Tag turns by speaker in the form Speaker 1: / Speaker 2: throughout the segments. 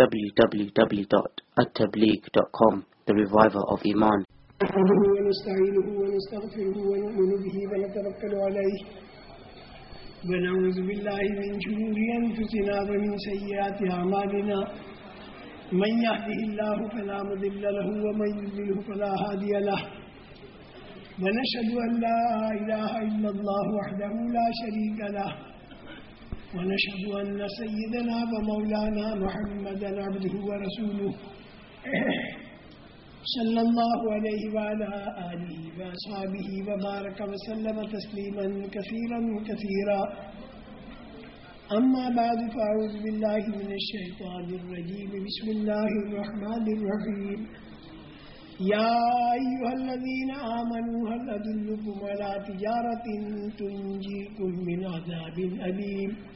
Speaker 1: www.attableek.com The Reviver of Iman.
Speaker 2: نحمده ونستعينه ونستغفره ونؤمن به ونتوكل عليه. ونعوذ بالله من شرور أنفسنا ومن سيئات أعمالنا. من يهده الله فلا مضل له ومن يضلله فلا هادي له. ونشهد أن لا إله إلا الله وحده لا شريك له. ونشهد أن سيدنا ومولانا محمدا عبده ورسوله صلى الله عليه وعلى آله وأصحابه وبارك وسلم تسليما كثيرا كثيرا. أما بعد، فأعوذ بالله من الشيطان الرجيم. بسم الله الرحمن الرحيم. يا أيها الذين آمنوا، هل أدلكم على تجارة تنجيكم من عذاب أليم؟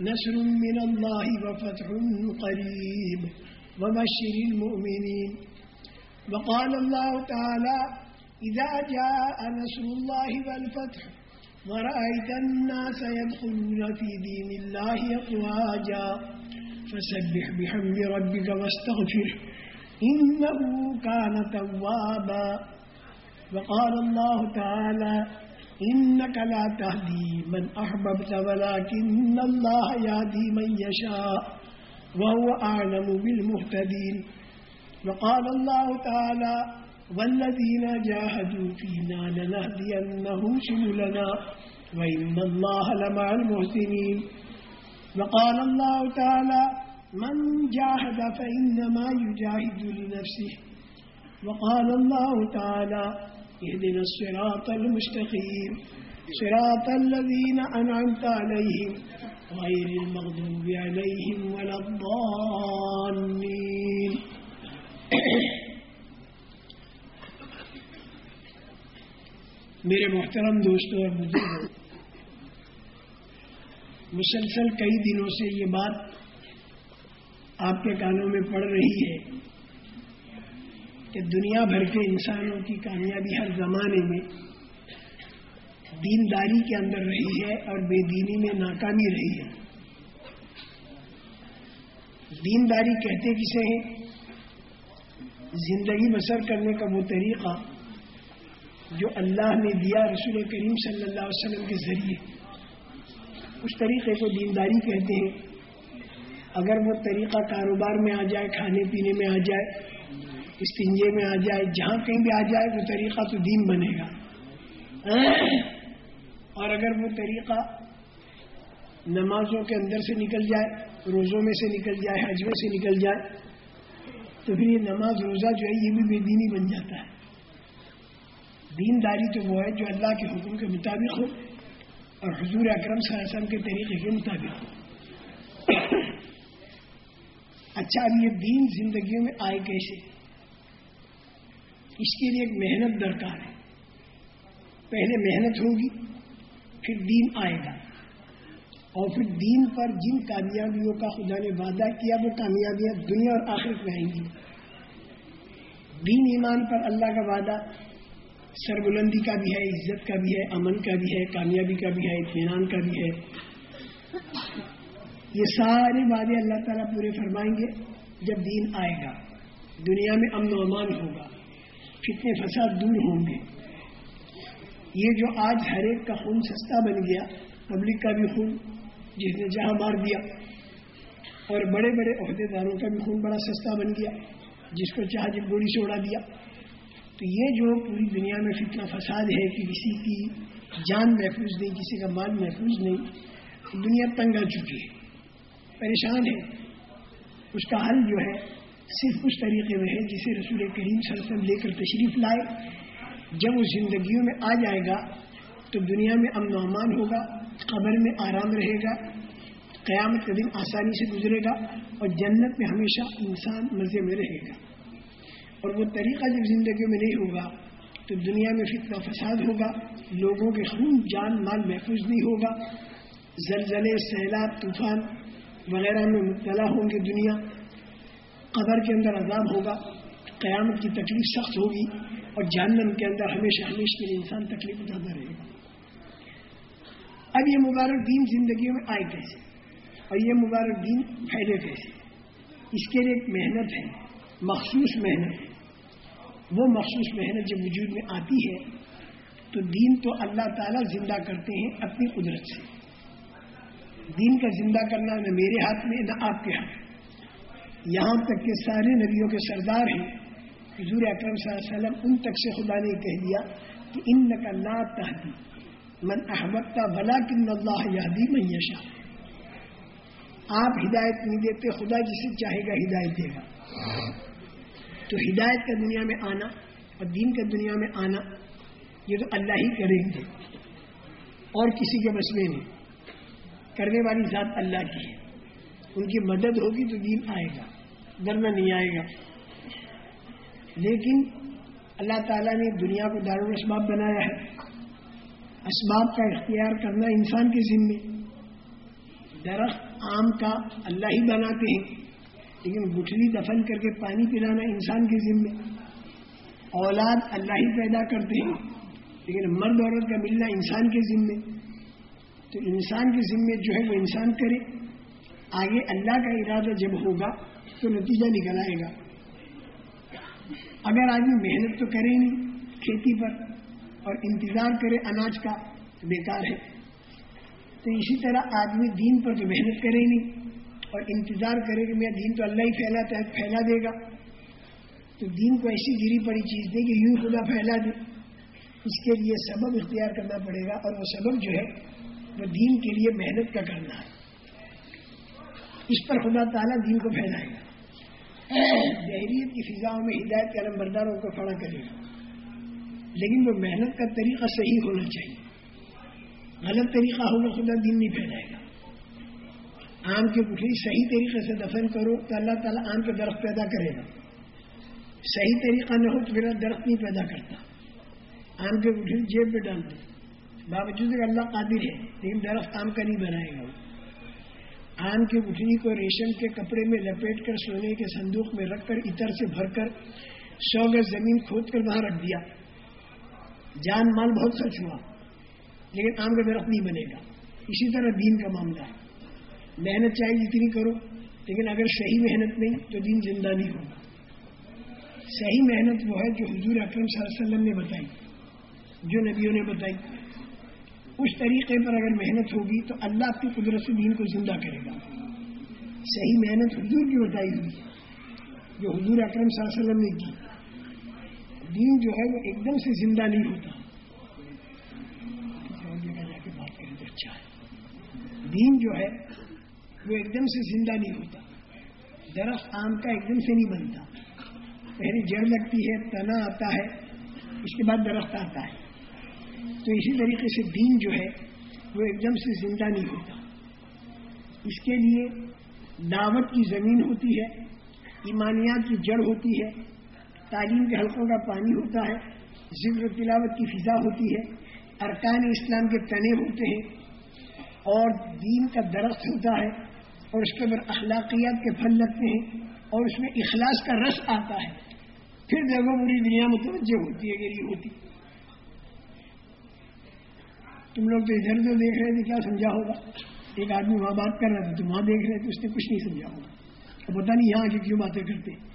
Speaker 2: نصر من الله وفتح قريب وبشر المؤمنين. وقال الله تعالى إذا جاء نصر الله والفتح، ورأيت الناس يدخلون في دين الله أفواجا، فسبح بحمد ربك واستغفره إنه كان توابا. وقال الله تعالى إنك لا تهدي من أحببت ولكن الله يهدي من يشاء وهو أعلم بالمهتدين. وقال الله تعالى والذين جاهدوا فينا لنهدينهم سبلنا وإن الله لمع المحسنين. وقال الله تعالى من جاهد فإنما يجاهد لنفسه. وقال الله تعالى اهدنا الصراط المستقيم. صراط الذين أنعمت عليهم غير المغضوب عليهم ولا الضالين. میرے محترم دوستوں اور بزرگوں مسلسل کئی دنوں سے یہ بات آپ کے کانوں میں پڑ رہی ہے کہ دنیا بھر کے انسانوں کی کامیابی ہر زمانے میں دینداری کے اندر رہی ہے اور بے دینی میں ناکامی رہی ہے۔ دینداری کہتے کسے ہیں؟ زندگی بسر کرنے کا وہ طریقہ جو اللہ نے دیا رسول کریم صلی اللہ علیہ وسلم کے ذریعے۔ اس طریقے کو دینداری کہتے ہیں۔ اگر وہ طریقہ کاروبار میں آ جائے، کھانے پینے میں آ جائے استنجے میں آ جائے، جہاں کہیں بھی آ جائے، وہ طریقہ تو دین بنے گا۔ اور اگر وہ طریقہ نمازوں کے اندر سے نکل جائے، روزوں میں سے نکل جائے، حج میں سے نکل جائے، تو پھر یہ نماز روزہ جو ہے، یہ بھی بے دینی بن جاتا ہے۔ دینداری تو وہ ہے جو اللہ کے حکم کے مطابق ہو اور حضور اکرم صلی اللہ علیہ وسلم کے طریقے کے مطابق ہو۔ اچھا اب یہ دین زندگیوں میں آئے کیسے؟ اس کے لیے ایک محنت درکار ہے۔ پہلے محنت ہوگی، پھر دین آئے گا۔ اور پھر دین پر جن کامیابیوں کا خدا نے وعدہ کیا، وہ کامیابیاں دنیا اور آخرت میں آئیں گی۔ دین ایمان پر اللہ کا وعدہ سربلندی کا بھی ہے، عزت کا بھی ہے امن کا بھی ہے، کامیابی کا بھی ہے، اطمینان کا بھی ہے۔ یہ سارے وعدے اللہ تعالیٰ پورے فرمائیں گے جب دین آئے گا۔ دنیا میں امن و امان ہوگا۔ فتنے فساد دور ہوں گے۔ یہ جو آج ہر ایک کا خون سستا بن گیا، پبلک کا بھی خون، جس نے جہاں مار دیا، اور بڑے بڑے عہدے داروں کا بھی خون بڑا سستا بن گیا، جس کو چاہ جب گولی سے اڑا دیا۔ تو یہ جو پوری دنیا میں فتنہ فساد ہے کہ کسی کی جان محفوظ نہیں، کسی کا مال محفوظ نہیں دنیا تنگ آ چکی ہے، پریشان ہے اس کا حل جو ہے صرف اس طریقے میں ہے جسے رسول کریم صلی اللہ علیہ وسلم لے کر تشریف لائے۔ جب وہ زندگیوں میں آ جائے گا تو دنیا میں امن و امان ہوگا، قبر میں آرام رہے گا، قیامت کا دن آسانی سے گزرے گا اور جنت میں ہمیشہ انسان مزے میں رہے گا۔ اور وہ طریقہ جب زندگی میں نہیں ہوگا تو دنیا میں فتنہ فساد ہوگا، لوگوں کے خون جان مال محفوظ نہیں ہوگا، زلزلے، سیلاب، طوفان وغیرہ میں مبتلا ہوں گے دنیا۔ قبر کے اندر عذاب ہوگا، قیامت کی تکلیف سخت ہوگی اور جہنم کے اندر ہمیشہ ہمیشہ کے لیے انسان تکلیف اٹھاتا رہے گا۔ اب یہ مبارک دین زندگیوں میں آئے کیسے؟ اور یہ مبارک دین پھیلے کیسے؟ اس کے لیے ایک محنت ہے، مخصوص محنت ہے۔ وہ مخصوص محنت جب وجود میں آتی ہے، تو دین تو اللہ تعالیٰ زندہ کرتے ہیں اپنی قدرت سے۔ دین کا زندہ کرنا نہ میرے ہاتھ میں، نہ آپ کے ہاتھ میں۔ یہاں تک کہ سارے نبیوں کے سردار ہیں حضور اکرم صلی اللہ علیہ وسلم ان تک سے خدا نے کہہ دیا کہ ان کا لا تحدی من احمد کا بلا کن اللہ یادی میں یشا آپ ہدایت نہیں دیتے، خدا جسے چاہے گا ہدایت دے گا۔ تو ہدایت کا دنیا میں آنا اور دین کا دنیا میں آنا، یہ تو اللہ ہی کریں گے اور کسی کے بس میں کرنے والی ذات اللہ کی ہے۔ ان کی مدد ہوگی تو دین آئے گا۔ ورنہ نہیں آئے گا۔ لیکن اللہ تعالیٰ نے دنیا کو دارالاسباب بنایا ہے۔ اسباب کا اختیار کرنا انسان کے ذمے درخت آم کا اللہ ہی بناتے ہیں۔ لیکن گٹھلی دفن کر کے پانی پلانا انسان کے ذمے اولاد اللہ ہی پیدا کرتے ہیں۔ لیکن مرد عورت کا ملنا انسان کے ذمے تو انسان کے ذمے جو ہے وہ انسان کرے۔ آگے اللہ کا ارادہ جب ہوگا تو نتیجہ نکل آئے گا۔ اگر آدمی محنت تو کرے نہیں کھیتی پر اور انتظار کرے اناج کا بیکار ہے۔ تو اسی طرح آدمی دین پر تو محنت کرے نہیں اور انتظار کرے کہ میرا دین تو اللہ ہی پھیلاتا ہے پھیلا دے گا۔ تو دین کو ایسی گری پڑی چیز دے کہ یوں خدا پھیلا دے۔ اس کے لیے سبب اختیار کرنا پڑے گا اور وہ سبب جو ہے، وہ دین کے لیے محنت کا کرنا ہے۔ اس پر خدا تعالیٰ دین کو پھیلائے گا۔ دہریت کی فضاؤں میں ہدایت کے علم برداروں کو کھڑا کرے گا۔ لیکن وہ محنت کا طریقہ صحیح ہونا چاہیے۔ غلط طریقہ ہوگا خدا دن نہیں پھیلائے گا۔ آم کی گٹھلی صحیح طریقے سے دفن کرو تو اللہ تعالیٰ آم کے درخت پیدا کرے گا۔ صحیح طریقہ نہ ہو تو میرا درخت نہیں پیدا کرتا۔ آم کے گٹھلی جیب پہ ڈال دو۔ باوجود اللہ قادر ہے، لیکن درخت آم کا نہیں بنائے گا۔ آم کی گٹھلی کو ریشم کے کپڑے میں لپیٹ کر سونے کے صندوق میں رکھ کر اتر سے بھر کر سو گز زمین کھود کر وہاں رکھ دیا۔ جان مال بہت خرچ ہوا، لیکن آم کا درخت نہیں بنے گا۔ اسی طرح دین کا معاملہ ہے۔ محنت چاہیے جتنی کرو، لیکن اگر صحیح محنت نہیں تو دین زندہ نہیں ہوگا۔ صحیح محنت وہ ہے جو حضور اکرم صلی اللہ علیہ وسلم نے بتائی، جو نبیوں نے بتائی۔ اس طریقے پر اگر محنت ہوگی تو اللہ کی قدرت سے دین کو زندہ کرے گا۔ صحیح محنت حضور کی بتائی ہوئی جو حضور اکرم صلی اللہ علیہ وسلم نے کی۔ دین جو ہے وہ ایک دم سے زندہ نہیں ہوتا۔ جا کے بات کریں تو اچھا ہے دین جو ہے وہ ایک دم سے زندہ نہیں ہوتا۔ درخت آم کا ایک دم سے نہیں بنتا۔ پہلے جڑ لگتی ہے، تنا آتا ہے، اس کے بعد درخت آتا ہے۔ تو اسی طریقے سے دین جو ہے، وہ ایک دم سے زندہ نہیں ہوتا۔ اس کے لیے دعوت کی زمین ہوتی ہے، ایمانیات کی جڑ ہوتی ہے، تعلیم کے حلقوں کا پانی ہوتا ہے، ذکر تلاوت کی فضا ہوتی ہے، ارکان اسلام کے تنے ہوتے ہیں اور دین کا درخت ہوتا ہے اور اس کے اندر اخلاقیات کے پھل لگتے ہیں اور اس میں اخلاص کا رس آتا ہے۔ پھر جگہ بڑی دنیا متوجہ ہوتی ہے کہ یہ ہوتی۔ تم لوگ تو ادھر ادھر دیکھ رہے تھے، کیا سمجھا ہوگا؟ ایک آدمی وہاں بات کر رہا تھا تم وہاں دیکھ رہے تھے، اس نے کچھ نہیں سمجھا ہوگا۔ تو پتا نہیں یہاں کی کیوں باتیں کرتے۔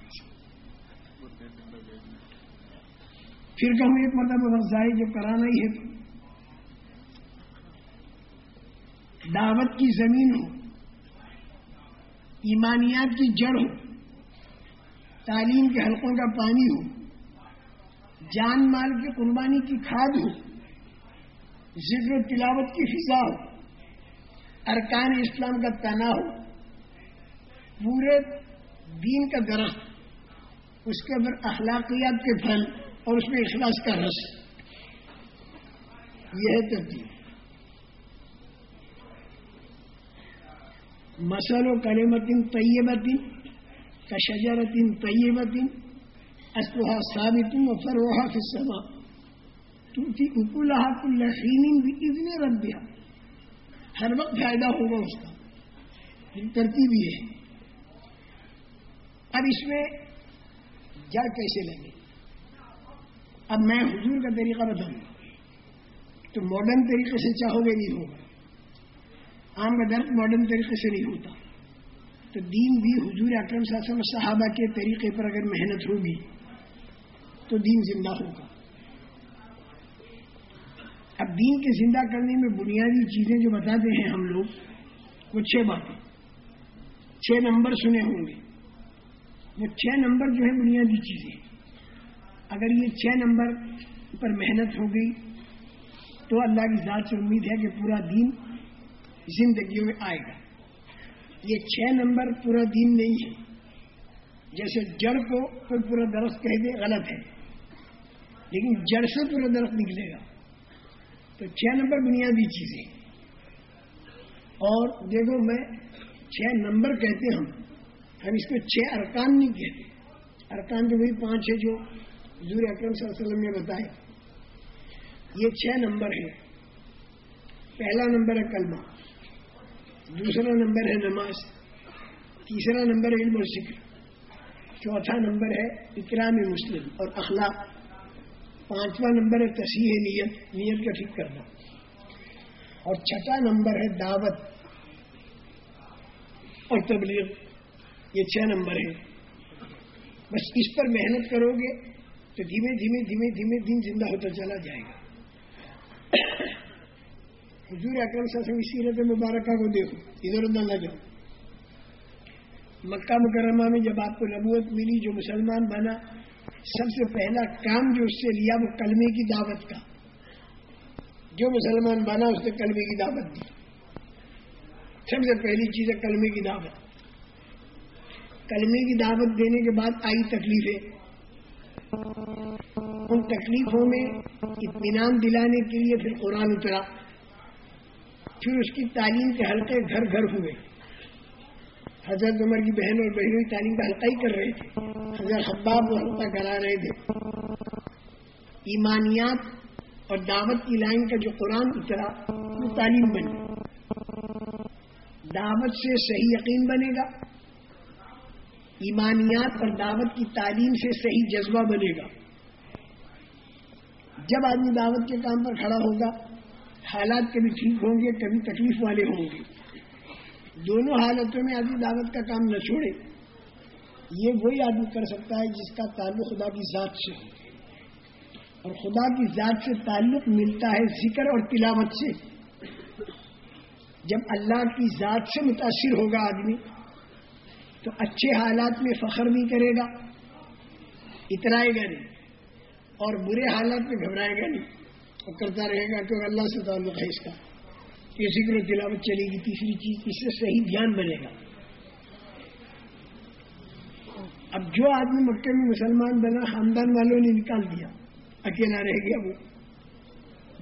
Speaker 2: پھر کہوں، ایک مطلب مرتبہ ورزائی جب کرانا ہی ہے تو۔ دعوت کی زمین ہو، ایمانیات کی جڑ ہو، تعلیم کے حلقوں کا پانی ہو، جان مال کی قربانی کی کھاد ہو ذکر تلاوت کی فضا ہو۔ ارکان اسلام کا تنا ہو۔ پورے دین کا درخت۔ اس کے اندر اخلاقیات کے پھل اور اس میں اخلاص کا رس۔ یہ ہے تبدیل مسل و کریمتن طیبتن کشجرتن طیبتن اسلحہ ثابتن و فروحہ فسما تم کی اکولہ بھی اتنے رکھ دیا ہر وقت فائدہ ہوگا اس کا۔ ترتیب یہ ہے۔ اب اس میں جڑ کیسے لگے اب میں حضور کا طریقہ بتاؤں۔ گا تو ماڈرن طریقے سے چاہو گے نہیں ہوگا۔ عام کا درد ماڈرن طریقے سے نہیں ہوتا۔ تو دین بھی حضور اکرم وسلم صحابہ کے طریقے پر اگر محنت ہوگی، تو دین زندہ ہوگا۔ اب دین کے زندہ کرنے میں بنیادی چیزیں جو بتاتے ہیں ہم لوگ، وہ چھ باتیں۔ چھ نمبر سنے ہوں گے۔ وہ چھ نمبر جو ہے بنیادی چیزیں۔ اگر یہ چھ نمبر پر محنت ہو گئی، تو اللہ کی ذات سے امید ہے کہ پورا دین زندگیوں میں آئے گا۔ یہ چھ نمبر پورا دین نہیں ہے۔ جیسے جڑ کو کوئی پورا درخت کہہ دے، غلط ہے۔ لیکن جڑ سے پورا درخت نکلے گا۔ تو چھ نمبر بنیادی چیزیں۔ اور دیکھو میں چھ نمبر کہتے ہم ہم اس کو چھ ارکان نہیں کہتے۔ ارکان جو وہی پانچ ہے جو حضور اکرم صلی اللہ علیہ وسلم نے بتائے۔ یہ چھ نمبر ہے پہلا نمبر ہے کلمہ، دوسرا نمبر ہے نماز، تیسرا نمبر ہے علم و ذکر، چوتھا نمبر ہے اکرام مسلم اور اخلاق۔ پانچواں نمبر ہے تصحیح نیت نیت کا ٹھیک کرنا۔ اور چھٹا نمبر ہے دعوت۔ اور تبلیغ، یہ چھ نمبر ہے بس اس پر محنت کرو گے، تو دھیمے دھیمے دھیمے دھیمے، دن زندہ ہوتا چلا جائے گا۔ حضور اکرم سے سیرت مبارکہ کو دیکھو، ادھر ادھر نہ جاؤ۔ مکہ مکرمہ میں جب آپ کو نبوت ملی، جو مسلمان بنا سب سے پہلا کام جو اس سے لیا وہ کلمے کی دعوت کا۔ جو مسلمان بنا اس نے کلمے کی دعوت دی۔ سب سے پہلی چیز ہے کلمے کی دعوت۔ کلمے کی دعوت دینے کے بعد آئی تکلیفیں۔ ان تکلیفوں میں اطمینان دلانے کے لیے پھر قرآن اترا۔ پھر اس کی تعلیم کے حلقے گھر گھر ہوئے۔ حضرت عمر کی بہن اور بہنوں کی تعلیم کا حلقہ ہی کر رہے تھے۔ حضرت حباب وہ حلقہ کرا رہے تھے۔ ایمانیات اور دعوت کی لائن کا جو قرآن اترا، وہ تعلیم بنی دعوت سے صحیح یقین بنے گا۔ ایمانیات اور دعوت کی تعلیم سے صحیح جذبہ بنے گا۔ جب آدمی دعوت کے کام پر کھڑا ہوگا، حالات کبھی ٹھیک ہوں گے، کبھی تکلیف والے ہوں گے۔ دونوں حالتوں میں آدمی دعوت کا کام نہ چھوڑے، یہ وہی آدمی کر سکتا ہے جس کا تعلق خدا کی ذات سے اور خدا کی ذات سے تعلق ملتا ہے ذکر اور تلاوت سے۔ جب اللہ کی ذات سے متاثر ہوگا آدمی، تو اچھے حالات میں فخر بھی کرے گا، اترائے گا نہیں، اور برے حالات میں گھبرائے گا نہیں، اور کرتا رہے گا کیونکہ اللہ سے تعلق ہے اس کا۔ یہ ذکر و تلاوت چلے گی، تیسری چیز اس سے صحیح دھیان بنے گا؟ اب جو آدمی مکے میں مسلمان بنا، خاندان والوں نے نکال دیا۔ اکیلا رہ گیا وہ۔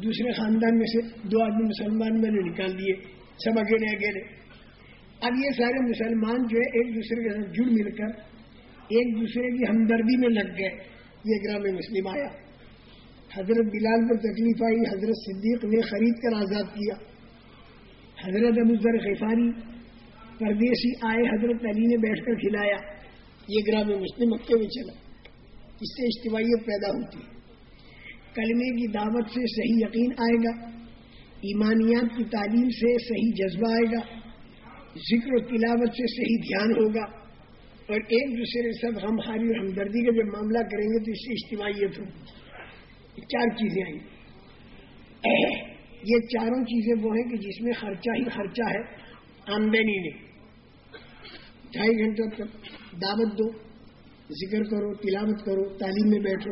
Speaker 2: دوسرے خاندان میں سے دو آدمی مسلمان میں نے نکال دیے۔ سب اکیلے اکیلے۔ اب یہ سارے مسلمان جو ہے ایک دوسرے کے ساتھ جڑ مل کر، ایک دوسرے کی ہمدردی میں لگ گئے۔ یہ گرام مسلم آیا۔ حضرت بلال پر تکلیف آئی، حضرت صدیق نے خرید کر آزاد کیا۔ حضرت ابو ذر غفاری پردیسی آئے حضرت علی نے بیٹھ کر کھلایا۔ یہ گرام مسلم مکے میں چلا۔ اس سے اجتماعیت پیدا ہوتی۔ ہے کلمے کی دعوت سے صحیح یقین آئے گا۔ ایمانیات کی تعلیم سے صحیح جذبہ آئے گا۔ ذکر و تلاوت سے صحیح دھیان ہوگا۔ اور ایک دوسرے سب ہم ہاری اور ہمدردی کا جب معاملہ کریں گے تو اس سے اجتماعیت ہوگی۔ چار چیزیں آئیں۔ گی یہ چاروں چیزیں وہ ہیں کہ جس میں خرچہ ہی خرچہ ہے، آمدنی میں ڈھائی گھنٹہ تک دعوت دو، ذکر کرو، تلاوت کرو، تعلیم میں بیٹھو۔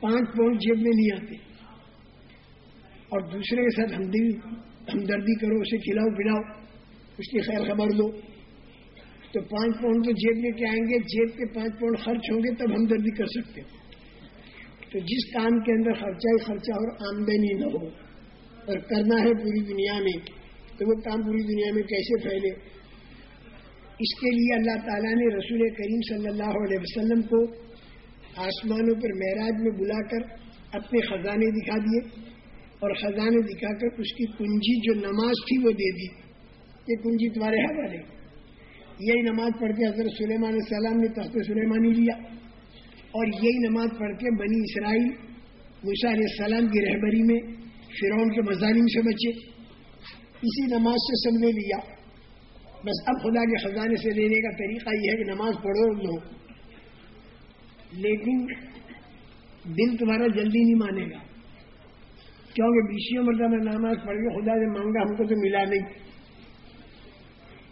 Speaker 2: پانچ پاؤنڈ جیب میں نہیں آتے۔ اور دوسرے کے ساتھ ہمدردی کرو، اسے کھلاؤ، پلاؤ، اس کی خیر خبر دو۔ تو پانچ پاؤنڈ تو جیب میں کے آئیں گے؟ جیب کے پانچ پاؤنڈ خرچ ہوں گے، تب ہمدردی کر سکتے تو جس کام کے اندر خرچہ ہی خرچہ اور آمدنی نہ ہو، اور کرنا ہے پوری دنیا میں، تو وہ کام پوری دنیا میں کیسے پھیلے؟ اس کے لیے اللہ تعالیٰ نے رسول کریم صلی اللہ علیہ وسلم کو آسمانوں پر معراج میں بلا کر اپنے خزانے دکھا دیے، اور خزانے دکھا کر اس کی کنجی جو نماز تھی وہ دے دی۔ یہ کنجی تمہارے حوالے یہی نماز پڑھ کے حضرت سلیمان علیہ السلام نے تخت سلیمانی لیا۔ اور یہی نماز پڑھ کے بنی اسرائیل موسیٰ علیہ السلام کی رہبری میں، فرعون کے مظالم سے بچے۔ اسی نماز سے سب نے لیا۔ بس اب خدا کے خزانے سے لینے کا طریقہ یہ ہے کہ نماز پڑھو لو۔ لیکن دل تمہارا جلدی نہیں مانے گا۔ کیونکہ بیسوں مرتبہ نماز پڑھ کے خدا سے مانگا ہم کو تو ملا نہیں۔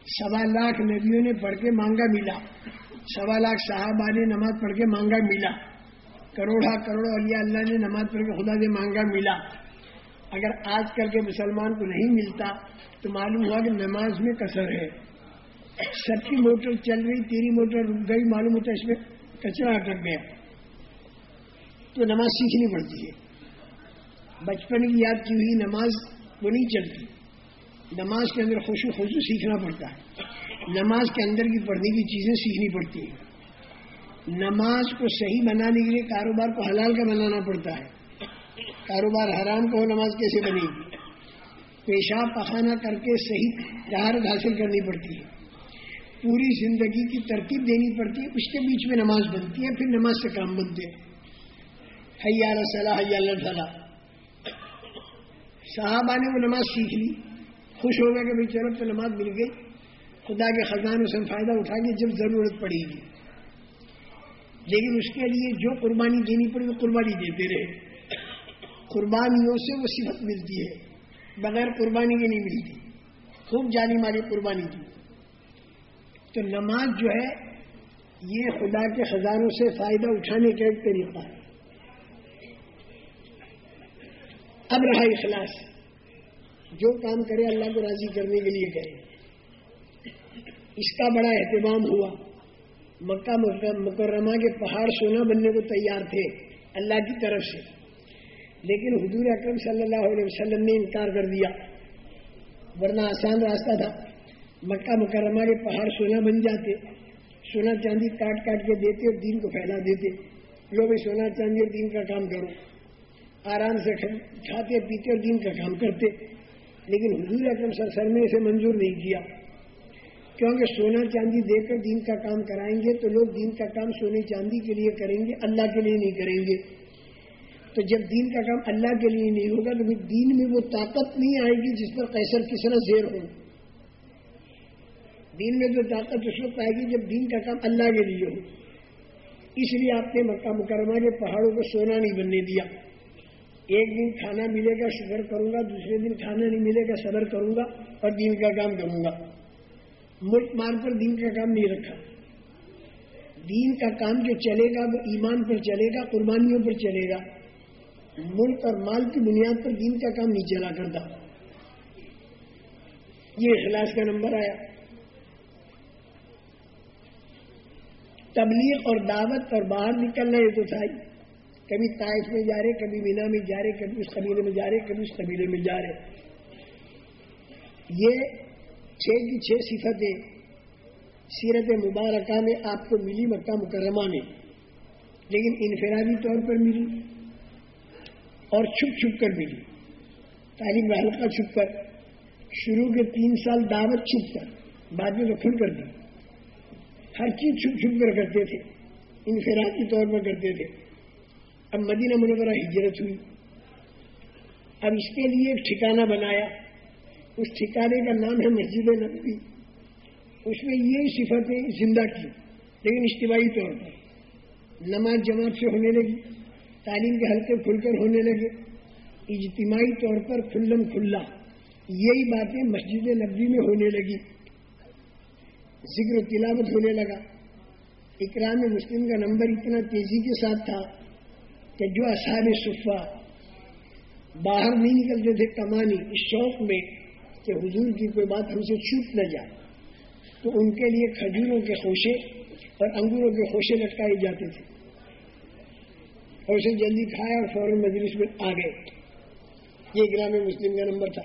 Speaker 2: سوا لاکھ نبیوں نے پڑھ کے مانگا ملا۔ سوا لاکھ صحابہ نے نماز پڑھ کے مانگا ملا۔ کروڑا کروڑ علی اللہ نے نماز پڑھ کے خدا سے مانگا ملا۔ اگر آج کل کے مسلمان کو نہیں ملتا، تو معلوم ہوا کہ نماز میں کثر ہے۔ سب کی موٹر چل رہی، تیری موٹر رک گئی، معلوم ہوتا ہے اس میں کچرا اٹک گیا تو نماز سیکھنی پڑتی ہے۔ بچپن کی یاد کی ہوئی نماز وہ نہیں چلتی۔ نماز کے اندر خوش و خوشو سیکھنا پڑتا ہے۔ نماز کے اندر کی پڑھنے کی چیزیں سیکھنی پڑتی ہیں۔ نماز کو صحیح بنانے کے لیے کاروبار کو حلال کا بنانا پڑتا ہے۔ کاروبار حرام کو نماز کیسے بنے گی؟ پیشاب پخانا کر کے صحیح طہارت حاصل کرنی پڑتی ہے۔ پوری زندگی کی ترتیب دینی پڑتی ہے، اس کے بیچ میں نماز بنتی ہے، پھر نماز سے کام بنتے ہیں حیار صلاح حیا صلاح صحابہ نے وہ نماز سیکھ لی، خوش ہو گئے کہ بھائی چلو تو نماز مل گئی۔ خدا کے خزانے سے فائدہ اٹھا گے جب ضرورت پڑے گی۔ لیکن اس کے لیے جو قربانی دینی پڑی وہ قربانی دیتے رہے۔ قربانیوں سے وہ صفت ملتی ہے۔ بغیر قربانی کی نہیں ملتی۔ خوب جانی ماری قربانی کی۔ تو نماز جو ہے، یہ خدا کے خزانوں سے فائدہ اٹھانے کا ایک طریقہ ہے۔ اب رہا اخلاص۔ جو کام کرے اللہ کو راضی کرنے کے لیے کرے۔ اس کا بڑا اہتمام ہوا۔ مکہ مکرمہ کے پہاڑ سونا بننے کو تیار تھے اللہ کی طرف سے۔ لیکن حضور اکرم صلی اللہ علیہ وسلم نے انکار کر دیا۔ ورنہ آسان راستہ تھا۔ مکہ مکرمہ کے پہاڑ سونا بن جاتے۔ سونا چاندی کاٹ کاٹ کے دیتے اور دین کو پھیلا دیتے۔ لو بھائی، سونا چاندی اور دین کا کام کرو۔ آرام سے کھاتے، پیتے اور دین کا کام کرتے۔ لیکن حضور اکرم سر نے اسے منظور نہیں کیا۔ کیونکہ سونا چاندی دے کر دین کا کام کرائیں گے تو لوگ دین کا کام سونے چاندی کے لیے کریں گے، اللہ کے لیے نہیں کریں گے۔ تو جب دین کا کام اللہ کے لیے نہیں ہوگا تو پھر دین میں وہ طاقت نہیں آئے گی جس پر کیسر کس طرح زیر ہو۔ دین میں جو طاقت اس وقت آئے گی جب دین کا کام اللہ کے لیے ہو۔ اس لیے آپ نے مکہ مکرمہ کے پہاڑوں کو سونا نہیں بننے دیا۔ ایک دن کھانا ملے گا، شکر کروں گا، دوسرے دن کھانا نہیں ملے گا، صبر کروں گا اور دین کا کام کروں گا۔ ملک مار پر دین کا کام نہیں رکھا۔ دین کا کام جو چلے گا وہ ایمان پر چلے گا، قربانیوں پر چلے گا۔ ملک اور مال کی بنیاد پر دین کا کام نہیں چلا کرتا۔ یہ اخلاص کا نمبر آیا۔ تبلیغ اور دعوت اور باہر نکلنا یہ تو تھا کبھی تائف میں جا رہے، کبھی مینا میں جا رہے، کبھی اس قبیلے میں جا رہے، کبھی اس قبیلے میں جا رہے۔ یہ چھ کی چھ صفتیں سیرت مبارکہ میں آپ کو ملی مکہ مکرمہ میں لیکن انفرادی طور پر ملی اور چھپ چھپ کر ملی۔ تعلیم حلقہ چھپ کر، شروع کے تین سال دعوت چھپ کر، بعد میں تو کھل کر دی۔ ہر چیز چھپ چھپ کر کرتے تھے، انفرادی طور پر کرتے تھے۔ اب مدینہ منورہ ہجرت ہوئی۔ اب اس کے لیے ایک ٹھکانہ بنایا۔ اس ٹھکانے کا نام ہے مسجد نبوی۔ اس میں یہ صفتیں زندہ کی، لیکن اجتماعی طور پر۔ نماز جماعت سے ہونے لگی، تعلیم کے حلقے کھل کر ہونے لگے۔ اجتماعی طور پر کھلم کھلا، یہی باتیں مسجد نبوی میں ہونے لگی۔ ذکر و تلاوت ہونے لگا۔ اکرام مسلم کا نمبر اتنا تیزی کے ساتھ تھا کہ جو اصحاب صفا باہر نہیں نکلتے تھے کمانی اس شوق میں کہ حضور کی کوئی بات ہم سے چھوٹ نہ جائے۔ تو ان کے لیے کھجوروں کے خوشے اور انگوروں کے خوشے لٹکائے جاتے تھے۔ اور اسے جلدی کھایا اور فوراً مجلس میں آ گئے۔ یہ گرام مسلم کا نمبر تھا۔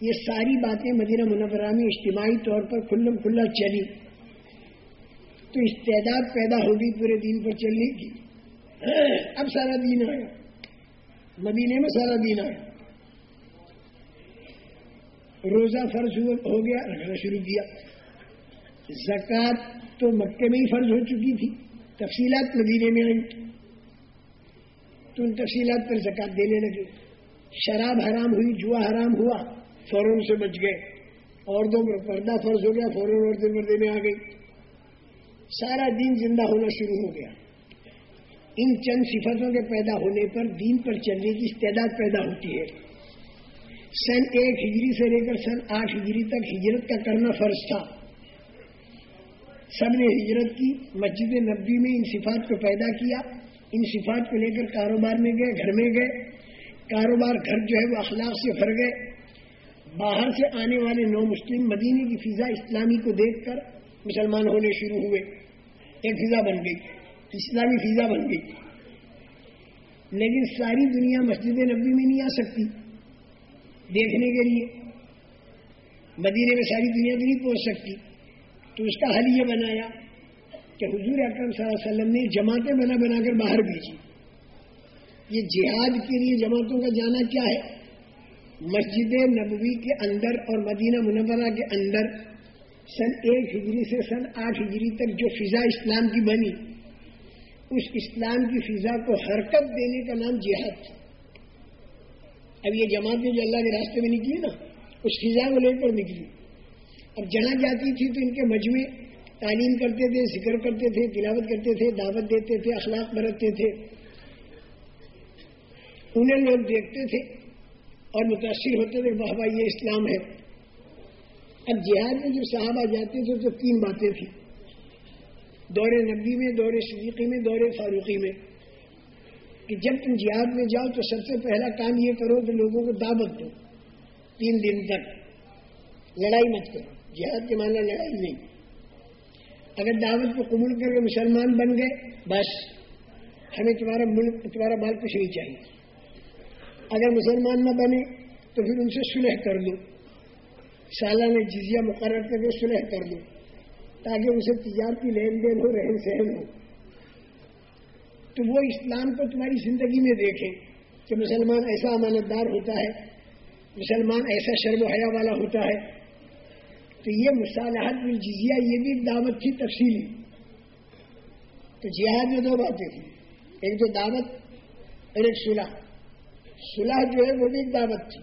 Speaker 2: یہ ساری باتیں مدینہ منورہ میں اجتماعی طور پر کھلم کھلا چلی۔ تو استعداد پیدا ہوگی پورے دین پر چلنے کی۔ اب سارا دین آیا۔ مدینے میں سارا دین آیا۔ روزہ فرض ہو گیا، رکھنا شروع کیا۔ زکوٰۃ تو مکے میں ہی فرض ہو چکی تھی۔ تفصیلات مدینے میں آئی تو ان تفصیلات پر زکات دینے لگے۔ شراب حرام ہوئی، جوا حرام ہوا، فوراً سے بچ گئے۔ اور دو پردہ فرض ہو گیا، فوراً اور دن پردے میں آ گئی سارا دین زندہ ہونا شروع ہو گیا۔ ان چند صفتوں کے پیدا ہونے پر دین پر چلنے کی استعداد پیدا ہوتی ہے۔ سن ایک ہجری سے لے کر سن آٹھ ہجری تک ہجرت کا کرنا فرض تھا۔ سب نے ہجرت کی، مسجد نبی میں ان صفات کو پیدا کیا۔ ان صفات کو لے کر کاروبار میں گئے، گھر میں گئے۔ کاروبار گھر جو ہے وہ اخلاق سے بھر گئے۔ باہر سے آنے والے نو مسلم مدینے کی فضا اسلامی کو دیکھ کر مسلمان ہونے شروع ہوئے۔ ایک فضا بن گئی، اسلامی فضا بن گئی۔ لیکن ساری دنیا مسجد نبی میں نہیں آ سکتی۔ دیکھنے کے لیے۔ مدینے میں ساری دنیا بھی نہیں پہنچ سکتی۔ تو اس کا حل یہ بنایا کہ حضور اکرم صلی اللہ علیہ وسلم نے جماعتیں بنا بنا کر باہر بھیجی یہ جہاد کے لیے جماعتوں کا جانا کیا ہے؟ مسجد نبوی کے اندر اور مدینہ منورہ کے اندر۔ سن ایک ہجری سے سن آٹھ ہجری تک جو فضا اسلام کی بنی، اس اسلام کی فضا کو حرکت دینے کا نام جہاد۔ تھا اب یہ جماعتیں جو اللہ کے راستے میں نکلی نا، اس فضا کو لے کر نکلی۔ اب جہاں جاتی تھی تو ان کے مجمع تعلیم کرتے تھے، ذکر کرتے تھے، تلاوت کرتے تھے، دعوت دیتے تھے، اخلاق برتتے تھے۔ انہیں لوگ دیکھتے تھے اور متاثر ہوتے تھے، واہ بھائی یہ اسلام ہے۔ اب جہاد میں جو صحابہ جاتے تھے، تو تین باتیں تھیں۔ دور نبی میں، دور صدیقی میں، دور فاروقی میں۔ کہ جب تم جہاد میں جاؤ تو سب سے پہلا کام یہ کرو کہ لوگوں کو دعوت دو تین دن تک۔ لڑائی مت کرو۔ جہاد کے معنی لڑائی نہیں۔ اگر دعوت کو قبول کر کے مسلمان بن گئے، بس۔ ہمیں تمہارا ملک، تمہارا مال کچھ نہیں چاہیے۔ اگر مسلمان نہ بنے تو پھر ان سے سلح کر دو سالانہ جزیہ مقرر کر کے سلح کر دو تاکہ ان سے تجارتی لین دین ہو، رہن سہن ہو۔ تو وہ اسلام کو تمہاری زندگی میں دیکھیں کہ مسلمان ایسا امانت دار ہوتا ہے، مسلمان ایسا شرم و حیا والا ہوتا ہے۔ تو یہ مصالحت الجزیہ، یہ بھی دعوت تھی تفصیلی تو جہاد میں دو باتیں تھیں۔ ایک تو دعوت اور ایک صلح۔ صلح جو ہے وہ بھی ایک دعوت تھی،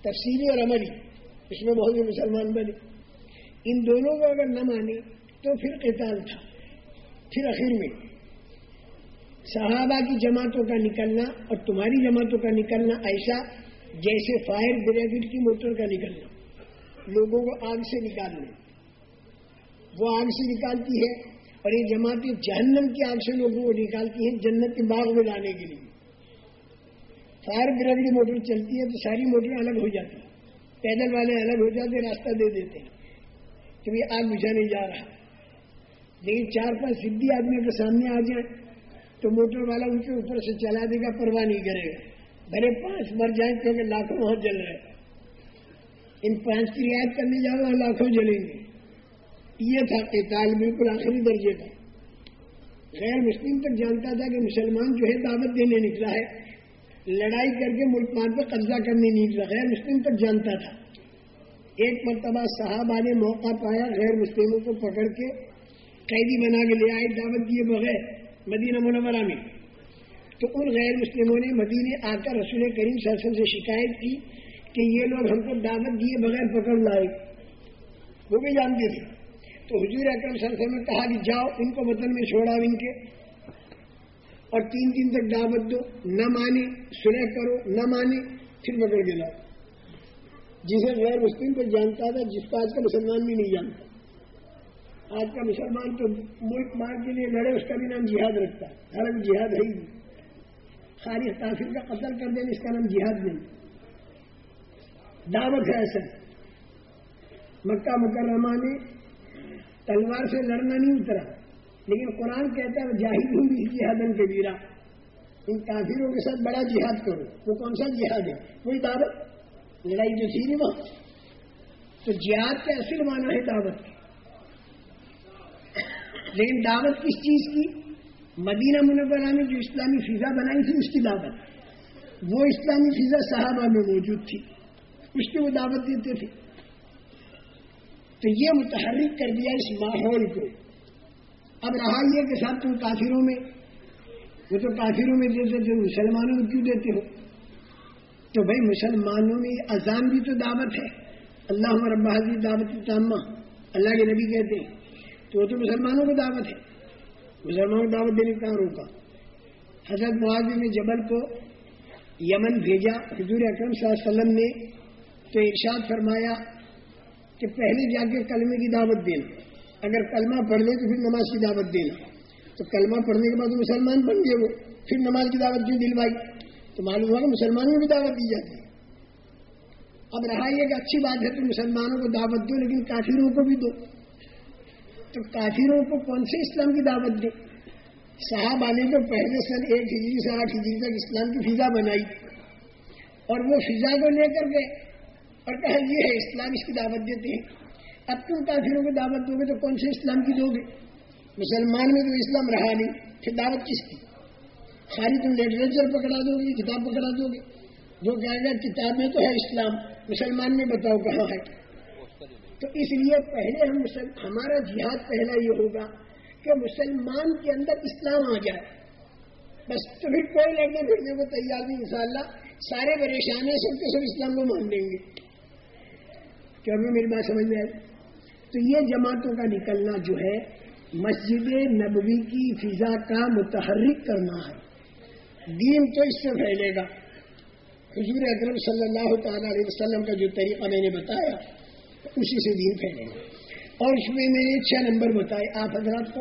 Speaker 2: تفصیلی اور عملی۔ اس میں بہت سے مسلمان بنے۔ ان دونوں کو اگر نہ مانے تو پھر قتال تھا۔ پھر آخر میں صحابہ کی جماعتوں کا نکلنا اور تمہاری جماعتوں کا نکلنا ایسا جیسے فائر بریگیڈ کی موٹر کا نکلنا، لوگوں کو آگ سے نکالنے وہ آگ سے نکالتی ہے اور یہ جماعتیں جہنم کی آگ سے لوگوں کو نکالتی ہیں جنت کے باغ میں لانے کے لیے۔ فائر بریگیڈ کی موٹر چلتی ہے تو ساری موٹریں الگ ہو جاتی ہیں پیدل والے الگ ہو جاتے راستہ دے دیتے ہیں۔ کہ بھائی آگ بجھانے جا رہا لیکن چار پانچ سدھی آدمی کے سامنے آ جائیں تو موٹر والا ان کے اوپر سے چلا دے گا، پرواہ نہیں کرے گا۔ بھلے پانچ مر جائیں کیونکہ لاکھوں وہاں جل رہے ان پانچ کی رعایت کرنے جاؤ گا لاکھوں جلیں گے۔ یہ تھا قتال، بالکل آخری درجے کا غیر مسلم تک جانتا تھا کہ مسلمان جو ہے دعوت دینے نکلا ہے۔ لڑائی کر کے ملک مان پہ قبضہ کرنے نکلا۔ غیر مسلم تک جانتا تھا۔ ایک مرتبہ صاحبہ نے موقع پایا غیر مسلموں کو پکڑ کے، قیدی بنا کے لے آئے دعوت دیے بغیر۔ مدینہ منورہ میں۔ تو ان غیر مسلموں نے مدینے آ کر رسول کریم سرسن سے شکایت کی کہ یہ لوگ ہم کو دعوت دیے بغیر پکڑ لائے۔ وہ بھی جانتے تھے۔ تو حضور اکرم صلی اللہ علیہ وسلم نے کہا کہ جاؤ، ان کو وطن میں چھوڑا ان کے۔ اور تین دن تک دعوت دو۔ نہ مانے سلح کرو، نہ مانے، پھر پکڑ کے لاؤ۔ جسے غیر مسلم کو جانتا تھا، جس کو آج کا مسلمان بھی نہیں جانتا۔ آج کا مسلمان تو ملک مار کے لیے لڑے، اس کا بھی نام جہاد رکھتا ہے۔ ہر جہاد ہے ہی۔ خالی کافر کا قتل کر دینے اس کا نام جہاد نہیں۔ دعوت ہے ایسا۔ مکہ مکرمہ میں تلوار سے لڑنا نہیں اترا، لیکن قرآن کہتا ہے جاہد ہوں بھی جہادن کے بیرا ان کافروں کے ساتھ بڑا جہاد کرو۔ وہ کون سا جہاد ہے؟ کوئی دعوت۔ لڑائی جو تھی نہیں وہاں تو جہاد کا اصل مانا ہے دعوت۔ لیکن دعوت کس چیز کی؟ مدینہ منورہ میں جو اسلامی فضا بنائی تھی، اس کی دعوت۔ وہ اسلامی فضا صحابہ میں موجود تھی۔ اس کی وہ دعوت دیتے تھے۔ تو یہ متحرک کر دیا اس ماحول کو۔ اب رہا یہ کہ ساتھ تم کافروں میں، وہ تو کافروں میں دیتے تھے، مسلمانوں کو کیوں دیتے ہو؟ تو بھائی مسلمانوں میں اذان بھی تو دعوت ہے۔ اللہ رب حضی دعوت تامہ اللہ کے نبی کہتے ہیں۔ تو وہ تو مسلمانوں کو دعوت ہے۔ مسلمانوں کو دعوت دینے کا روکا؟ حضرت معاذ نے جبل کو یمن بھیجا۔ حضور اکرم صلی اللہ علیہ وسلم نے تو ارشاد فرمایا کہ پہلے جا کے کلمے کی دعوت دینا۔ اگر کلمہ پڑھ لے تو پھر نماز کی دعوت دینا۔ تو کلمہ پڑھنے کے بعد مسلمان بن گئے وہ۔ پھر نماز کی دعوت کیوں دلوائی؟ تو معلوم ہوا کہ مسلمانوں کو بھی دعوت دی جاتی ہے۔ اب رہا یہ کہ اچھی بات ہے تو مسلمانوں کو دعوت دو، لیکن کافروں کو بھی دو۔ تو کافروں کو کون سے اسلام کی دعوت دے؟ صاحب آنے تو پہلے سن ایک ہجری سے آٹھ ہجری تک اسلام کی فضا بنائی اور وہ فضا کو لے کر گئے اور کہا یہ ہے اسلام اس کی دعوت دیتے ہیں۔ اب تم کافروں کو دعوت دو گے تو کون سے اسلام کی دو گے؟ مسلمان میں تو اسلام رہا نہیں۔ پھر دعوت کس کی؟ خالی تم لٹریچر پکڑا دو گے، کتاب پکڑا دو گے۔ جو کہے گا کتاب میں تو ہے اسلام، مسلمان میں بتاؤ کہاں ہے؟ تو اس لیے پہلے ہم ہمارا جہاد پہلا یہ ہوگا کہ مسلمان کے اندر اسلام آ جائے۔ بس تو پھر کوئی لڑنے پھرنے کو تیار نہیں، انشاءاللہ سارے پریشان ہیں، سب کے سب اسلام کو مان لیں گے۔ ابھی میری بات سمجھ میں آئی؟ تو یہ جماعتوں کا نکلنا جو ہے، مسجد نبوی کی فضا کا متحرک کرنا ہے۔ دین تو اس سے پھیلے گا۔ حضور اکرم صلی اللہ تعالی علیہ وسلم کا جو طریقہ میں نے بتایا اسی سے دین پھیلے گا۔ اور اس میں میں نے چھ نمبر بتائے، آپ حضرات کو۔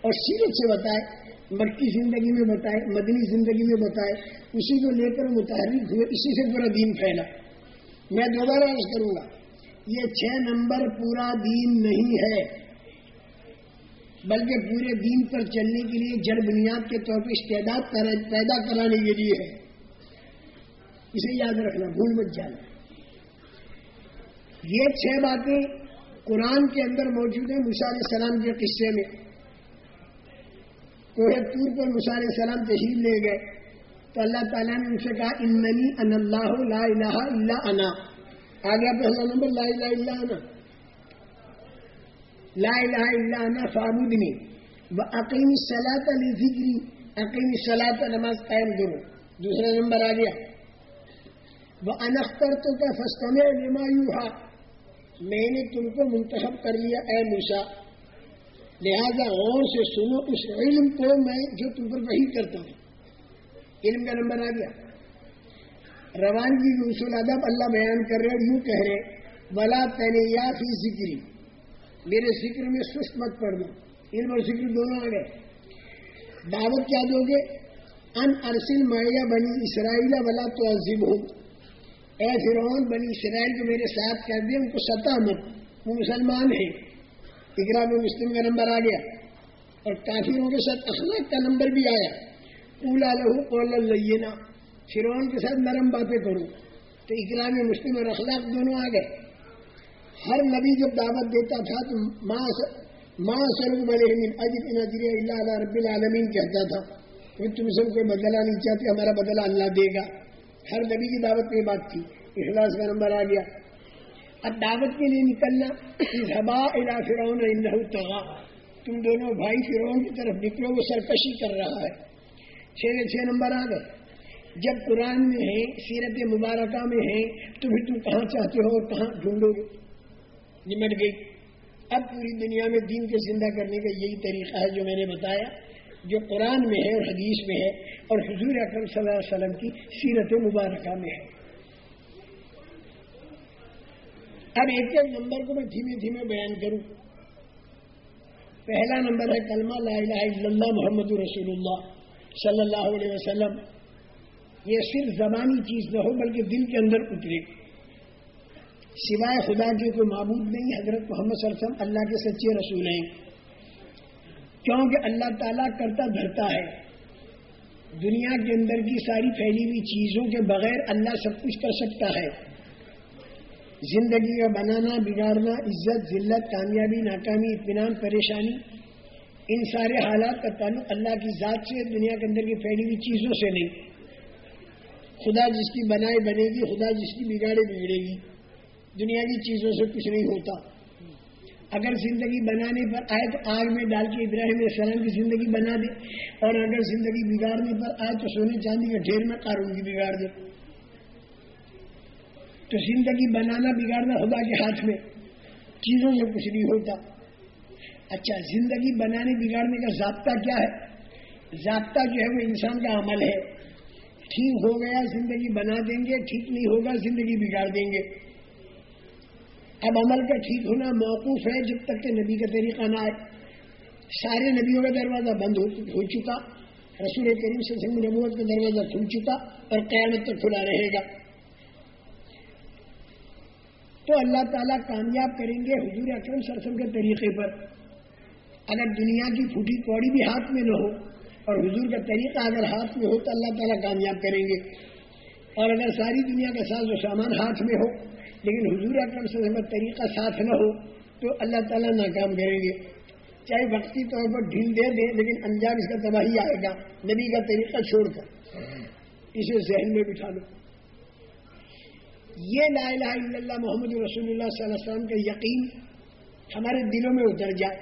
Speaker 2: اور سیرت سے بتائے، مکی زندگی میں بتائے، مدنی زندگی میں بتائے، اسی کو لے کر متحرک ہوئے، اسی سے پورا دین پھیلا۔ میں دوبارہ عرض کروں گا، یہ چھ نمبر پورا دین نہیں ہے، بلکہ پورے دین پر چلنے کے لیے جڑ بنیاد کے طور پہ استعداد پیدا کرانے کے لیے ہے۔ اسے یاد رکھنا، بھول مت جانا۔ یہ چھ باتیں قرآن کے اندر موجود ہیں مثال السلام کے قصے میں۔ کوہ تور پر مثال السلام تشریف لے گئے۔ تو اللہ تعالیٰ نے ان سے کہا، اننی ان اللہ لا الہ الا انا. آگے پہلا نمبر، لا الہ الا انا۔ لا الہ الا انا فعبدنی و عقیم سلاط علی ذکری۔ عقیم سلاط نماز قائم کرو۔ دوسرا نمبر آ گیا وہ انختر تو کیا فسطم لما یوہا میں نے تم کو منتخب کر لیا، اے موسا لہذا غور سے سنو، اس علم کو میں جو تم پر وہی کرتا ہوں۔ علم کا نمبر آ گیا۔ روانگی کی اصول ادب اللہ بیان کر رہے یوں کہہ رہے بلا یا فی ذکری میرے ذکر میں سست مت پڑ دو علم اور ذکر دونوں آ گئے۔ دعوت کیا دو گے؟ ان ارسل معیہ بنی اسرائیل بلا تو عظیم ہوں اے فرعون، بنی اسرائیل جو میرے ساتھ کر دیا، ان کو سطح مت۔ وہ مسلمان ہیں۔ اقرا میں مسلم کا نمبر آ گیا۔ اور کافروں کے ساتھ اخلاق کا نمبر بھی آیا۔ اولا لہو قول لینا۔ فرعون کے ساتھ نرم باتیں کروں تو اکرام مسلم اور اخلاق دونوں آ گئے۔ ہر نبی جب دعوت دیتا تھا تو ماں سلم اجب اللہ رب العالمین کہتا تھا۔ کہ تم سب کوئی بدلا نہیں چاہتے، ہمارا بدلا اللہ دے گا۔ ہر نبی کی دعوت میں بات تھی اخلاص کا نمبر آ گیا۔ اب دعوت کے لیے نکلنا ہبا الا فرعون تغا تم دونوں بھائی فرعون کی طرف نکلو، وہ سرکشی کر رہا ہے۔ چھ چھ نمبر آ گئے۔ جب قرآن میں ہے، سیرت مبارکہ میں ہے، تو پھر تم کہاں چاہتے ہو اور کہاں ڈھونڈو گے؟ نمٹ گئی۔ اب پوری دنیا میں دین کو زندہ کرنے کا یہی طریقہ ہے جو میں نے بتایا۔ جو قرآن میں ہے اور حدیث میں ہے اور حضور اکرم صلی اللہ علیہ وسلم کی سیرت مبارکہ میں ہے۔ اب ایک ایک نمبر کو میں دھیمے دھیمے بیان کروں۔ پہلا نمبر ہے کلمہ لا الہ الا اللہ محمد رسول اللہ صلی اللہ علیہ وسلم۔ یہ صرف زبانی چیز نہ ہو بلکہ دل کے اندر اترے۔ سوائے خدا کے کوئی معبود نہیں، حضرت محمد صلی اللہ علیہ وسلم اللہ کے سچے رسول ہیں۔ کیونکہ اللہ تعالیٰ کرتا دھرتا ہے۔ دنیا کے اندر کی ساری پھیلی ہوئی چیزوں کے بغیر اللہ سب کچھ کر سکتا ہے۔ زندگی کا بنانا، بگاڑنا، عزت، ذلت، کامیابی، ناکامی، اطمینان، پریشانی، ان سارے حالات کا تعلق اللہ کی ذات سے، دنیا کے اندر کی پھیلی ہوئی چیزوں سے نہیں۔ خدا جس کی بنائے بنے گی، خدا جس کی بگاڑے بگڑے گی۔ دنیا کی چیزوں سے کچھ نہیں ہوتا۔ اگر زندگی بنانے پر آئے تو آگ میں ڈال کے ابراہیم علیہ السلام کی زندگی بنا دے، اور اگر زندگی بگاڑنے پر آئے تو سونے چاندی کے ڈھیر میں قارون کی بگاڑ دے۔ تو زندگی بنانا، بگاڑنا خدا کے ہاتھ میں چیزوں سے کچھ نہیں ہوتا۔ اچھا زندگی بنانے، بگاڑنے کا ضابطہ کیا ہے؟ ضابطہ جو ہے وہ انسان کا عمل ہے۔ ٹھیک ہو گیا، زندگی بنا دیں گے، ٹھیک نہیں ہوگا، زندگی بگاڑ دیں گے۔ اب عمل کا ٹھیک ہونا موقوف ہے جب تک کہ نبی کا طریقہ نہ آئے۔ سارے نبیوں کا دروازہ بند ہو چکا۔ رسول کریم سے سنگ نبوت کا دروازہ کھل چکا اور قیامت تک کھلا رہے گا۔ تو اللہ تعالیٰ کامیاب کریں گے حضور اکرم سرسم کے طریقے پر۔ اگر دنیا کی پھوٹی کوڑی بھی ہاتھ میں نہ ہو اور حضور کا طریقہ اگر ہاتھ میں ہو تو اللہ تعالیٰ کامیاب کریں گے۔ اور اگر ساری دنیا کا ساز و سامان ہاتھ میں ہو لیکن حضور اکرم صلی اللہ علیہ وسلم طریقہ ساتھ نہ ہو تو اللہ تعالیٰ ناکام کریں گے۔ چاہے وقتی طور پر ڈھیل دے دیں لیکن انجام اس کا تباہی آئے گا۔ نبی کا طریقہ چھوڑ کر۔ اسے ذہن میں بٹھا لو۔ یہ لا الہ الا اللہ محمد رسول اللہ صلی اللہ علیہ وسلم کا یقین ہمارے دلوں میں اتر جائے۔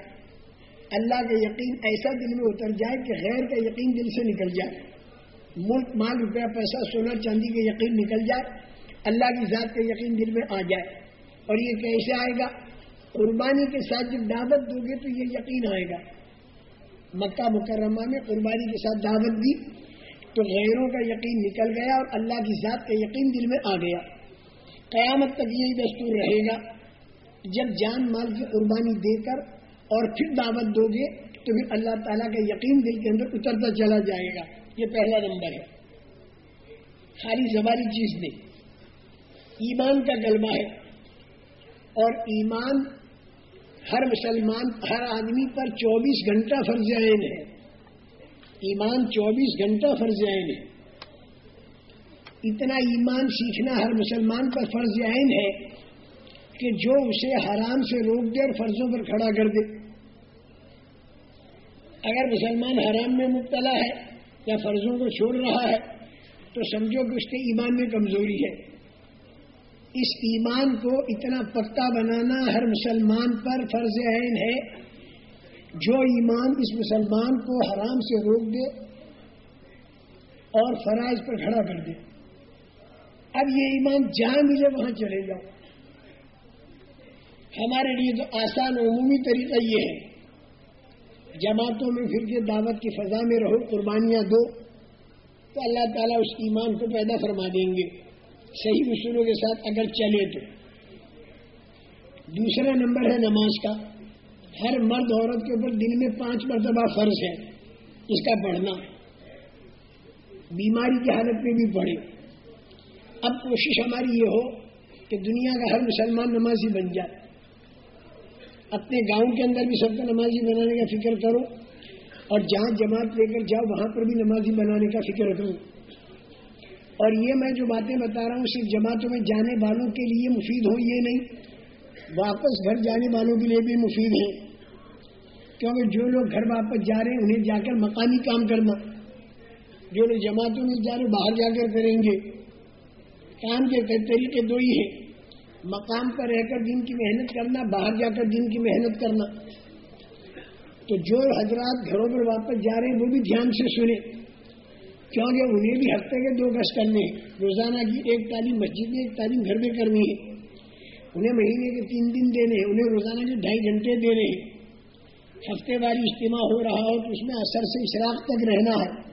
Speaker 2: اللہ کا یقین ایسا دل میں اتر جائے کہ غیر کا یقین دل سے نکل جائے۔ ملک، مال، روپیہ، پیسہ، سونا، چاندی کا یقین نکل جائے۔ اللہ کی ذات کا یقین دل میں آ جائے اور یہ کیسے آئے گا؟ قربانی کے ساتھ جب دعوت دو گے تو یہ یقین آئے گا۔ مکہ مکرمہ میں قربانی کے ساتھ دعوت دی تو غیروں کا یقین نکل گیا اور اللہ کی ذات کا یقین دل میں آ گیا۔ قیامت تک یہی دستور رہے گا۔ جب جان مال کی قربانی دے کر اور پھر دعوت دو گے تو پھر اللہ تعالیٰ کا یقین دل کے اندر اترتا چلا جائے گا۔ یہ پہلا نمبر ہے۔ خالی زبانی چیز نہیں۔ ایمان کا غلبہ ہے۔ اور ایمان ہر مسلمان، ہر آدمی پر چوبیس گھنٹہ فرض عین ہے۔ ایمان چوبیس گھنٹہ فرض عین ہے۔ اتنا ایمان سیکھنا ہر مسلمان پر فرض عین ہے کہ جو اسے حرام سے روک دے اور فرضوں پر کھڑا کر دے۔ اگر مسلمان حرام میں مبتلا ہے یا فرضوں کو چھوڑ رہا ہے تو سمجھو کہ اس کے ایمان میں کمزوری ہے۔ اس ایمان کو اتنا پکا بنانا ہر مسلمان پر فرض عین ہے۔ جو ایمان اس مسلمان کو حرام سے روک دے اور فرائض پر کھڑا کر دے۔ اب یہ ایمان جہاں ملے وہاں چلے جاؤ۔ ہمارے لیے تو آسان عمومی طریقہ یہ ہے۔ جماعتوں میں پھر کے دعوت کی فضا میں رہو، قربانیاں دو، تو اللہ تعالیٰ اس ایمان کو پیدا فرما دیں گے۔ صحیح اصولوں کے ساتھ اگر چلے تو۔ دوسرا نمبر ہے نماز کا۔ ہر مرد عورت کے اوپر دن میں پانچ مرتبہ فرض ہے۔ اس کا پڑھنا۔ بیماری کی حالت میں بھی پڑھے۔ اب کوشش ہماری یہ ہو کہ دنیا کا ہر مسلمان نمازی بن جائے۔ اپنے گاؤں کے اندر بھی سب کو نمازی بنانے کا فکر کرو اور جہاں جماعت لے کر جاؤ، وہاں پر بھی نمازی بنانے کا فکر کرو۔ اور یہ میں جو باتیں بتا رہا ہوں، صرف جماعتوں میں جانے والوں کے لیے مفید ہو یہ نہیں۔ واپس گھر جانے والوں کے لیے بھی مفید ہے کیونکہ جو لوگ گھر واپس جا رہے ہیں، انہیں جا کر مقامی کام کرنا۔ جو لوگ جماعتوں میں جا رہے باہر جا کر کریں گے۔ کام کے طریقے دو ہی ہیں۔ مقام پر رہ کر دن کی محنت کرنا، باہر جا کر دن کی محنت کرنا۔ تو جو حضرات گھروں پر واپس جا رہے ہیں، وہ بھی دھیان سے سنیں۔ کیونکہ جی؟ انہیں بھی ہفتے کے دو گز کرنے روزانہ کی ایک تعلیم مسجد میں، ایک تعلیم گھر میں کرنی ہے۔ انہیں مہینے کے تین دن دینے، انہیں روزانہ کے ڈھائی گھنٹے دینے۔ ہفتے واری اجتماع ہو رہا ہو تو اس میں اثر سے اشراق تک رہنا ہے۔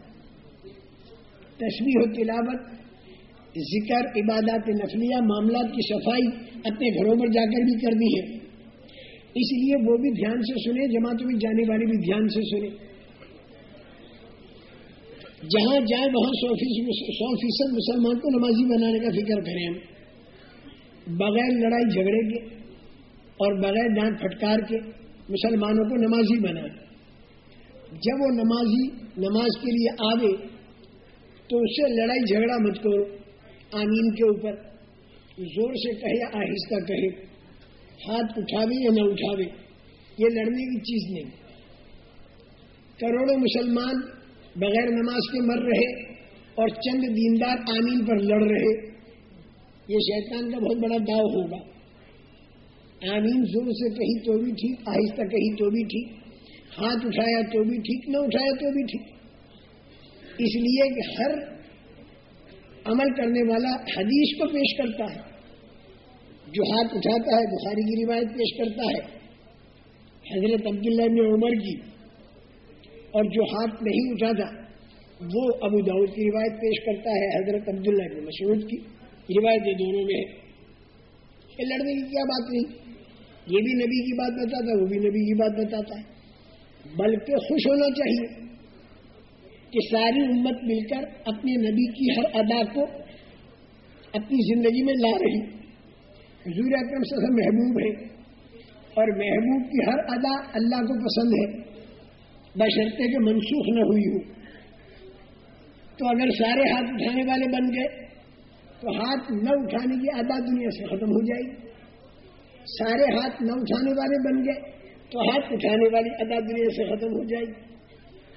Speaker 2: تصویر و تلاوت، ذکر، عبادات نفلیہ، معاملات کی صفائی اپنے گھروں پر جا کر بھی کرنی ہے۔ اس لیے وہ بھی دھیان سے سنیں، جماعتوں میں جانے والے بھی دھیان سے سنیں۔ جہاں جائیں وہاں سو فیصد مسلمان کو نمازی بنانے کا فکر کریں ہم۔ بغیر لڑائی جھگڑے کے اور بغیر ڈانٹ پھٹکار کے مسلمانوں کو نمازی بنائیں جب وہ نمازی نماز کے لیے آوے تو اس سے لڑائی جھگڑا مت کرو۔ آمین کے اوپر۔ زور سے کہے، آہستہ کہے۔ ہاتھ اٹھاوے یا نہ اٹھاوے، یہ لڑنے کی چیز نہیں۔ کروڑوں مسلمان بغیر نماز کے مر رہے اور چند دیندار آمین پر لڑ رہے۔ یہ شیطان کا بہت بڑا داؤ ہوگا۔ آمین زور سے کہیں تو بھی ٹھیک، آہستہ کہیں تو بھی ٹھیک، ہاتھ اٹھایا تو بھی ٹھیک، نہ اٹھایا تو بھی ٹھیک۔ اس لیے کہ ہر عمل کرنے والا حدیث کو پیش کرتا ہے۔ جو ہاتھ اٹھاتا ہے، بخاری کی روایت پیش کرتا ہے۔ حضرت عبداللہ نے عمر کی اور جو ہاتھ نہیں اٹھاتا، وہ ابو داود کی روایت پیش کرتا ہے، حضرت عبداللہ نے مسعود کی روایتیں دونوں میں ہے۔ یہ لڑنے کی کیا بات نہیں، یہ بھی نبی کی بات بتاتا ہے وہ بھی نبی کی بات بتاتا ہے۔ بلکہ خوش ہونا چاہیے کہ ساری امت مل کر اپنے نبی کی ہر ادا کو اپنی زندگی میں لا رہی۔ حضور اکرم سے محبوب ہے اور محبوب کی ہر ادا اللہ کو پسند ہے۔ بشرطے کے منسوخ نہ ہوئی ہو تو اگر سارے ہاتھ اٹھانے والے بن گئے، تو ہاتھ نہ اٹھانے کی ادا دنیا سے ختم ہو جائے گی۔ سارے ہاتھ نہ اٹھانے والے بن گئے، تو ہاتھ اٹھانے والی ادا دنیا سے ختم ہو جائے گی۔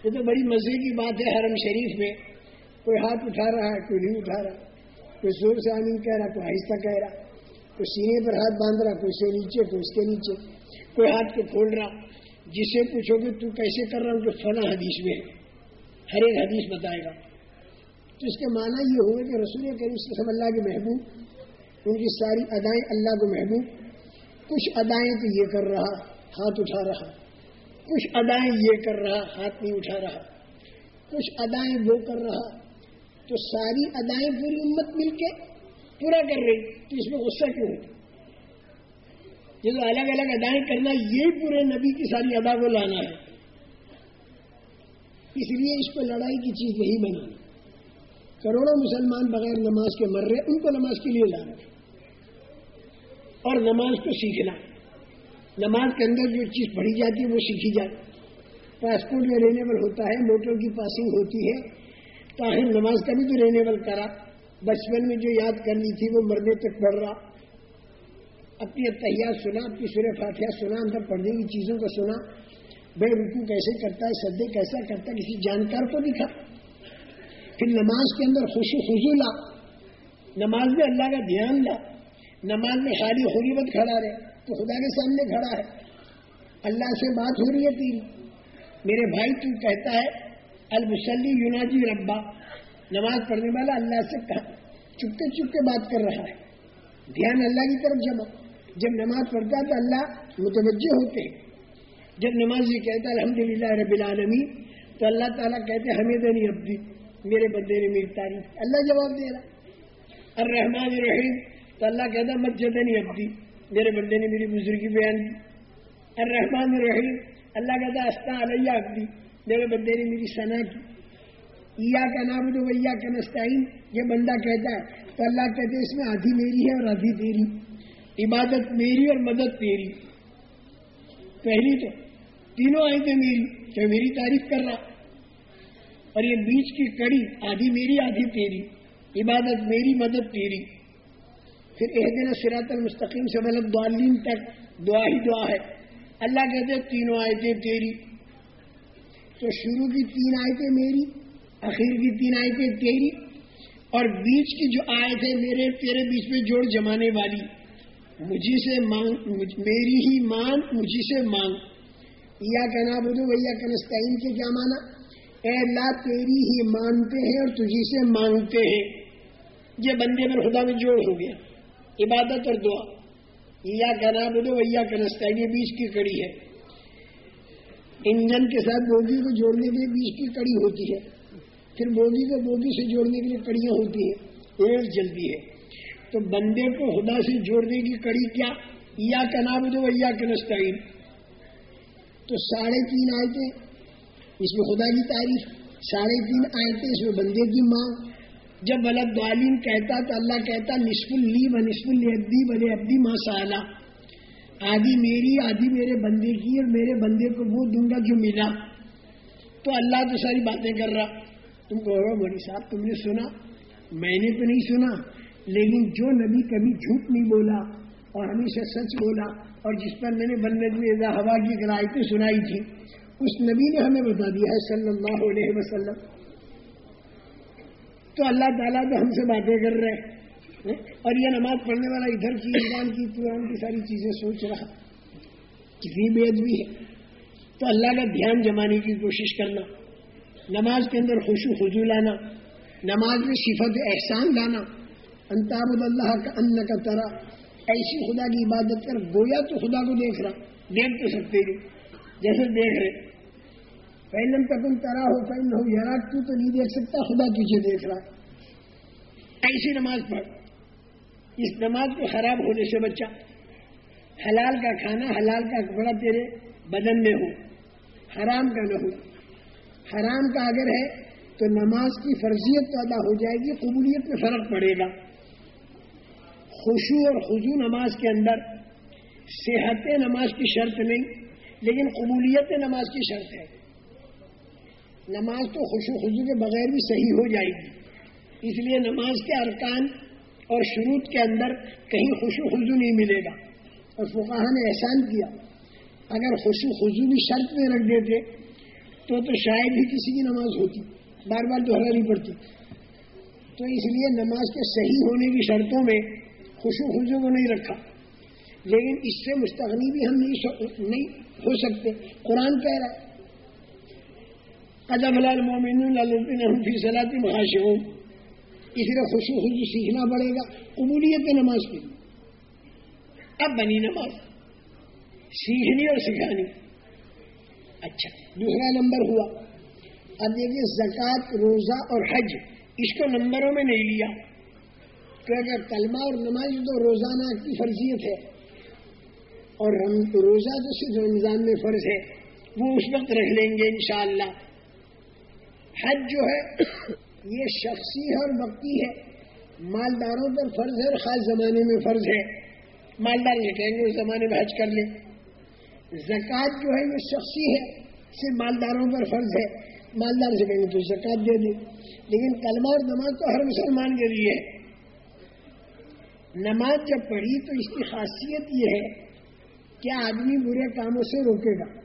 Speaker 2: یہ تو بڑی مزے کی بات ہے حرم شریف میں۔ کوئی ہاتھ اٹھا رہا ہے، کوئی نہیں اٹھا رہا۔ کوئی زور سے آمین کہہ رہا، کوئی آہستہ کہہ رہا۔ کوئی سینے پر ہاتھ باندھ رہا، کوئی سے نیچے، کوئی اس کے نیچے۔ کوئی ہاتھ کو کھول رہا۔ جسے پوچھو گے تو کیسے کر رہا ہوں؟ جو فلاں حدیث میں ہے۔ ہر ایک حدیث بتائے گا۔ تو اس کے معنی یہ ہوئے کہ رسول کریم سب اللہ کے محبوب، ان کی ساری ادائیں اللہ کو محبوب۔ کچھ ادائیں تو یہ کر رہا، ہاتھ اٹھا رہا۔ کچھ ادائیں یہ کر رہا، ہاتھ نہیں اٹھا رہا۔ کچھ ادائیں وہ کر رہا تو ساری ادائیں پوری امت مل کے پورا کر رہی، تو اس میں غصہ کیوں ہوتا یہ تو الگ الگ ادائیں کرنا یہ پورے نبی کی ساری ادا کو لانا ہے۔ اس لیے اس کو لڑائی کی چیز نہیں بنانی کروڑوں مسلمان بغیر نماز کے مر رہے ان کو نماز کے لیے لانا اور نماز کو سیکھنا۔ نماز کے اندر جو چیز پڑھی جاتی ہے، وہ سیکھی جاتی پاسپورٹ میں رینیبل ہوتا ہے، موٹر کی پاسنگ ہوتی ہے۔ تاہم نماز کا بھی تو رینیبل کرا۔ بچپن میں جو یاد کرنی تھی، وہ مرنے تک پڑھ رہا۔ اپنی اتحیات سنا، اپنی سورہ فاتحہ سنا، اندر پڑھنے کی چیزوں کو سنا۔ بے رکو کیسے کرتا ہے سدے کیسا کرتا ہے، کسی جانکار کو دکھا۔ پھر نماز کے اندر خوشی خوشی لا۔ نماز میں اللہ کا دھیان لا۔ نماز میں خالی ہوری مت کھڑا رہے تو خدا کے سامنے کھڑا ہے۔ اللہ سے بات ہو رہی ہے تین میرے بھائی تو کہتا ہے المسلی یوناجی ربا۔ نماز پڑھنے والا اللہ سے چپکے چپکے بات کر رہا ہے۔ دھیان اللہ کی طرف جمع۔ جب نماز پڑھتا ہے تو اللہ متوجہ ہوتے۔ ہیں جب نماز یہ کہتا ہے الحمد للہ رب العالمی تو اللہ تعالیٰ کہتے ہمیں دینی ابدی میرے بندے نے میری تعریف۔ اللہ جواب دے رہا۔ الرحمن الرحیم، تو اللہ کہتا مسجدنی ابدی میرے بندے نے میری بزرگی بیان کی۔ الرحمن الرحیم، اللہ کہتا، استا علیہ ابدی میرے بندے نے میری سنا کی۔ یا کا نام جو ویا کا نسطین یہ بندہ کہتا ہے تو اللہ کہتے، اس میں آدھی میری ہے اور آدھی تیری۔ عبادت میری اور مدد تیری۔ پہلی تو تینوں آئی تھے میری کہ میری تعریف کر رہا۔ اور یہ بیچ کی کڑی آدھی میری، آدھی تیری۔ عبادت میری، مدد تیری۔ پھر ایک دن سراط المستقیم سے مطلب دعالین تک دعا ہی دعا ہے۔ اللہ کہتے تینوں آیتیں تیری۔ تو شروع کی تین آیتیں میری، آخر کی تین آیتیں تیری۔ اور بیچ کی جو آیتیں میرے، تیرے بیچ میں جوڑ جمانے والی۔ مجھے سے مانگ میری ہی مان، مجھے سے مانگ۔ یا کہنا بدو بھیا کنستین کے کیا مانا اے اللہ، تیری ہی مانتے ہیں اور تجھی سے مانگتے ہیں۔ یہ بندے میں خدا میں جوڑ ہو گیا۔ عبادت اور دعا۔ یا کہنا بدو یا کنستا یہ بیچ کی کڑی ہے۔ انجن کے ساتھ بوگی کو جوڑنے کے لیے بیچ کی کڑی ہوتی ہے۔ پھر بوگی کو بوگی سے جوڑنے کے لیے کڑیاں ہوتی ہیں۔ ایک جلدی ہے۔ تو بندے کو خدا سے جوڑنے کی کڑی کیا؟ یا کہنا بدو یا کنسٹائن تو ساڑھے تین آئے تھے اس میں خدا کی تعریف، ساڑھے تین آئے تھے اس میں بندے کی ماں. جب ولد والین کہتا تو اللہ کہتا، نصف اللی و نصف البی بلے ابدی مسالہ آدھی میری، آدھی میرے بندے کی اور میرے بندے کو وہ دوں گا جو ملا. تو اللہ تو ساری باتیں کر رہا. تم کو بڑی صاحب، تم نے سنا؟ میں نے تو نہیں سنا۔ لیکن جو نبی کبھی جھوٹ نہیں بولا اور ہمیشہ سچ بولا اور جس پر میں نے بند اذا ہوا کی کرائتیں سنائی تھی اس نبی نے ہمیں بتا دیا ہے صلی اللہ علیہ وسلم۔ تو اللہ تعالیٰ تو ہم سے باتیں کر رہے ہیں۔ اور یہ نماز پڑھنے والا ادھر کی، ایران کی، قرآن کی ساری چیزیں سوچ رہا۔ کتنی بے ادبی ہے۔ تو اللہ کا دھیان جمانے کی کوشش کرنا۔ نماز کے اندر خوشو خزو لانا۔ نماز میں صفت احسان لانا۔ انتاب اللہ کا ان کا طرح ایسی خدا کی عبادت کر، گویا تو خدا کو دیکھ رہا۔ دیکھ تو سکتے نہیں۔ جیسے دیکھ رہے۔ پہلم کا تم ترا ہو پہلے ہو یار تو تو نہیں دیکھ سکتا، خدا تجھے دیکھ رہا۔ ایسی نماز پڑھ۔ اس نماز کو خراب ہونے سے بچا۔ حلال کا کھانا، حلال کا کپڑا تیرے بدن میں ہو۔ حرام کا نہ ہو۔ حرام کا اگر ہے، تو نماز کی فرضیت پیدا ہو جائے گی، قبولیت میں فرق پڑے گا۔ خوشو اور خزو نماز کے اندر صحت نماز کی شرط نہیں، لیکن قبولیت نماز کی شرط ہے۔ نماز تو خوش و کے بغیر بھی صحیح ہو جائے گی۔ اس لیے نماز کے ارکان اور شروط کے اندر کہیں خوش و خزو نہیں ملے گا۔ اور فقہ نے احسان کیا، اگر خوش و خزو بھی شرط میں رکھ دیتے تو تو شاید ہی کسی کی نماز ہوتی، بار بار دوہرانی پڑتی۔ تو اس لیے نماز کے صحیح ہونے کی شرطوں میں خوش و خزو کو نہیں رکھا۔ لیکن اس سے مستغنی بھی ہم نہیں ہو سکتے۔ قرآن کہہ رہا ہے ادب لال فی صلاحی محاش ہوں اس لیے خوشی خوشی سیکھنا پڑے گا۔ قبولیت نماز کی اب بنی نماز۔ سیکھنی اور سکھانی۔ اچھا دوسرا نمبر ہوا۔ اب دیکھیے، زکوٰۃ، روزہ اور حج۔ اس کو نمبروں میں نہیں لیا۔ تو اگر کلمہ اور نماز تو روزانہ کی فرضیت ہے اور روزہ تو صرف رمضان میں فرض ہے، وہ اس وقت رکھ لیں گے انشاءاللہ۔ حج جو ہے، یہ شخصی ہے اور وقتی ہے۔ مالداروں پر فرض ہے اور خاص زمانے میں فرض ہے۔ مالدار یہ کہیں گے، اس زمانے میں حج کر لیں۔ زکوٰۃ جو ہے، یہ شخصی ہے، صرف مالداروں پر فرض ہے۔ مالدار سے کہیں گے تو زکوٰۃ دے دیں۔ لیکن کلمہ اور نماز تو ہر مسلمان کے لیے ہے۔ نماز جب پڑھی تو اس کی خاصیت یہ ہے کہ آدمی برے کاموں سے روکے گا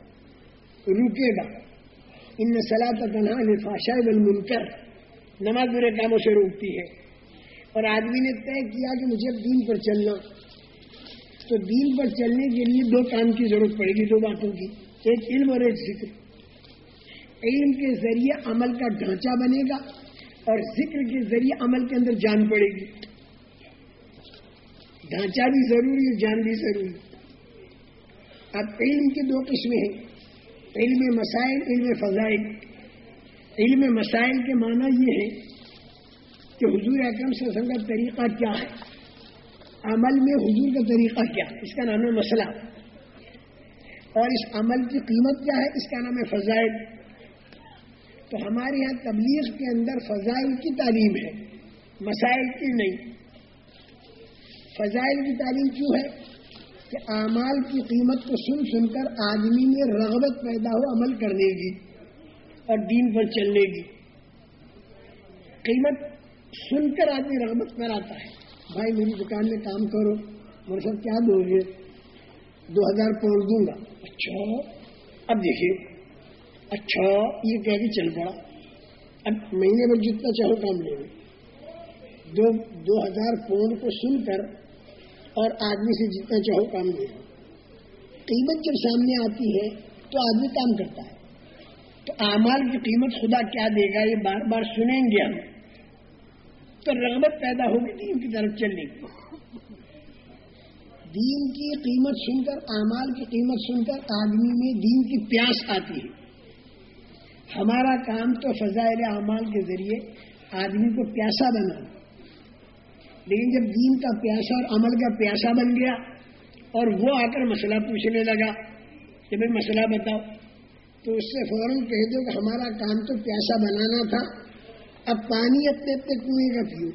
Speaker 2: رکے گا۔ ان سلا تنہا نفاشا بل منکر نماز برے کاموں سے روکتی ہے۔ اور آدمی نے طے کیا کہ مجھے دین پر چلنا۔ تو دین پر چلنے کے لیے دو کام کی ضرورت پڑے گی، دو باتوں کی۔ ایک علم اور ایک ذکر۔ علم کے ذریعے عمل کا ڈھانچہ بنے گا اور ذکر کے ذریعے عمل کے اندر جان پڑے گی۔ ڈھانچہ بھی ضروری جان بھی ضروری اب علم کی دو قسمیں ہیں۔ علم مسائل، علم فضائل۔ علم مسائل کے معنی یہ ہے کہ حضور اکرم سے سنگت طریقہ کیا ہے؟ عمل میں حضور کا طریقہ کیا؟ اس کا نام ہے مسئلہ۔ اور اس عمل کی قیمت کیا ہے؟ اس کا نام ہے فضائل۔ تو ہمارے یہاں تبلیغ کے اندر فضائل کی تعلیم ہے، مسائل کی نہیں۔ فضائل کی تعلیم کیوں ہے کہ اعمال کی قیمت کو سن سن کر آدمی میں رغبت پیدا ہو عمل کرنے کی اور دین پر چلنے کی۔ قیمت سن کر آدمی رغبت پر آتا ہے۔ بھائی، میری دکان میں کام کرو۔ میرے ساتھ کیا دو گے دو ہزار پاؤنڈ دوں گا۔ اچھا اب دیکھیے۔ اچھا یہ کہہ کے چل پڑا۔ اب مہینے میں جتنا چاہو کام لے دو دو ہزار پاؤنڈ کو سن کر اور آدمی سے جتنا چاہو کام لے قیمت جب سامنے آتی ہے تو آدمی کام کرتا ہے۔ تو اعمال کی قیمت خدا کیا دے گا یہ بار بار سنیں گے ہم۔ تو رغبت پیدا ہوگی دین کی طرف چلنے کی۔ دین کی قیمت سن کر، اعمال کی قیمت سن کر آدمی میں دین کی پیاس آتی ہے۔ ہمارا کام تو فضائل اعمال کے ذریعے آدمی کو پیاسا بنانا۔ لیکن جب دین کا پیاسا اور عمل کا پیاسا بن گیا اور وہ آ کر مسئلہ پوچھنے لگا کہ بھائی مسئلہ بتاؤ، تو اس سے فوراً کہہ دو کہ ہمارا کام تو پیاسا بنانا تھا۔ اب پانی اپنے اپنے کنویں کا پیو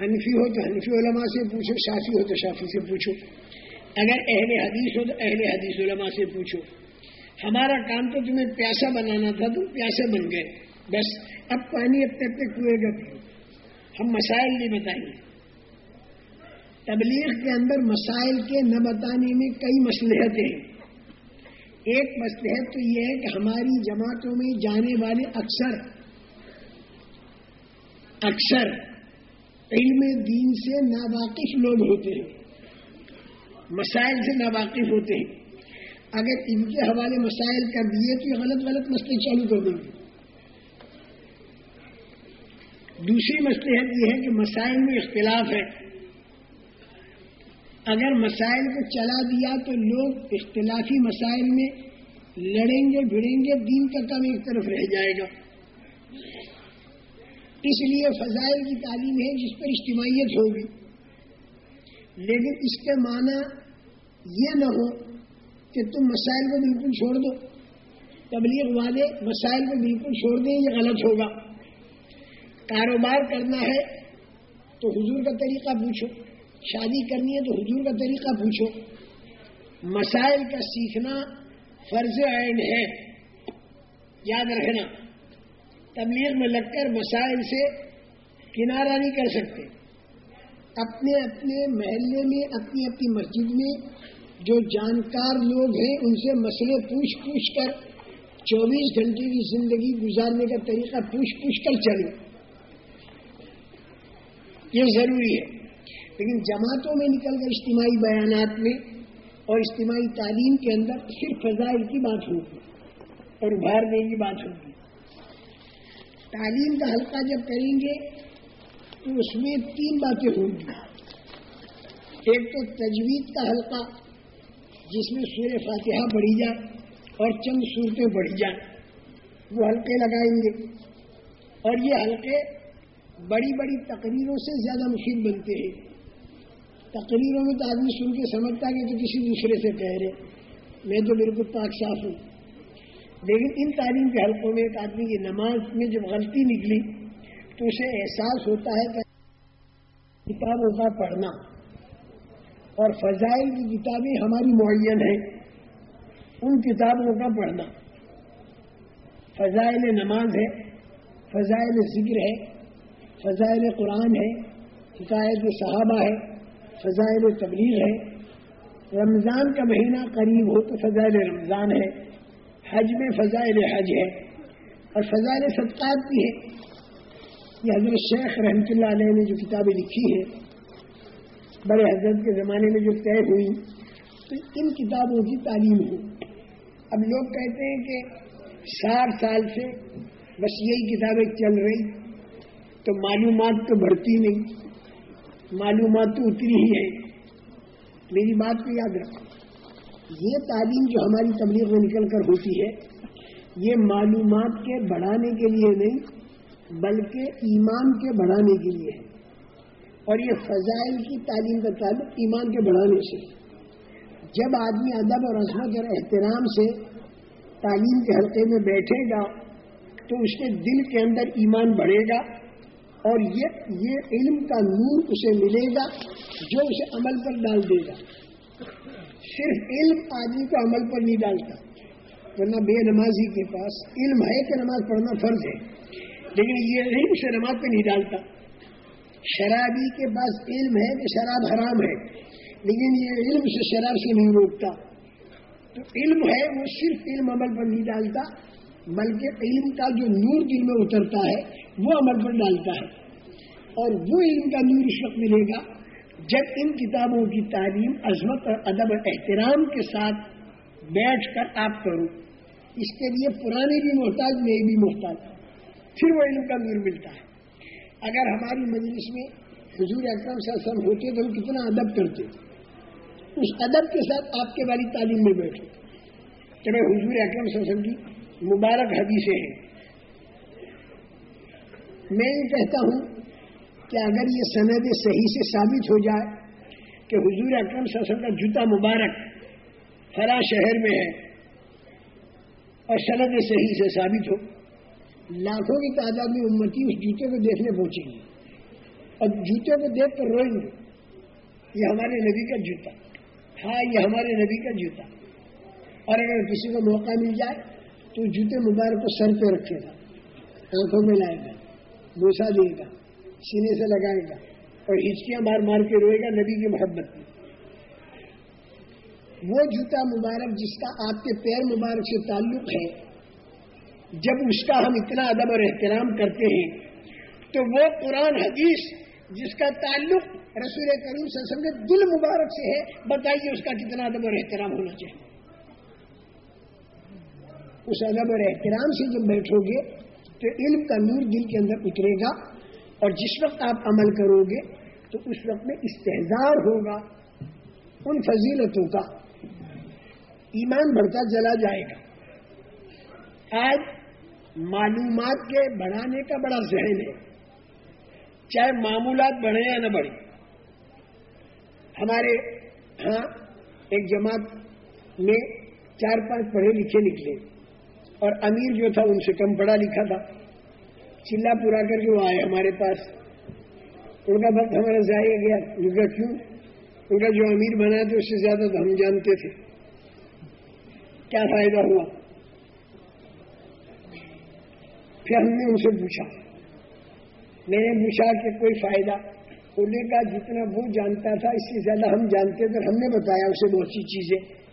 Speaker 2: حنفی ہو تو حنفی علماء سے پوچھو، شافی ہو تو شافی سے پوچھو۔ اگر اہل حدیث ہو تو اہل حدیث علماء سے پوچھو۔ ہمارا کام تو تمہیں پیاسا بنانا تھا تم پیاسے بن گئے۔ بس، اب پانی اپنے اپنے کنویں کا پیو ہم مسائل نہیں بتائیں گے۔ تبلیغ کے اندر مسائل کے نہ بتانے میں کئی مسلحتیں ہیں۔ ایک مسلحت تو یہ ہے کہ ہماری جماعتوں میں جانے والے اکثر اکثر علم دین سے ناواقف لوگ ہوتے ہیں۔ مسائل سے ناواقف ہوتے ہیں۔ اگر ان کے حوالے مسائل کر دیے تو یہ غلط غلط مسئلے چالو کر دیں گے۔ دوسری مسلحت یہ ہے کہ مسائل میں اختلاف ہے۔ اگر مسائل کو چلا دیا تو لوگ اختلافی مسائل میں لڑیں گے، بھڑیں گے، دین کا کم ایک طرف رہ جائے گا۔ اس لیے فضائل کی تعلیم ہے جس پر اجتماعیت ہوگی۔ لیکن اس کے معنی یہ نہ ہو کہ تم مسائل کو بالکل چھوڑ دو۔ تبلیغ والے مسائل کو بالکل چھوڑ دیں، یہ غلط ہوگا۔ کاروبار کرنا ہے تو حضور کا طریقہ پوچھو۔ شادی کرنی ہے تو حضور کا طریقہ پوچھو۔ مسائل کا سیکھنا فرض عین ہے۔ یاد رکھنا تبلیغ میں لگ کر مسائل سے کنارہ نہیں کر سکتے۔ اپنے اپنے محلے میں، اپنی اپنی مسجد میں جو جانکار لوگ ہیں، ان سے مسئلے پوچھ پوچھ کر، چوبیس گھنٹے کی زندگی گزارنے کا طریقہ پوچھ پوچھ کر چلے یہ ضروری ہے۔ لیکن جماعتوں میں نکل کر اجتماعی بیانات میں اور اجتماعی تعلیم کے اندر صرف فضائل کی بات ہوگی اور ابھارنے کی بات ہوگی۔ تعلیم کا حلقہ جب کریں گے تو اس میں تین باتیں ہوں گی۔ ایک تو تجوید کا حلقہ، جس میں سور فاتحہ بڑھی جائے اور چند صورتیں بڑھی جائیں۔ وہ حلقے لگائیں گے۔ اور یہ حلقے بڑی بڑی تقریروں سے زیادہ مفید بنتے ہیں۔ تقریروں میں تو آدمی سن کے سمجھتا کہ تو کسی دوسرے سے کہہ رہے میں تو بالکل پاک صاف ہوں۔ لیکن ان تعلیم کے حلقوں میں ایک آدمی کی نماز میں جب غلطی نکلی تو اسے احساس ہوتا ہے کہ کتابوں کا پڑھنا اور فضائل کی کتابیں ہماری معین ہیں۔ ان کتابوں کا پڑھنا۔ فضائل نماز ہے، فضائل ذکر ہے، فضائل قرآن ہے، حکایت صحابہ ہے۔ فضائل تبلیغ ہے۔ رمضان کا مہینہ قریب ہو تو فضائل رمضان ہے۔ حج میں فضائل حج ہے۔ اور فضائل صدقات بھی ہے یہ حضرت شیخ رحمۃ اللہ علیہ نے جو کتابیں لکھی ہیں، بڑے حضرت کے زمانے میں جو طے ہوئی، تو ان کتابوں کی تعلیم ہو۔ اب لوگ کہتے ہیں کہ ساٹھ سال سے بس یہی کتابیں چل رہی، تو معلومات تو بڑھتی نہیں۔ معلومات تو اتنی ہی ہے میری بات کو یاد رکھو۔ یہ تعلیم جو ہماری تبلیغ میں نکل کر ہوتی ہے، یہ معلومات کے بڑھانے کے لیے نہیں، بلکہ ایمان کے بڑھانے کے لیے ہے۔ اور یہ فضائل کی تعلیم کا تعلق ایمان کے بڑھانے سے۔ جب آدمی ادب اور عظمت اور احترام سے تعلیم کے حلقے میں بیٹھے گا، تو اس کے دل کے اندر ایمان بڑھے گا۔ اور یہ یہ علم کا نور اسے ملے گا، جو اسے عمل پر ڈال دے گا۔ صرف علم آدمی کو عمل پر نہیں ڈالتا، ورنہ بے نمازی کے پاس علم ہے کہ نماز پڑھنا فرض ہے، لیکن یہ علم سے نماز پہ نہیں ڈالتا۔ شرابی کے پاس علم ہے کہ شراب حرام ہے، لیکن یہ علم سے شراب سے نہیں روکتا۔ تو علم ہے، وہ صرف علم عمل پر نہیں ڈالتا، بلکہ علم کا جو نور دل میں اترتا ہے وہ عمل پر ڈالتا ہے۔ اور وہ علم کا نور اس وقت ملے گا۔ جب ان کتابوں کی تعلیم، عظمت اور ادب اور احترام کے ساتھ بیٹھ کر آپ کروں اس کے لیے پرانے بھی محتاج میں بھی محتاج۔ پھر وہ علم کا نور ملتا ہے۔ اگر ہماری مجلس میں حضور اکرم سے اصل ہوتے تو ہم کتنا ادب کرتے۔ اس ادب کے ساتھ آپ کے والی تعلیم میں بیٹھو۔ کہ حضور اکرم سے کی مبارک حدیثیں ہیں۔ میں یہ کہتا ہوں کہ اگر یہ سند صحیح سے ثابت ہو جائے کہ حضور اکرم صلی اللہ علیہ وسلم کا جوتا مبارک فلاں شہر میں ہے اور سند صحیح سے ثابت ہو، لاکھوں کی تعداد میں امتی اس جوتے کو دیکھنے پہنچے گی اور جوتے کو دیکھ کر روئیں گے، یہ ہمارے نبی کا جوتا۔ ہاں یہ ہمارے نبی کا جوتا۔ اور اگر کسی کو موقع مل جائے تو جوتے مبارک کو سر پہ رکھے گا، آنکھوں میں لائے گا۔ بوسا دے گا، سینے سے لگائے گا اور ہچکیاں مار مار کے روئے گا نبی کی محبت میں۔ وہ جوتا مبارک جس کا آپ کے پیر مبارک سے تعلق ہے، جب اس کا ہم اتنا ادب اور احترام کرتے ہیں، تو وہ قرآن حدیث جس کا تعلق رسول کریم سے سمجھے دل مبارک سے ہے، بتائیے اس کا کتنا ادب اور احترام ہونا چاہیے۔ اس ادب اور احترام سے جب بیٹھو گے تو علم کا نور دل کے اندر اترے گا اور جس وقت آپ عمل کرو گے تو اس وقت میں استحزار ہوگا ان فضیلتوں کا۔ ایمان بڑھتا چلا جائے گا۔ آج معلومات کے بڑھانے کا بڑا ذہن ہے۔ چاہے معمولات بڑھے یا نہ بڑھے ہمارے ہاں ایک جماعت میں چار پانچ پڑھے لکھے نکلے۔ اور امیر جو تھا ان سے کم پڑھا لکھا تھا۔ چلا پورا کر کے وہ آئے ہمارے پاس۔ ان کا وقت ہمارا ضائع گیا۔ ان کا کیوں؟ ان کا جو امیر بنا تھا، اس سے زیادہ تو ہم جانتے تھے۔ کیا فائدہ ہوا؟ پھر ہم نے ان سے پوچھا۔ میں نے پوچھا کہ کوئی فائدہ انہوں کا جتنا وہ جانتا تھا، اس سے زیادہ ہم جانتے تھے۔ ہم نے بتایا اسے بہت سی چیزیں۔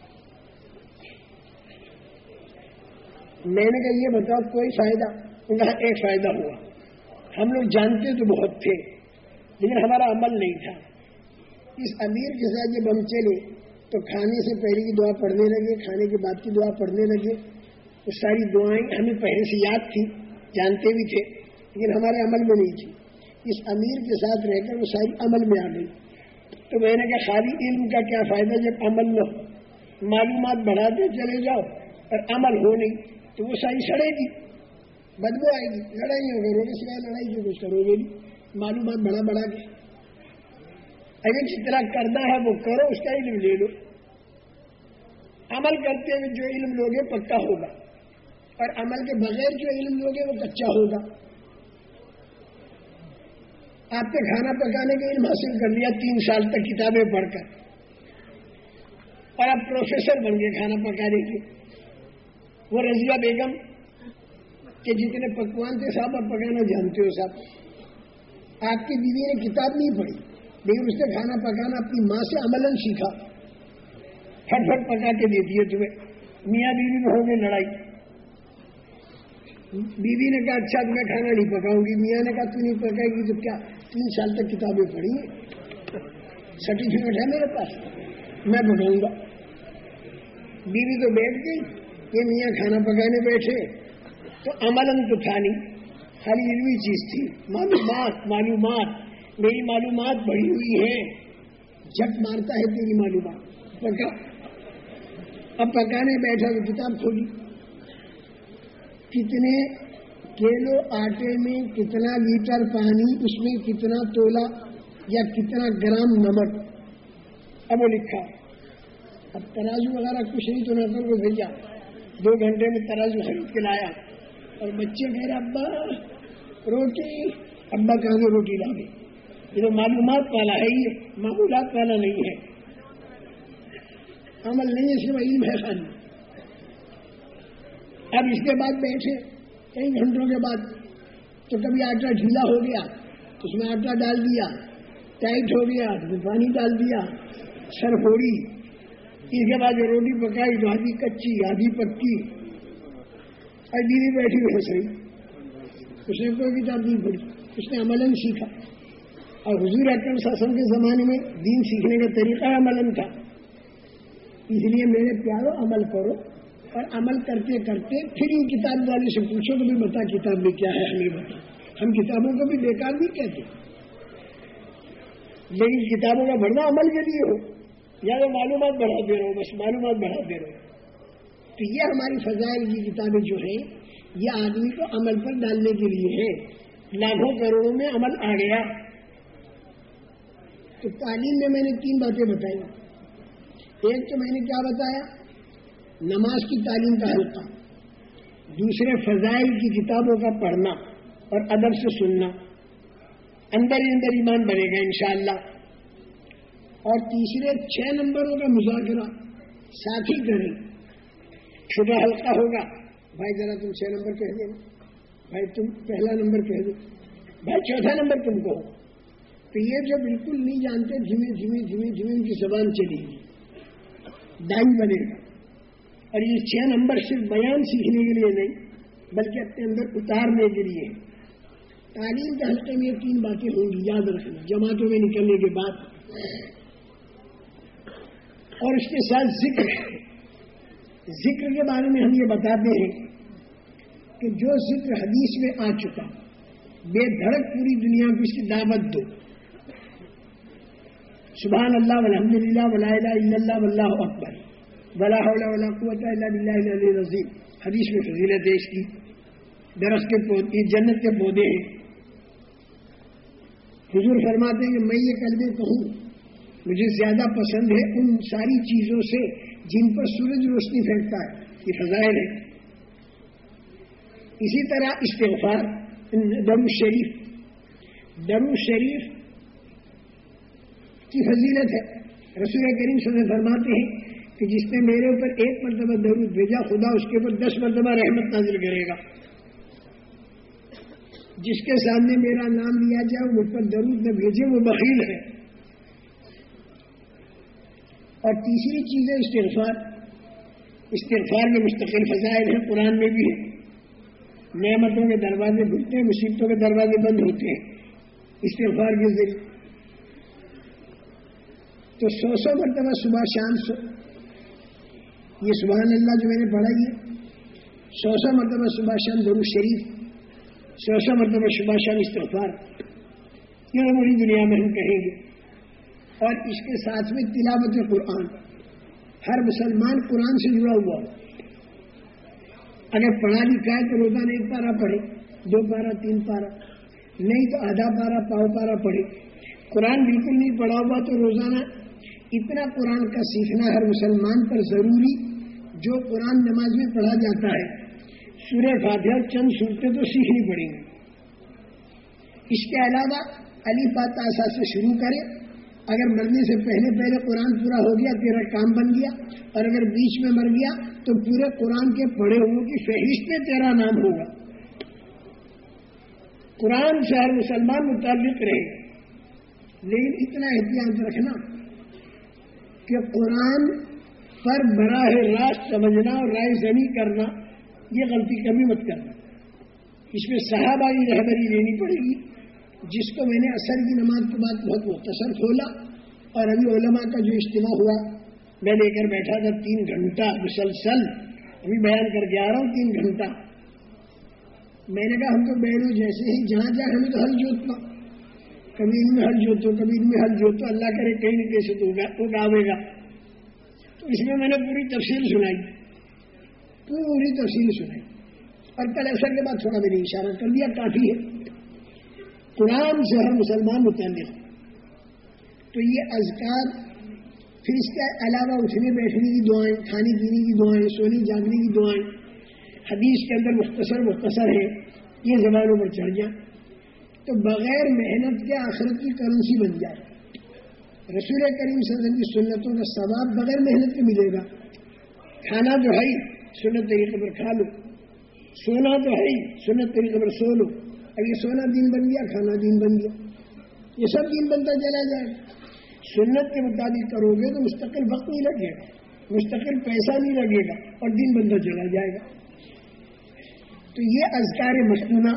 Speaker 2: میں نے کہا یہ بتاؤ کوئی فائدہ، ان کا ایک فائدہ ہوا۔ ہم لوگ جانتے تو بہت تھے، لیکن ہمارا عمل نہیں تھا۔ اس امیر کے ساتھ جب ہم چلے، تو کھانے سے پہلے کی دعا پڑھنے لگے، کھانے کے بعد کی دعا پڑھنے لگے۔ وہ ساری دعائیں ہمیں پہلے سے یاد تھی، جانتے بھی تھے، لیکن ہمارے عمل میں نہیں تھی۔ اس امیر کے ساتھ رہ کر وہ ساری عمل میں آ گئی۔ تو میں نے کہا، خالی علم کا کیا فائدہ جب عمل نہ ہو؟ معلومات بڑھاتے چلے جاؤ۔ اور عمل ہو نہیں۔ تو وہ ساری سڑے گی۔ بدبو آئے گی۔ لڑائی ہو گئی روگی سوائے لڑائی جو کچھ کرو گے نہیں۔ معلومات بڑھا بڑھا کے۔ اگر جتنا کرنا ہے وہ کرو، اس کا علم لے لو۔ عمل کرتے ہوئے جو علم لوگے پکا ہوگا۔ اور عمل کے بغیر جو علم لوگے وہ کچا ہوگا۔ آپ نے کھانا پکانے کا علم حاصل کر لیا تین سال تک کتابیں پڑھ کر۔ اور آپ پروفیسر بن گئے کھانا پکانے کے۔ وہ رضیہ بیگم کہ جتنے پکوان تھے صاحب آپ پکانا جانتے ہو صاحب آپ کی بیوی نے کتاب نہیں پڑھی لیکن اس نے کھانا پکانا اپنی ماں سے عمل سیکھا۔ پھٹ پھٹ پکا کے دے دیے تمہیں۔ میاں بیوی میں ہو گئی لڑائی۔ بیوی نے کہا اچھا تمہیں کھانا نہیں پکاؤں گی۔ میاں نے کہا، تو نہیں پکائے گی تو کیا؟ تین سال تک کتابیں پڑھی۔ سرٹیفکیٹ ہے میرے پاس، میں پکاؤں گا۔ بیوی تو بیٹھ گئی۔ یہ میاں کھانا پکانے بیٹھے تو عمل تو تھا نہیں۔ خالی علمی چیز تھی۔ معلومات معلومات۔ میری معلومات بڑھی ہوئی ہے جھٹ مارتا ہے تیری معلومات۔ پکا۔ اب پکانے بیٹھا تو کتاب کھولی۔ کتنے کیلو آٹے میں کتنا لیٹر پانی، اس میں کتنا تولا یا کتنا گرام نمک؟ اب وہ لکھا۔ اب ترازو وغیرہ کچھ نہیں تو نظر کو بھیجا دو گھنٹے میں ترازو خرید کے لایا اور بچے کہہ رہے ابا روٹی ابا کہاں سے روٹی لا گئی یہ تو معلومات والا ہے، یہ معمولات والا نہیں ہے۔ عمل نہیں ہے، صرف علم ہے خالی اب اس کے بعد بیٹھے، کئی گھنٹوں کے بعد تو کبھی آٹا ڈھیلا ہو گیا، اس میں آٹا ڈال دیا، ٹائٹ ہو گیا پانی ڈال دیا، سر پھوڑی اس کے بعد جو روٹی پکائی تو آدھی کچی، آدھی پکی۔ اور دیدی بیٹھی ہوئی صحیح اس نے کوئی کتاب نہیں پڑھی اس نے عمل سیکھا۔ اور حضور اکرم شاسن کے زمانے میں دین سیکھنے کا طریقہ عمل تھا۔ اس لیے میرے پیارو، عمل کرو۔ اور عمل کرتے کرتے پھر ان کتاب والے سے پوچھو کہ بتا کتاب میں کیا ہے ہمیں بتا ہم کتابوں کو بھی بیکار نہیں کہتے۔ لیکن کتابوں کا بڑھنا عمل کے لیے ہو۔ یا وہ معلومات بڑھا بڑھاتے رہو بس معلومات بڑھا بڑھاتے رہو تو یہ ہماری فضائل کی کتابیں جو ہیں، یہ آدمی کو عمل پر ڈالنے کے لیے ہے لاکھوں کروڑوں میں عمل آ گیا۔ تو تعلیم میں میں نے تین باتیں بتائی۔ ایک تو میں نے کیا بتایا؟ نماز کی تعلیم کا حلقہ۔ دوسرے، فضائل کی کتابوں کا پڑھنا اور ادب سے سننا۔ اندر ہی اندر ایمان بنے گا انشاءاللہ۔ اور تیسرے چھ نمبروں کا مذاکرہ ساتھی کریں۔ چھوٹا حلقہ ہوگا۔ بھائی ذرا تم چھ نمبر کہہ دو۔ بھائی تم پہلا نمبر کہہ دو۔ بھائی چوتھا نمبر تم کہو۔ تو یہ جو بالکل نہیں جانتے، دھیمے دھیمے دھیمے دھیمے ان کی زبان چلے گی دائیں بنے گا۔ اور یہ چھ نمبر صرف بیان سیکھنے کے لیے نہیں، بلکہ اپنے اندر اتارنے کے لیے۔ تعلیم کے حلقے میں یہ تین باتیں ہوں گی، یاد رکھنا۔ جماعتوں میں نکلنے کے بعد۔ اور اس کے ساتھ ذکر ذکر کے بارے میں ہم یہ بتاتے ہیں کہ جو ذکر حدیث میں آ چکا، بے دھڑک پوری دنیا کو اس کی دعوت دو۔ سبحان اللہ الحمد للہ ولا اللہ واللہ اکبر۔ ولا حول ولا قوت الا باللہ العلی العظیم۔ حدیث میں فضیلت ہے اس کی۔ درخت کے پودے جنت کے پودے ہیں۔ حضور فرماتے ہیں کہ میں یہ کلمے کہوں مجھے زیادہ پسند ہے ان ساری چیزوں سے جن پر سورج روشنی پھینکتا ہے، یہ فضائل ہے اسی طرح استغفار درو شریف۔ درو شریف کی فضیلت ہے۔ رسول کریم صلی اللہ علیہ وسلم فرماتے ہیں کہ جس نے میرے اوپر ایک مرتبہ درود بھیجا، خدا اس کے اوپر دس مرتبہ رحمت نازل کرے گا۔ جس کے سامنے میرا نام لیا جائے، وہ مجھ پر درود نہ بھیجے، وہ بخیل ہے۔ اور تیسری چیز ہے استغفار۔ استغفار میں مستقل فضائل ہیں، قرآن میں بھی ہے نعمتوں کے دروازے کھلتے ہیں، مصیبتوں کے دروازے بند ہوتے ہیں۔ استغفار کے ذریعے تو سو سو مرتبہ صبح شام سو۔ یہ سبحان اللہ جو میں نے پڑھا، یہ سو سو مرتبہ صبح شام درو شریف، سو سو مرتبہ صبح شام استغفار۔ یہ بڑی دنیا میں ہم کہیں گے۔ اور اس کے ساتھ میں تلاوت قرآن ہر مسلمان قرآن سے جڑا ہوا اگر پڑھا لکھا ہے تو روزانہ ایک پارا پڑھے، دو پارا تین پارا نہیں تو آدھا پارا پاؤ پارا پڑھے۔ قرآن بالکل نہیں پڑھا ہوا تو روزانہ اتنا قرآن کا سیکھنا ہر مسلمان پر ضروری، جو قرآن نماز میں پڑھا جاتا ہے۔ سورہ فاتحہ چند صورتیں تو سیکھنی پڑیں گی۔ اس کے علاوہ علی پاتا سے شروع کرے اگر مرنے سے پہلے پہلے قرآن پورا ہو گیا، تیرا کام بن گیا، اور اگر بیچ میں مر گیا تو پورے قرآن کے پڑھے ہوئے کی فہرست میں تیرا نام ہوگا۔ قرآن سے ہر مسلمان متعلق رہے۔ لیکن اتنا احتیاط رکھنا کہ قرآن پر براہ راست سمجھنا اور رائے زنی کرنا، یہ غلطی کبھی مت کرنا۔ اس میں صحابہ کی رہبری لینی پڑے گی۔ جس کو میں نے اثر کی نماز کے بعد بہت مختصر کھولا اور ابھی علماء کا جو اجتماع ہوا، میں لے کر بیٹھا تھا تین گھنٹہ مسلسل، ابھی بیان کر کے آ رہا ہوں، تین گھنٹہ۔ میں نے کہا، ہم تو بیرو جیسے ہی، جہاں جائے ہمیں تو حل جوتنا کبھی ان میں حل جوتو کبھی ان میں حل جوتو اللہ کرے کہیں نہ کیسے تو گاوے گا۔ تو اس میں میں نے پوری تفصیل سنائی۔ پوری تفصیل سنائی۔ اور کل اثر کے بعد تھوڑا میں نے اشارہ کر دیا، کافی ہے۔ قرآن سے ہر مسلمان متعلق۔ تو یہ اذکار، پھر اس کے علاوہ اٹھنے بیٹھنے کی دعائیں، کھانے پینے کی دعائیں، سونے جاگنے کی دعائیں، حدیث کے اندر مختصر مختصر ہے، یہ زبانوں پر چڑھ جائیں۔ تو بغیر محنت کے آخرت کی کرنسی بن جائے۔ رسول کریم صلی اللہ علیہ وسلم کی سنتوں کا ثواب بغیر محنت کے ملے گا۔ کھانا تو ہے، سنت طریقے پر کھا لو۔ سونا تو ہے، سنت طریقے پر سو لو۔ اب یہ سونا دن بن گیا، کھانا دن بن گیا۔ یہ سب دن بنتا چلا جائے۔ سنت کے مطابق کرو گے تو مستقل وقت نہیں لگے گا۔ مستقل پیسہ نہیں لگے گا اور دن بنتا چلا جائے گا۔ تو یہ ازکار مصنوعہ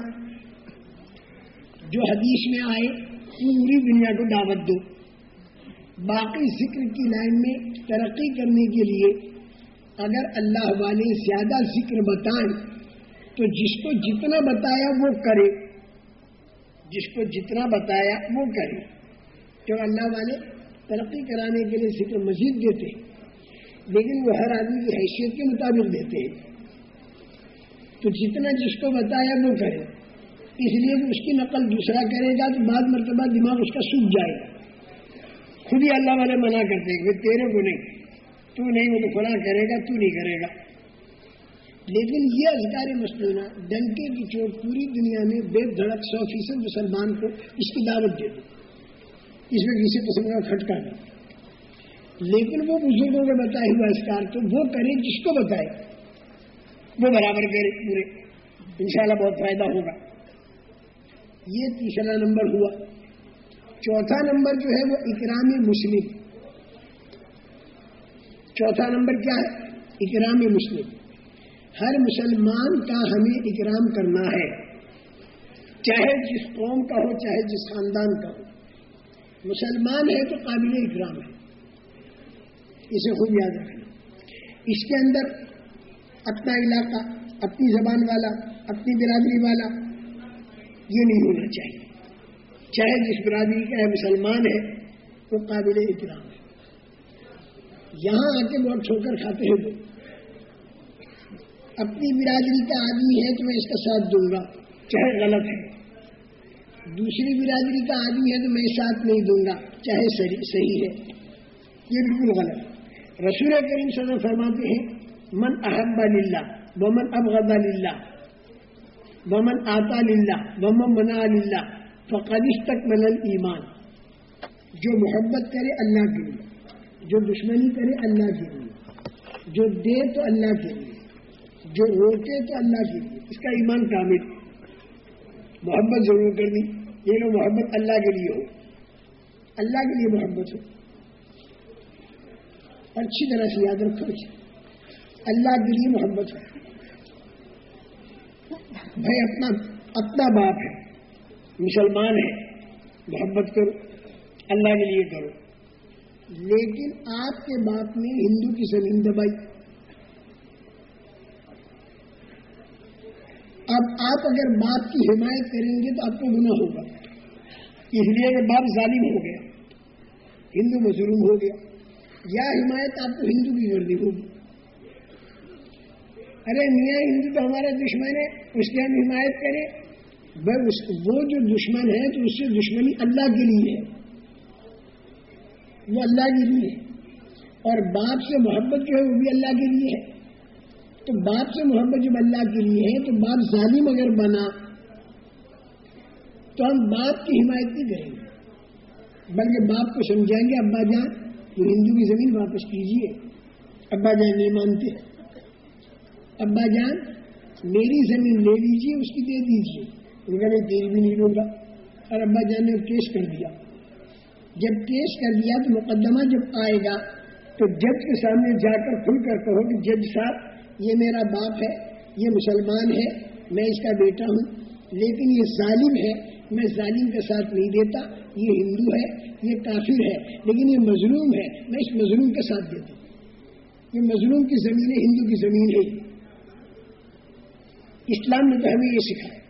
Speaker 2: جو حدیث میں آئے پوری دنیا کو دعوت دو۔ باقی ذکر کی لائن میں ترقی کرنے کے لیے اگر اللہ والے زیادہ ذکر بتائیں، تو جس کو جتنا بتایا وہ کرے۔ جس کو جتنا بتایا وہ کرے جو اللہ والے ترقی کرانے کے لیے ذکر مزید دیتے لیکن وہ ہر آدمی کی حیثیت کے مطابق دیتے ہیں۔ تو جتنا جس کو بتایا وہ کرے اس لیے کہ اس کی نقل دوسرا کرے گا تو بعد مرتبہ دماغ اس کا سوکھ جائے گا۔ خود ہی اللہ والے منع کرتے ہیں کہ تیرے کو نہیں، تو نہیں، وہ تو فلاں کرے گا، تو نہیں کرے گا۔ لیکن یہ ازگار مصنوعہ ڈنکے کی چوٹ پوری دنیا میں بے دھڑک سو فیصد مسلمان کو اس کی دعوت دے دو اس میں کسی قسم کا کھٹکا نہیں۔ لیکن وہ بزرگوں کے بتائے ہوا اسکار تو وہ کرے جس کو بتائے۔ وہ برابر کرے پورے۔ انشاءاللہ بہت فائدہ ہوگا۔ یہ تیسرا نمبر ہوا۔ چوتھا نمبر جو ہے وہ اکرام مسلم۔ چوتھا نمبر کیا ہے؟ اکرام مسلم۔ ہر مسلمان کا ہمیں اکرام کرنا ہے۔ چاہے جس قوم کا ہو، چاہے جس خاندان کا ہو۔ مسلمان ہے تو قابل اکرام ہے۔ اسے خوب یاد رکھنا۔ اس کے اندر اپنا علاقہ، اپنی زبان والا، اپنی برادری والا، یہ نہیں ہونا چاہیے۔ چاہے جس برادری کا ہے، مسلمان ہے، وہ قابل احترام ہے۔ یہاں آ کے بہت ٹھوکر کھاتے ہیں۔ تو اپنی برادری کا آدمی ہے تو میں اس کا ساتھ دوں گا، چاہے غلط ہے۔ دوسری برادری کا آدمی ہے تو میں ساتھ نہیں دوں گا، چاہے صحیح ہے۔ یہ بالکل غلط۔ رسول کریم صلی اللہ فرماتے ہیں، من احب للہ ومن ابغض للہ ومن آتا للہ ومن منا للہ فقدش تک من ایمان جو محبت کرے اللہ کے لیے، جو دشمنی کرے اللہ کے لیے، جو دے تو اللہ کے لیے۔ جو روکے تو اللہ کے۔ لیے اس کا ایمان کامل۔ محبت ضرور کرنی۔ یہ لو محبت اللہ کے لیے ہو۔ اللہ کے لیے محبت ہو۔ اچھی طرح سے یاد رکھو اللہ کے لیے محبت ہو۔ بھائی، اپنا اپنا باپ ہے۔ مسلمان ہے۔ محبت کرو۔ اللہ کے لیے کرو۔ لیکن آپ کے باپ نے ہندو کی زمین دبائی۔ اب آپ اگر باپ کی حمایت کریں گے تو آپ کو گناہ ہوگا۔ اس لیے کہ باپ ظالم ہو گیا۔ ہندو مظلوم ہو گیا۔ یا حمایت آپ کو ہندو کی ورزی ہوگی۔ ارے میاں، ہندو تو ہمارا دشمن ہے اس کی ہم حمایت کریں بھائی وہ جو دشمن ہے تو اس سے دشمنی اللہ کے لیے ہے۔ وہ اللہ کے لیے ہے۔ اور باپ سے محبت جو ہے وہ بھی اللہ کے لیے ہے۔ تو باپ سے محبت جب اللہ کے لیے ہے تو باپ ظالم اگر بنا تو ہم باپ کی حمایت نہیں کریں گے۔ بلکہ باپ کو سمجھائیں گے، ابا جان وہ ہندو کی زمین واپس کیجیے ابا جان نہیں مانتے۔ ابا جان، میری زمین لے لیجیے اس کی دے دیجیے میں تیری بھی نہیں لوں گا۔ اور ابا جان نے کیس کر دیا۔ جب کیس کر دیا تو مقدمہ جب آئے گا تو جج کے سامنے جا کر کھل کر کہو کہ جج صاحب یہ میرا باپ ہے، یہ مسلمان ہے، میں اس کا بیٹا ہوں، لیکن یہ ظالم ہے، میں ظالم کے ساتھ نہیں دیتا، یہ ہندو ہے، یہ کافر ہے، لیکن یہ مظلوم ہے، میں اس مظلوم کے ساتھ دیتا ہوں۔ یہ مظلوم کی زمین ہے، ہندو کی زمین ہے۔ اسلام نے تو ہمیں یہ سکھایا۔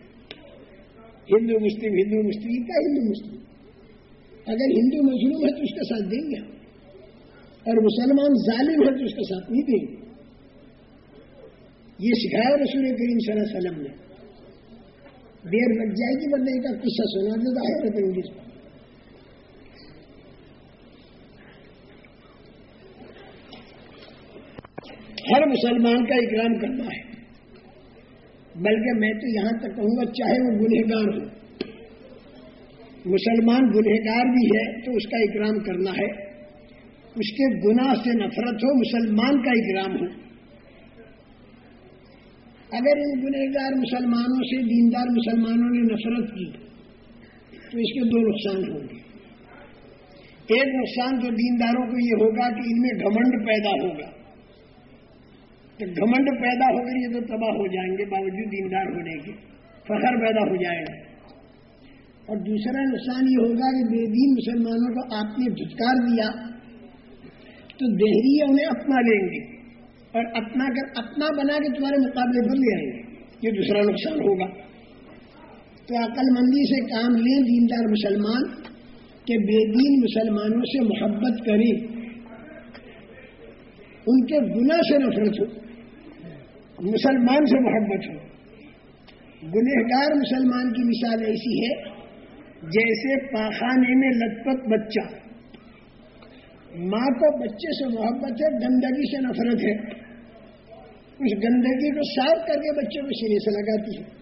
Speaker 2: ہندو مسلم ہندو مسلم کا ہندو مسلم؟ اگر ہندو مظلوم ہے تو اس کا ساتھ دیں گے اور مسلمان ظالم ہے تو اس کا ساتھ نہیں دیں گے۔ یہ سکھایا رسول کریم صلی اللہ علیہ وسلم نے۔ دیر لگ جائے گی بندے کا قصہ سنا دیتا ہے انگلش ہر مسلمان کا اکرام کرنا ہے۔ بلکہ میں تو یہاں تک کہوں گا، چاہے وہ گنہگار ہو۔ مسلمان گنہگار بھی ہے تو اس کا اکرام کرنا ہے۔ اس کے گناہ سے نفرت ہو، مسلمان کا اکرام ہو۔ اگر ان گنہگار مسلمانوں سے دیندار مسلمانوں نے نفرت کی، تو اس کے دو نقصان ہوں گے۔ ایک نقصان تو دینداروں کو یہ ہوگا کہ ان میں گھمنڈ پیدا ہوگا۔ تو گھمنڈ پیدا ہو گئی تو تباہ ہو جائیں گے، باوجود دیندار ہونے کے فخر پیدا ہو جائے گا۔ اور دوسرا نقصان یہ ہوگا کہ بے دین مسلمانوں کو آپ نے دھتکار دیا، تو دہری انہیں اپنا لیں گے۔ اور اپنا کر اپنا بنا کے تمہارے مقابلے پر لے آئیں گے یہ دوسرا نقصان ہوگا۔ تو عقل مندی سے کام لیں دیندار مسلمان، کہ بے دین مسلمانوں سے محبت کریں۔ ان کے گناہ سے نفرت ہو، مسلمان سے محبت ہو۔ گنہگار مسلمان کی مثال ایسی ہے، جیسے پاخانے میں لطپت بچہ۔ ماں کو بچے سے محبت ہے گندگی سے نفرت ہے۔ اس گندگی کو صاف کر کے بچے کو سینے سے لگاتی ہے۔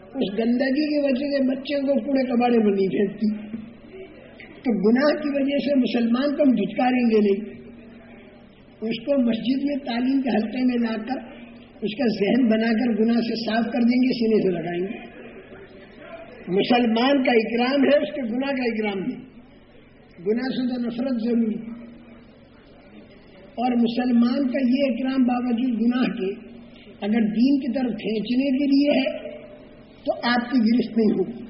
Speaker 2: اس گندگی کی وجہ سے بچے کو پورے کباڑے میں نہیں پھینکتی۔ تو گناہ کی وجہ سے مسلمان کو ہم جھٹکاریں گے نہیں۔ اس کو مسجد میں تعلیم کے حلقے میں لا کر اس کا ذہن بنا کر گناہ سے صاف کر دیں گے، سینے سے لگائیں گے۔ مسلمان کا اکرام ہے، اس کے گناہ کا اکرام نہیں۔ گناہ سے تو نفرت ضروری اور مسلمان کا یہ اکرام باوجود جی گناہ کے اگر دین کی طرف کھینچنے کے لیے ہے، تو آپ کی گرفت نہیں ہوگی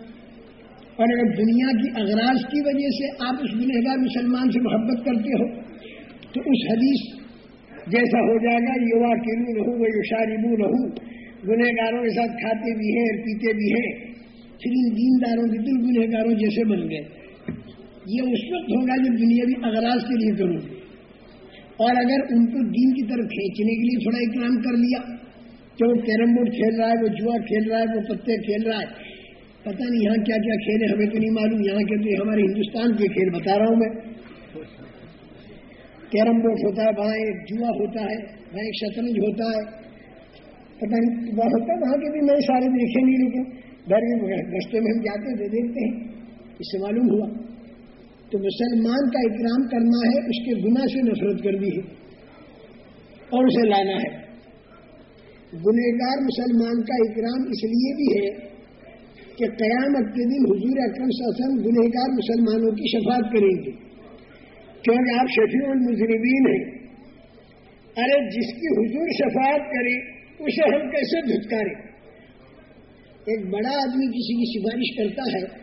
Speaker 2: اور اگر دنیا کی اغراض کی وجہ سے آپ اس گنہگار مسلمان سے محبت کرتے ہو، تو اس حدیث جیسا ہو جائے گا، یوا کلو رہو وہ یوشاربو رہو گنہ گاروں کے ساتھ کھاتے بھی ہیں، پیتے بھی ہیں، پھر ان دینداروں کے دل گنہ گاروں جیسے بن گئے۔ یہ اس وقت ہوگا جب دنیا بھی اغراض کے لیے کروں گی۔ اور اگر ان کو دین کی طرف کھینچنے کے لیے تھوڑا اکرام کر لیا کہ وہ کیرم بورڈ کھیل رہا ہے وہ جوا کھیل رہا ہے وہ پتے کھیل رہا ہے پتہ نہیں یہاں کیا کیا کھیل ہے ہمیں تو نہیں معلوم یہاں کے تو ہمارے ہندوستان کے کھیل بتا رہا ہوں میں کیرم بورڈ ہوتا ہے وہاں ایک جوا ہوتا ہے وہاں ایک شطرنج ہوتا ہے پتہ نہیں وہ ہوتا ہے وہاں کے بھی میں سارے دیکھے نہیں لیکن رستے میں ہم جاتے تھے دیکھتے ہیں اس سے معلوم ہوا تو مسلمان کا اکرام کرنا ہے، اس کے گناہ سے نفرت کرنی ہے اور اسے لانا ہے۔ گنہگار مسلمان کا اکرام اس لیے بھی ہے کہ قیامت کے دن حضور اکرم وسلم گنہگار مسلمانوں کی شفاعت کریں گے۔ کیونکہ آپ شفیع المجربین ہیں۔ ارے، جس کی حضور شفاعت کرے، اسے ہم کیسے دھتکاریں؟ ایک بڑا آدمی کسی کی سفارش کرتا ہے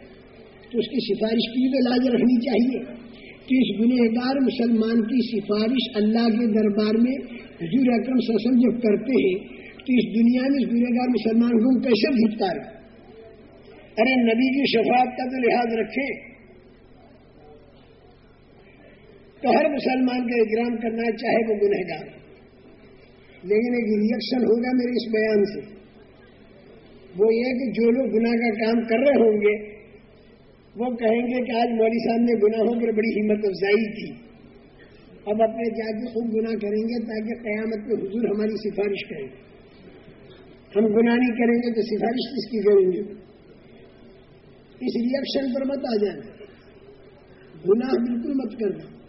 Speaker 2: تو اس کی سفارش کی تو لاج رکھنی چاہیے۔ کہ اس گنہگار مسلمان کی سفارش اللہ کے دربار میں حضور اکرم وسلم جب کرتے ہیں، تو اس دنیا میں اس دنیا گار مسلمان کو کیسے بھوکتا رہے ارے نبی کی شفاعت کا تو لحاظ رکھے تو ہر مسلمان کا اکرام کرنا چاہے وہ گنہ گار لیکن ایک ریئیکشن ہوگا میرے اس بیان سے۔ وہ یہ کہ جو لوگ گناہ کا کام کر رہے ہوں گے وہ کہیں گے کہ آج مولوی صاحب نے گناہوں پر بڑی ہمت افزائی کی۔ اب اپنے جا کے خود گناہ کریں گے تاکہ قیامت میں حضور ہماری سفارش کریں۔ ہم گناہ نہیں کریں گے تو سفارش کس کی کریں گے؟ اس ریئیکشن پر مت آ جائیں گناہ بالکل مت کرنا۔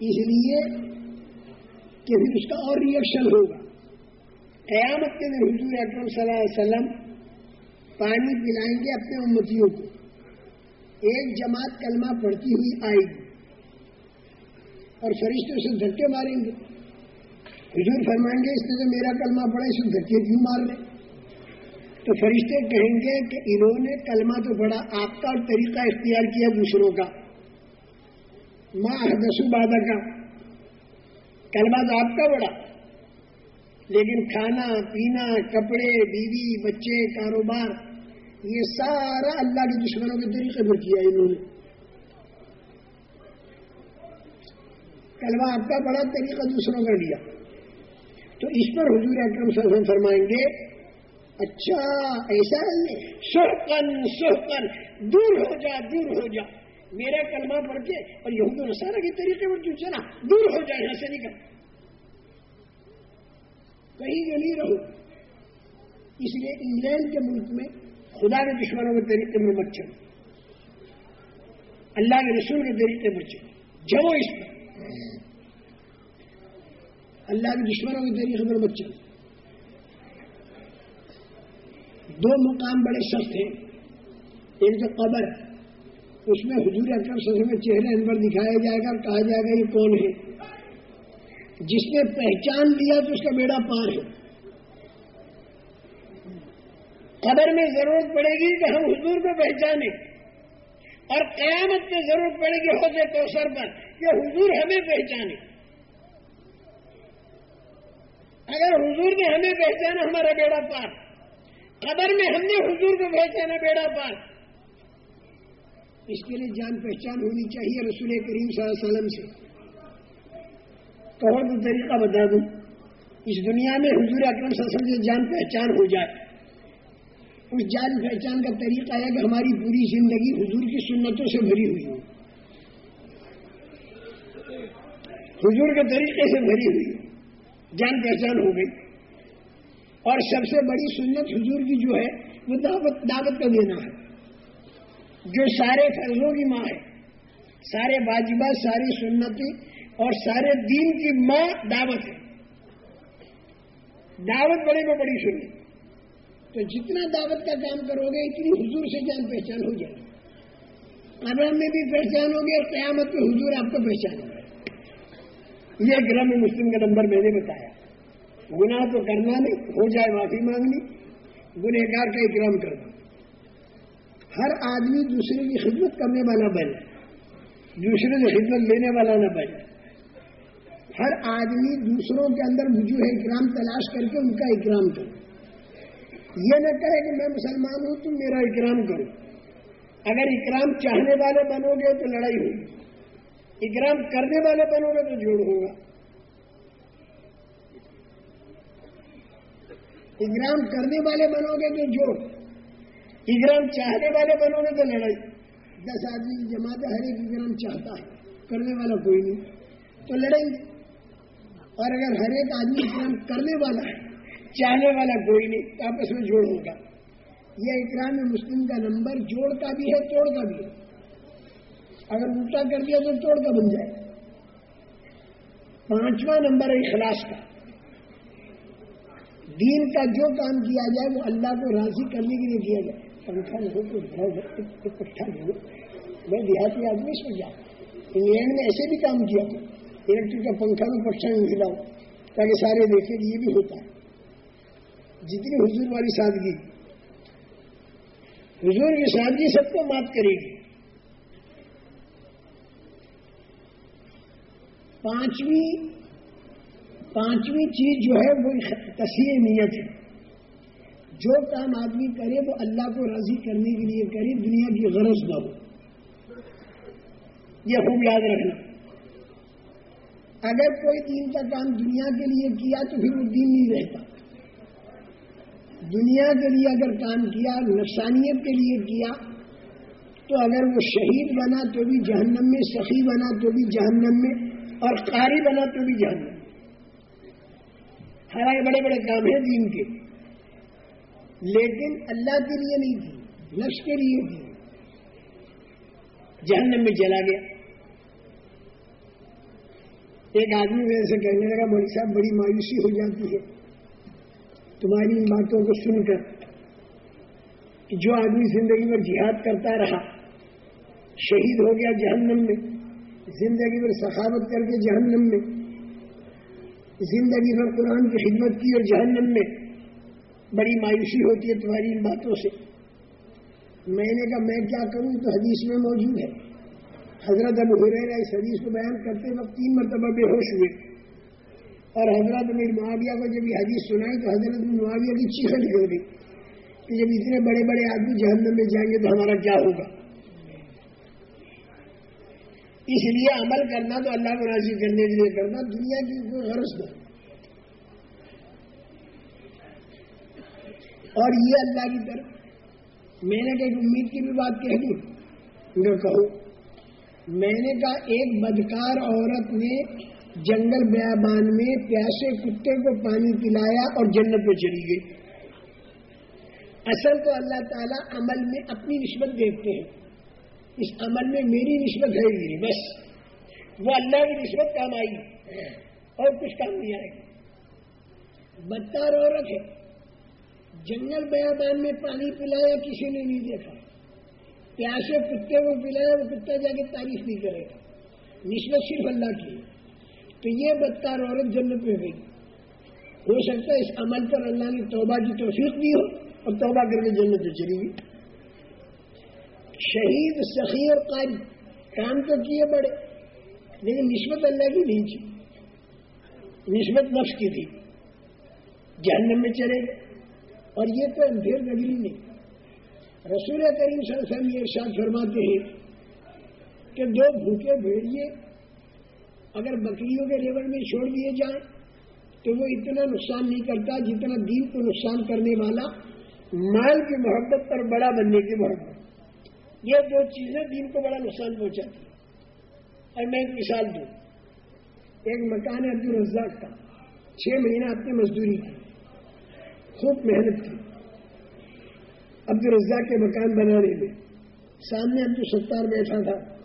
Speaker 2: اس لیے کہ پھر اس کا اور ریئیکشن ہوگا۔ قیامت کے دن حضور اکرم صلی اللہ علیہ وسلم پانی پلائیں گے اپنے امتیوں کو۔ ایک جماعت کلمہ پڑتی ہوئی آئے گی اور فرشتے اسے دھکے ماریں گے۔ حضور فرمائیں گے، اس نے جو میرا کلمہ پڑھا اس کو دھکے کیوں مار لیں؟ تو فرشتے کہیں گے کہ انہوں نے کلمہ تو پڑھا، آپ کا اور طریقہ اختیار کیا دوسروں کا۔ ماں حدسو بادہ کا کلمہ تو آپ کا بڑا لیکن کھانا، پینا، کپڑے، بیوی، بچے، کاروبار یہ سارا اللہ کے دشمنوں کے طریقے پر کیا انہوں نے۔ کلمہ آپ کا بڑا طریقہ دوسروں کا لیا۔ تو اس پر حضور اکرم صلی اللہ علیہ وسلم فرمائیں گے اچھا ایسا سوکن سوکن دور ہو جا، دور ہو جا۔ میرا کلمہ پڑھ کے اور یہود و نصارہ کے طریقے پر کیوں چلا، دور ہو جائے یہاں سے نکل۔ کہیں جو نہیں رہو۔ اس لیے انگلینڈ کے ملک میں خدا کے دشمنوں کے طریقے میں مت چلو اللہ کے رسول کے طریقے پر چلو جو اس پر۔ اللہ کے دشمنوں کے ذریعے خبر بچے دو مقام بڑے سخت ہیں۔ ایک تو قبر۔ اس میں حضور اکرم سب میں چہرے انور دکھایا جائے گا اور کہا جائے گا یہ کون ہے۔ جس نے پہچان لیا تو اس کا بیڑا پار ہے۔ قبر میں ضرورت پڑے گی کہ ہم حضور کو پہچانے اور قیامت میں ضرورت پڑے گی حوضے کوثر پر کہ حضور ہمیں پہچانے۔ اگر حضور نے ہمیں پہچانا ہمارا بیڑا پار، قبر میں ہم نے حضور کو پہچانا بیڑا پار۔ اس کے لیے جان پہچان ہونی چاہیے رسول کریم صلی اللہ علیہ وسلم سے۔ تو طریقہ بتا دوں۔ اس دنیا میں حضور اکرم صلی اللہ علیہ وسلم سے جان پہچان ہو جائے۔ اس جان پہچان کا طریقہ ہے کہ ہماری پوری زندگی حضور کی سنتوں سے بھری ہوئی ہو حضور کے طریقے سے بھری ہوئی جان پہچان ہو گئی۔ اور سب سے بڑی سنت حضور کی جو ہے، وہ دعوت دعوت کا دینا ہے۔ جو سارے فرضوں کی ماں ہے۔ سارے واجبات ساری سنتیں اور سارے دین کی ماں دعوت ہے۔ دعوت بڑے میں بڑی سنت۔ تو جتنا دعوت کا کام کرو گے، اتنی حضور سے جان پہچان ہو جائے گی۔ ابرم میں بھی پہچان ہوگی اور قیامت میں حضور آپ کو پہچان گے یہ گرم مسلم کا نمبر میں نے بتایا۔ گناہ تو کرنا نہیں، ہو جائے، معافی مانگنی۔ گنہگار کا اکرام کرنا ہر آدمی دوسرے کی خدمت کرنے والا بنے دوسرے سے خدمت لینے والا نہ بنے ہر آدمی دوسروں کے اندر وجوہ اکرام تلاش کر کے ان کا اکرام کرے۔ یہ نہ کہے کہ میں مسلمان ہوں، تم میرا اکرام کرو۔ اگر اکرام چاہنے والے بنو گے تو لڑائی ہوگی۔ اکرام کرنے والے بنو گے تو جوڑ ہوگا۔ اگرام کرنے والے بنو گے تو جو اگرام چاہنے والے بنو گے تو لڑائی۔ دس آدمی کی جماعت ہر ایک اگرام چاہتا ہے، کرنے والا کوئی نہیں۔ تو لڑیں گے۔ اور اگر ہر ایک آدمی اکرام کرنے والا ہے چاہنے والا کوئی نہیں تو آپس میں جوڑ ہوگا یہ اکرام مسلم کا نمبر جوڑ کا بھی ہے توڑ کا بھی ہے اگر الٹا کر دیا تو توڑ کا بن جائے پانچواں نمبر ہے اخلاص کا دین کا جو کام کیا جائے وہ اللہ کو راضی کرنے کے لیے کیا جائے پنکھا نہیں تو پٹھا نہیں میں دیہاتی آدمی سو جاتا انگلینڈ میں ایسے بھی کام کیا تھا الیکٹرک کا پنکھا میں پٹھا نہیں کھلاؤ تاکہ سارے دیکھیں یہ بھی ہوتا ہے جتنی حضور والی سادگی۔ حضور کی سادگی سب کو مات کرے گی۔ پانچویں پانچویں چیز جو ہے وہ تصویر نیت ہے۔ جو کام آدمی کرے وہ اللہ کو راضی کرنے کے لیے کرے، دنیا کی غرض نہ ہو۔ یہ خوب یاد رکھنا۔ اگر کوئی دین کا کام دنیا کے لیے کیا تو پھر وہ دین نہیں رہتا۔ دنیا کے لیے اگر کام کیا، نفسانیت کے لیے کیا، تو اگر وہ شہید بنا تو بھی جہنم میں، سخی بنا تو بھی جہنم میں، اور قاری بنا تو بھی جہنم میں۔ ہمارے بڑے بڑے کام ہیں دین کے۔ لیکن اللہ کے لیے نہیں تھی نفس کے لیے تھی جہنم میں چلا گیا۔ ایک آدمی میرے سے کہنے لگا، مولوی صاحب، بڑی مایوسی ہو جاتی ہے۔ تمہاری ان باتوں کو سن کر کہ جو آدمی زندگی میں جہاد کرتا رہا، شہید ہو گیا جہنم میں، زندگی میں سخاوت کر کے جہنم میں، زندگی بھر قرآن کی خدمت کی اور جہنم میں، بڑی مایوسی ہوتی ہے تمہاری ان باتوں سے۔ میں نے کہا، میں کیا کروں؟ تو حدیث میں موجود ہے۔ حضرت ابو حریرہ اس حدیث کو بیان کرتے وقت تین مرتبہ بے ہوش ہوئے۔ اور حضرت امیر معاویہ کو جب یہ حدیث سنائی تو حضرت معاویہ کی چیخیں نکل گئی کہ جب اتنے بڑے بڑے آدمی جہنم میں جائیں گے تو ہمارا کیا ہوگا؟ اس لیے عمل کرنا تو اللہ کو راضی کرنے کے لیے کرنا، دنیا کی کوئی غرض نہیں۔ اور یہ اللہ کی طرف، میں نے کہیں امید کی بھی بات کہہ دوں کہو میں نے کہا ایک بدکار عورت نے جنگل بیابان میں پیاسے کتے کو پانی پلایا اور جنت پہ چلی گئی۔ اصل تو اللہ تعالیٰ عمل میں اپنی نسبت دیکھتے ہیں۔ اس عمل میں میری نسبت ہے ہی بس۔ وہ اللہ کی نسبت کام آئی۔ اور کچھ کام نہیں آئے۔ گا بدتار عورت ہے۔ جنگل بیابان میں پانی پلایا، کسی نے نہیں دیکھا۔ پیاسے کتے کو پلایا، وہ کتا جا کے تعریف نہیں کرے گا۔ نسبت صرف اللہ کی تو یہ بدتار عورت جنت میں گئی۔ ہو سکتا ہے اس عمل پر اللہ نے توبہ کی توفیق دی ہو اور توبہ کر کے جنت میں چلی گئی۔ شہید سخی اور قاری، کام تو کیے بڑے، لیکن نسبت اللہ کی نہیں تھی۔ نسبت نفس کی تھی۔ جہنم میں چلے گئے۔ اور یہ تو اندھیر نگری نہیں۔ رسول کریم صلی اللہ علیہ وسلم یہ ارشاد فرماتے ہیں کہ دو بھوکے بھیڑیے اگر بکریوں کے لیول میں چھوڑ دیے جائیں تو وہ اتنا نقصان نہیں کرتا جتنا دین کو نقصان کرنے والا مال کی محبت پر بڑا بننے کی محبت۔ یہ دو چیزیں دین کو بڑا نقصان پہنچاتی اور میں ایک مثال دوں۔ ایک مکان ہے عبد الرزاق کا۔ چھ مہینہ اپنی مزدوری کی۔ خوب محنت کی۔ عبد الرزاق کے مکان بنانے میں۔ سامنے عبد الستار بیٹھا تھا۔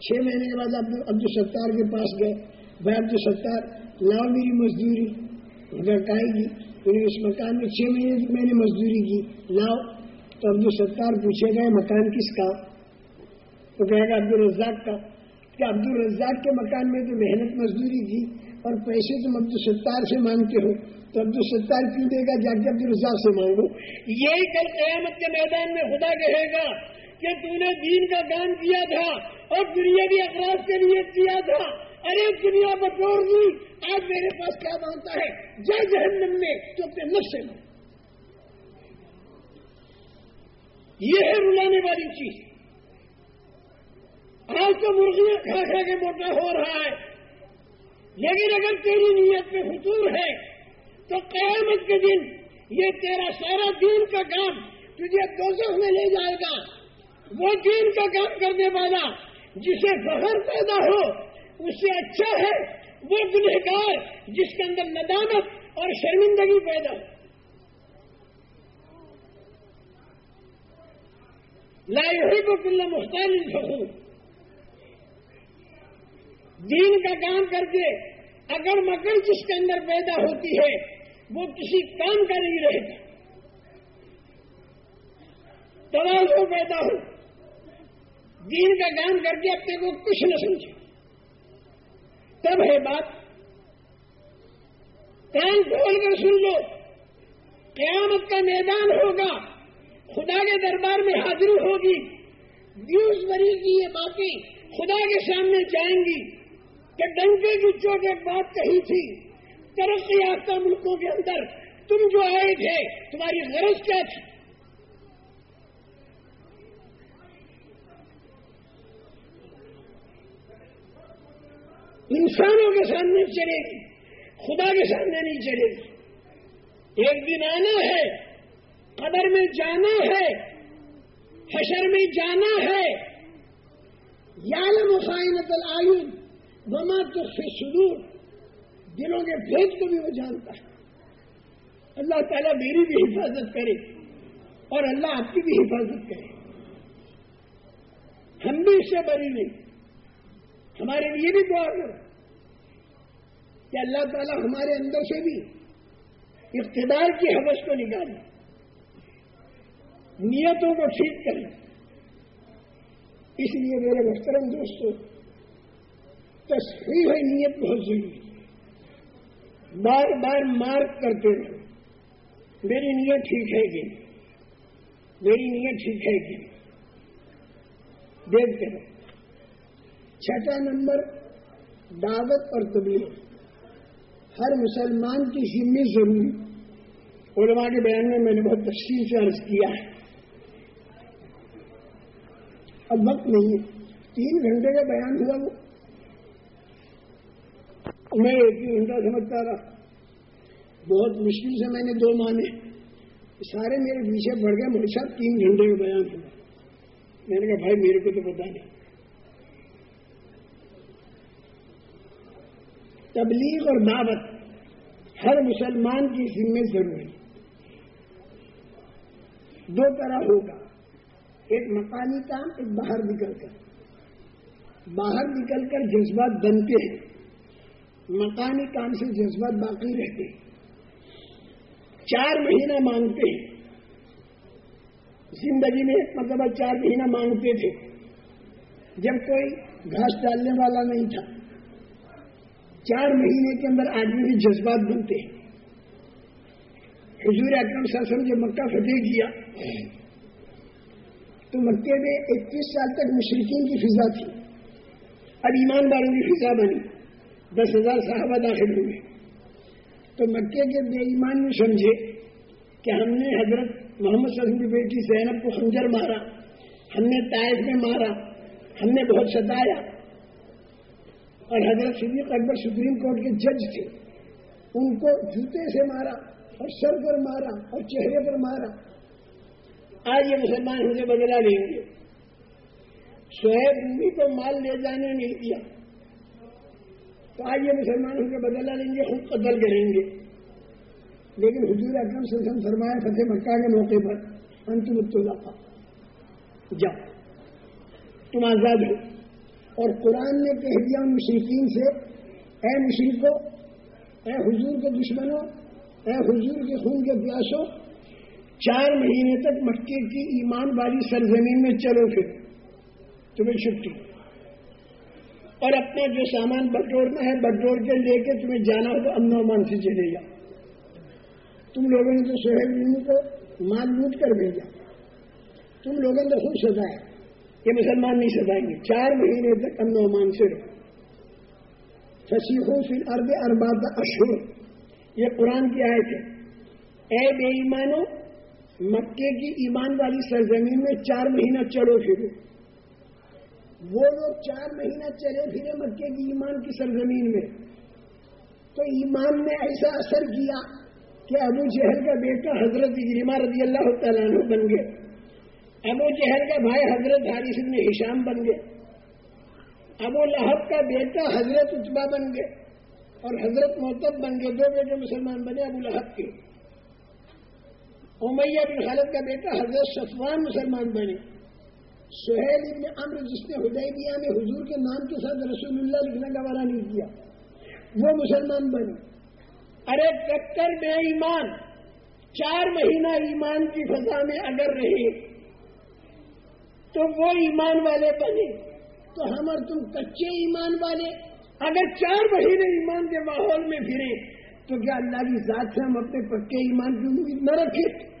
Speaker 2: چھ مہینے کے بعد عبدالستار کے پاس گئے۔ بھائی عبد الستار، لاؤ میری مزدوری۔ کہے گی۔ اس مکان میں چھ مہینے تک میں نے مزدوری کی۔ لاؤ۔ تو عبد الستار پوچھے گئے مکان کس کا؟ تو کہے گا، عبد الرزاق کا۔ کہ عبد الرزاق کے مکان میں تو محنت مزدوری کی، اور پیسے تم عبد الستار سے مانگتے ہو۔ تو عبد الستار کیوں دے گا؟ جا کے عبد الرزاق سے مانگو۔ یہی کل قیامت کے میدان میں خدا کہے گا کہ تم نے دین کا کام کیا تھا اور دنیا بھی اخراج کے لیے کیا تھا۔ ارے دنیا بٹور دی آج میرے پاس کیا مانگتا ہے؟ جے جہنم میں تو اپنے نفس سے یہ ہے رلانے والی چیز۔ آج تو مرغیاں کھا کھا کے موٹا ہو رہا ہے۔ لیکن اگر تیری نیت میں حضور ہے، تو قیامت کے دن یہ تیرا سارا دین کا کام تجھے دوزخ میں لے جائے گا۔ وہ دین کا کام کرنے والا جسے فخر پیدا ہو، اس سے اچھا ہے، وہ گنہگار، جس کے اندر ندامت اور شرمندگی پیدا ہو۔ لائی کو کل مختار دین کا کام کر کے اگر مکر جس کے اندر پیدا ہوتی ہے، وہ کسی کام کا نہیں رہے گا۔ توازو پیدا ہو۔ دین کا کام کر کے اپنے کو کچھ نہ سمجھے۔ تب ہے بات۔ کان کھول کر سن لو۔ قیامت کا میدان ہوگا۔ خدا کے دربار میں حاضری ہوگی۔ بیوز بری کی یہ باتیں خدا کے سامنے جائیں گی کہ ڈنکے کی چوٹ ایک بات کہی تھی۔ ترقی یافتہ ملکوں کے اندر تم جو آئے تھے، تمہاری غرض کیا تھی؟ انسانوں کے سامنے چلے گی، خدا کے سامنے نہیں چلے گی۔ ایک دن آنا ہے قدر میں جانا ہے، حشر میں جانا ہے۔ یالم مسائنت العین بما تو سدور دلوں کے بھید کو بھی وہ جانتا ہے۔ اللہ تعالیٰ میری بھی حفاظت کرے اور اللہ آپ کی بھی حفاظت کرے۔ ہم بھی اس سے بری نہیں۔ ہمارے لیے بھی دعا کرو۔ کہ اللہ تعالیٰ ہمارے اندر سے بھی اقتدار کی حوث کو نکالے نیتوں کو ٹھیک کریں اس لیے میرے محترم دوستوں تصویر ہے نیت بہت ضروری بار بار مارک کرتے رہے میری نیت ٹھیک ہے کہ میری نیت ٹھیک ہے کہ دیکھتے رہے چھٹا نمبر، دعوت اور تبلیغ ہر مسلمان کی ذمہ ضروری علماء کے بیان میں میں نے بہت تفصیل سے عرض کیا ہے۔ اب وقت نہیں تین گھنٹے کا بیان ہوا وہ۔ میں ایک ہی گھنٹہ سمجھتا رہا۔ بہت مشکل سے میں نے دو مانے سارے میرے پیچھے بڑھ گئے میرے ساتھ تین گھنٹے کا بیان ہوا۔ میں نے کہا، بھائی، میرے کو تو پتا نہیں۔ تبلیغ اور دعوت ہر مسلمان کی ذمہ ضروری دو طرح ہوگا۔ ایک مکانی کام، ایک باہر نکل کر۔ باہر نکل کر جذبات بنتے ہیں۔ مکانی کام سے جذبات باقی رہتے ہیں۔ چار مہینہ مانگتے ہیں۔ زندگی میں مطلب چار مہینہ مانگتے تھے۔ جب کوئی گھاس ڈالنے والا نہیں تھا۔ چار مہینے کے اندر آدمی کے جذبات بنتے ہیں۔ حضور اکرم ساسن جو مکہ فتح کیا، تو مکے میں اکیس سال تک مشرقین کی فضا تھی۔ اب ایمانداروں کی فضا بنی، دس ہزار صحابہ داخل ہوئے۔ تو مکے کے بے ایمان میں سمجھے کہ ہم نے حضرت محمد صلی کی بیٹی زینب کو خنجر مارا، ہم نے تائف میں مارا، ہم نے بہت ستایا۔ اور حضرت صدیق اکبر سپریم کورٹ کے جج تھے۔ ان کو جوتے سے مارا اور سر پر مارا اور چہرے پر مارا۔ آج یہ مسلمان مجھے بدلا لیں گے۔ سہیب کو مال لے جانے نہیں دیا۔ تو آج یہ مسلمان ان بدلا لیں گے، خود قتل کریں گے۔ لیکن حضور اکرم سے ہم فرمایا فتح مکہ کے موقع پر، انتم الطلاقہ جا تم آزاد ہو۔ اور قرآن نے کہہ دیا مشرقین سے، اے مشرقوں اے حضور کے دشمنوں، اے حضور کے خون کے پیاسوں، چار مہینے تک مکے کی ایمان والی سرزمین میں چلو پھر، تمہیں چھٹی۔ اور اپنا جو سامان بٹورنا ہے، بٹور کے لے کے تمہیں جانا ہو تو امن و امان سے چلے جا تم لوگوں نے تو سہیل کو مال لوٹ کر بھیجا۔ تم لوگوں نے خود سزایا یہ مسلمان نہیں سزائیں گے۔ چار مہینے تک امن و امان سے فصیحوں فی ارب ارباب اشہر۔ یہ قرآن کی آئے تھے اے بے ایمانو، مکے کی ایمان والی سرزمین میں چار مہینہ چلو پھرو۔ وہ لوگ چار مہینہ چلے پھرے مکے کی ایمان کی سرزمین میں۔ تو ایمان نے ایسا اثر کیا کہ ابو جہل کا بیٹا حضرت اجرما رضی اللہ تعالیٰ عنہ بن گئے ابو جہل کا بھائی حضرت حارث بن ہشام بن گئے۔ ابو لہب کا بیٹا حضرت اتبا بن گئے اور حضرت محتب بن گئے، دو بیٹے مسلمان بنے ابو لہب کے۔ امیہ بن خالد کا بیٹا حضرت صفوان مسلمان بنے۔ سہیل ابن امر جس نے ہدیبیہ میں حضور کے نام کے ساتھ رسول اللہ لکھنے کا وارہ نہیں کیا، وہ مسلمان بنے۔ ارے کتر بے ایمان، چار مہینہ ایمان کی فضا میں اگر رہے تو وہ ایمان والے بنے، تو ہم اور تم کچے ایمان والے۔ اگر چار مہینے ایمان کے ماحول میں پھرے، تو کیا اللہ کی ذات سے ہم اپنے پکے ایمان کی امید نہ رکھے؟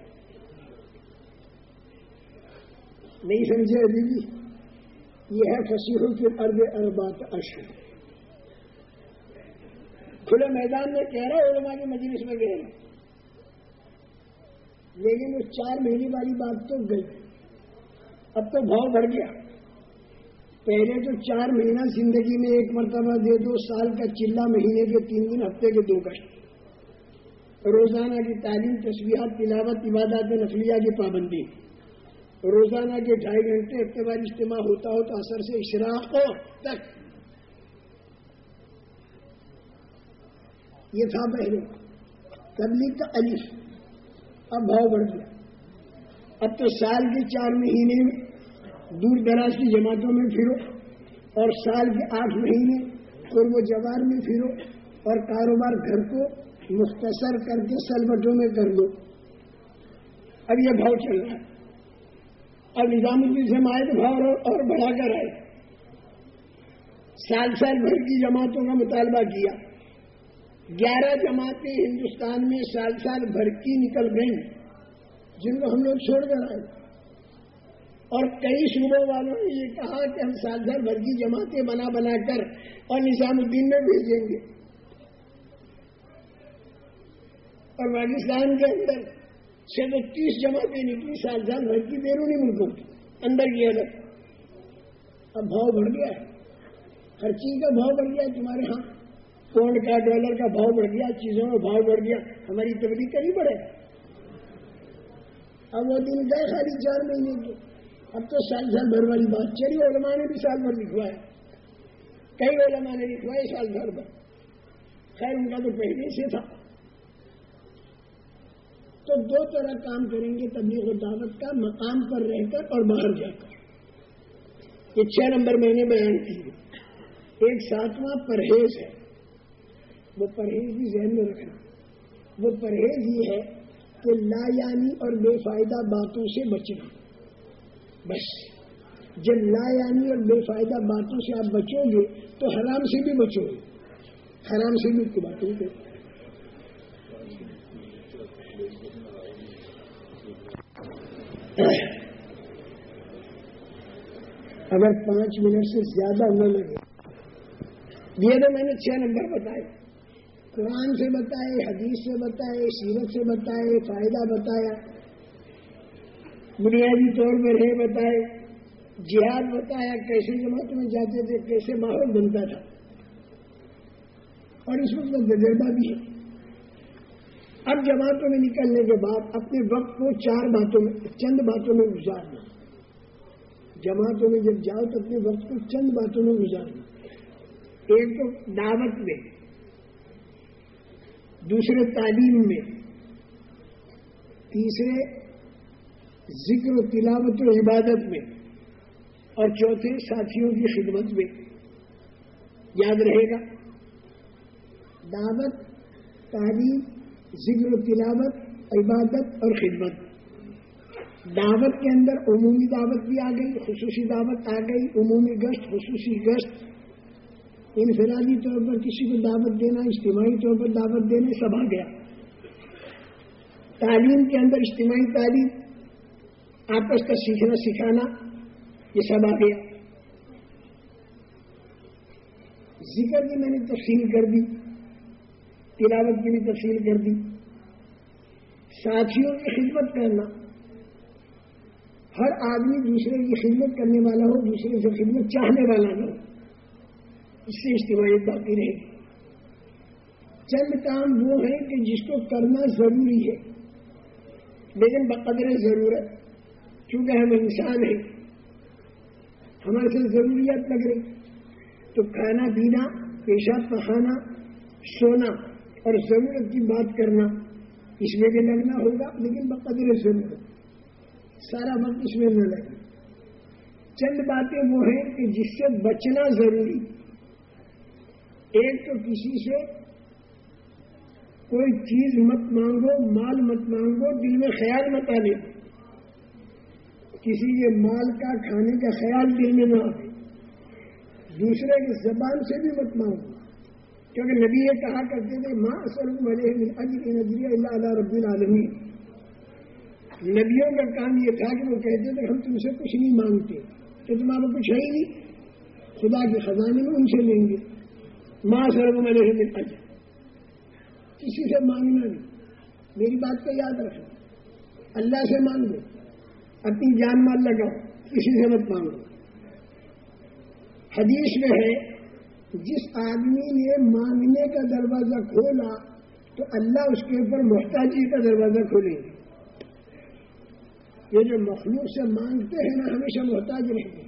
Speaker 2: نہیں سمجھے ابھی بھی جی؟ یہ ہے فصیحوں کے ارب اربات اشر کھلے میدان میں کہہ رہا علماء کی مجلس میں گئے۔ لیکن وہ چار مہینے والی بات تو گئی۔ اب تو بھاؤ بڑھ گیا۔ پہلے تو چار مہینہ زندگی میں ایک مرتبہ دے دو، سال کا چلا مہینے کے تین دن، ہفتے کے دو کشت۔ روزانہ کی تعلیم تصویرات تلاوت، عبادات، نفلیہ کی پابندی۔ روزانہ کے ڈھائی گھنٹے ہفتے بار اجتماع ہوتا ہو تو اثر سے اشراق ہو تک۔ یہ تھا پہلے۔ تبلیغ کا الف۔ اب بھاؤ بڑھ گیا۔ اب تو سال کے چار مہینے میں دور دراز کی جماعتوں میں پھرو اور سال کے آٹھ مہینے قرب و جوار میں پھرو اور کاروبار گھر کو مختصر کر کے سلبٹوں میں کر دو۔ اب یہ بھاؤ چل رہا ہے۔ اب نظام الدین سے آئے بھاؤ اور بڑھا کر آئے۔ سال سال بھر کی جماعتوں کا مطالبہ کیا۔ گیارہ جماعتیں ہندوستان میں سال سال بھر کی نکل گئیں، جن کو ہم لوگ چھوڑ کر آئے۔ اور کئی صوبوں والوں نے یہ کہا کہ ہم سال بھر بھر کی جماعتیں بنا بنا کر اور نظام الدین میں بھیجیں گے۔ اور پاکستان کے اندر سے تو تیس جماعتیں نکلی سال سال بھر کی بیرونی ملکوں کی اندر کی الگ اب بھاؤ بڑھ گیا ہے۔ ہر چیز کا بھاؤ بڑھ گیا تمہارے ہاں۔ پونڈ کا ڈالر کا بھاؤ بڑھ گیا، چیزوں کا بھاؤ بڑھ گیا۔ ہماری تبدیلی کا نہیں بڑھے۔ اب وہ دن گئے خالی چار مہینے کے۔ اب تو سال سال بھر والی بات چلی، علماء نے بھی سال بھر لکھوایا۔ کئی علماء نے لکھوائے سال بھر بھر خیر، ان کا تو پہلے سے تھا۔ تو دو طرح کام کریں گے، تبلیغ و دعوت کا، مقام پر رہ کر اور باہر جا کر۔ یہ چھ نمبر میں نے بیان کی۔ ایک ساتواں پرہیز ہے۔ وہ پرہیز بھی ذہن میں رکھنا۔ وہ پرہیز یہ ہے کہ لا یعنی اور بے فائدہ باتوں سے بچنا۔ بس۔ جب لا یعنی اور بے فائدہ باتوں سے آپ بچو گے تو حرام سے بھی بچو گے۔ حرام سے بھی باتوں گے اگر پانچ منٹ سے زیادہ نہ لگے۔ یہ تو میں نے چھ نمبر بتائے۔ قرآن سے بتائے، حدیث سے بتائے، سیرت سے بتائے، فائدہ بتایا۔ بنیادی طور پر ہے بتائے، جہاد بتایا کیسے جماعت میں جاتے تھے، کیسے ماحول بنتا تھا۔ اور اس وقت تجربہ بھی ہے۔ اب جماعتوں میں نکلنے کے بعد اپنے وقت کو چار باتوں میں، چند باتوں میں گزارنا۔ جماعتوں میں جب جاؤ تو اپنے وقت کو چند باتوں میں گزارنا۔ ایک تو دعوت میں، دوسرے تعلیم میں، تیسرے ذکر و تلاوت و عبادت میں اور چوتھے ساتھیوں کی خدمت میں۔ یاد رہے گا؟ دعوت، تعلیم، ذکر و تلاوت، عبادت اور خدمت۔ دعوت کے اندر عمومی دعوت بھی آ گئی، خصوصی دعوت آ گئی، عمومی گشت، خصوصی گشت۔ انفرادی طور پر کسی کو دعوت دینا، اجتماعی طور پر دعوت دینا سب آ گیا۔ تعلیم کے اندر اجتماعی تعلیم آپس کا سیکھنا سکھانا یہ سب آ گیا۔ ذکر کی میں نے تفصیل کر دی، تلاوت کی بھی تفصیل کر دی۔ ساتھیوں کی خدمت کرنا۔ ہر آدمی دوسرے کی خدمت کرنے والا ہو، دوسرے سے خدمت چاہنے والا نہ ہو۔ اس سے اجتماعیت باقی رہے۔ گی چند کام وہ ہیں کہ جس کو کرنا ضروری ہے، لیکن بقدر ضرورت۔ کیونکہ ہم انسان ہیں۔ ہمارے سے ضروریات لگ رہی۔ تو کھانا پینا، پیشاب پخانا، سونا اور ضرورت کی بات کرنا، اس میں بھی لگنا ہوگا، لیکن بقدر ضرورت۔ سارا وقت اس میں نہ لگے۔ چند باتیں وہ ہیں کہ جس سے بچنا ضروری۔ ایک تو کسی سے کوئی چیز مت مانگو، مال مت مانگو، دل میں خیال مت آنے۔ کسی کے مال کا کھانے کا خیال دل میں نہ آئے۔ دوسرے کی زبان سے بھی مت مانگو۔ کیونکہ نبی یہ کہا کرتے تھے ماں اصل اجر نظریہ اللہ علیہ رب العالمین. نبیوں کا کام یہ تھا کہ وہ کہتے تھے، ہم تم سے کچھ نہیں مانگتے، تو تمہارا کچھ ہے ہی نہیں۔ خدا کے خزانے میں ان سے لیں گے۔ ماں سر میں نہیں کسی سے مانگنا نہیں۔ میری بات کو یاد رکھو۔ اللہ سے مانگو۔ اپنی جان مال لگاؤ، کسی سے مت مانگو۔ حدیث میں ہے، جس آدمی نے مانگنے کا دروازہ کھولا، تو اللہ اس کے اوپر محتاجی کا دروازہ کھولیں گے یہ جو مخلوق سے مانگتے ہیں نا، ہمیشہ محتاج رہیں گے۔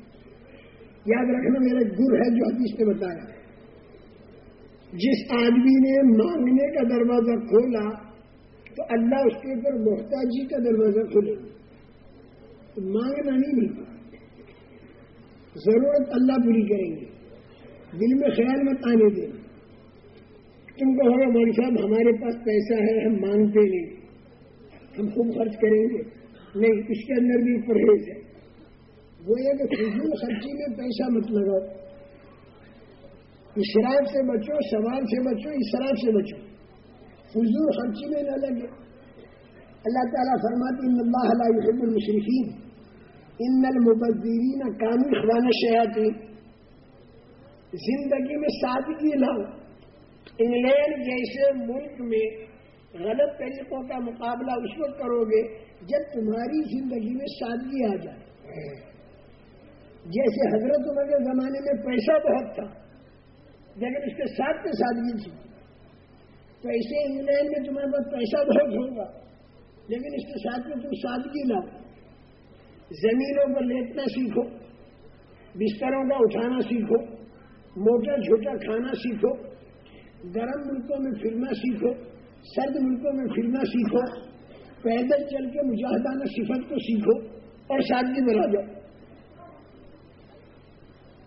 Speaker 2: یاد رکھنا میرا گر ہے جو حدیث نے بتایا۔ جس آدمی نے مانگنے کا دروازہ کھولا، تو اللہ اس کے اوپر محتاجی کا دروازہ کھولے تو مانگنا نہیں ملتا ضرورت اللہ پوری کریں گے۔ دل میں خیال مت آنے دیں۔ تم کو ہوگا مول صاحب ہمارے پاس پیسہ ہے، ہم مانگتے نہیں۔ ہم خوب خرچ کریں گے۔ نہیں، اس کے اندر بھی پرہیز ہے۔ وہ یہ کہ فضول خرچی میں پیسہ مت لگاؤ۔ اشراف سے بچو، سوال سے بچو اشراف سے بچو۔ فضول خرچی میں نہ لگے۔ اللہ تعالیٰ فرماتی اللہ علیہ يحب المشرفین ان المبذرین کامل اخوان شیاتی زندگی میں سادگی لاؤ انگلینڈ جیسے ملک میں غلط طریقوں کا مقابلہ اس وقت کرو گے جب تمہاری زندگی میں سادگی آ جائے. جیسے حضرت عمر کے زمانے میں پیسہ بہت تھا، لیکن اس کے ساتھ میں سادگی تھی. تو ایسے انگلینڈ میں تمہارے پاس پیسہ بہت ہوگا، لیکن اس کے ساتھ میں تم سادگی لاؤ زمینوں پر لیٹنا سیکھو، بستروں کا اٹھانا سیکھو موٹا جھوٹا کھانا سیکھو، گرم ملکوں میں پھرنا سیکھو، سرد ملکوں میں پھرنا سیکھو، پیدل چل کے مجاہدانہ صفت کو سیکھو اور سادگی بنا جاؤ۔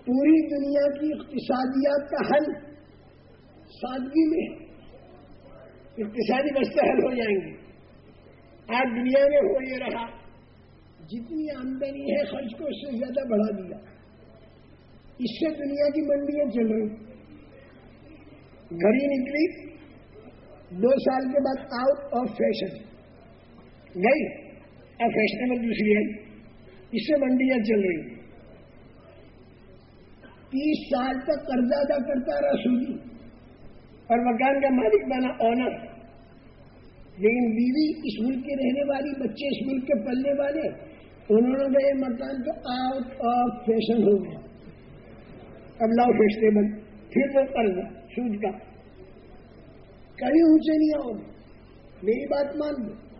Speaker 2: پوری دنیا کی اقتصادیات کا حل سادگی میں اقتصادی مسئلے حل ہو جائیں گے۔ آج دنیا میں ہو یہ رہا۔ جتنی آمدنی ہے خرچ کو اس سے زیادہ بڑھا دیا۔ اس سے دنیا کی منڈیاں چل رہی۔ گھڑی نکلی۔ دو سال کے بعد آؤٹ آف فیشن گئی۔ اب فیشنیبل دوسری ہے۔ اس سے منڈیاں چل رہی۔ تیس سال تک قرضہ ادا کرتا رہا سودی اور مکان کا مالک بنا آنر لیکن بیوی اس ملک کے رہنے والی، بچے اس ملک کے پلنے والے۔ انہوں نے یہ مطلب مکان آؤٹ آف فیشن ہو گیا۔ اب لاؤ فیشنیبل پھر وہ قرضہ سود کا۔ کہیں اونچے نہیں آؤ۔ میری بات مان دو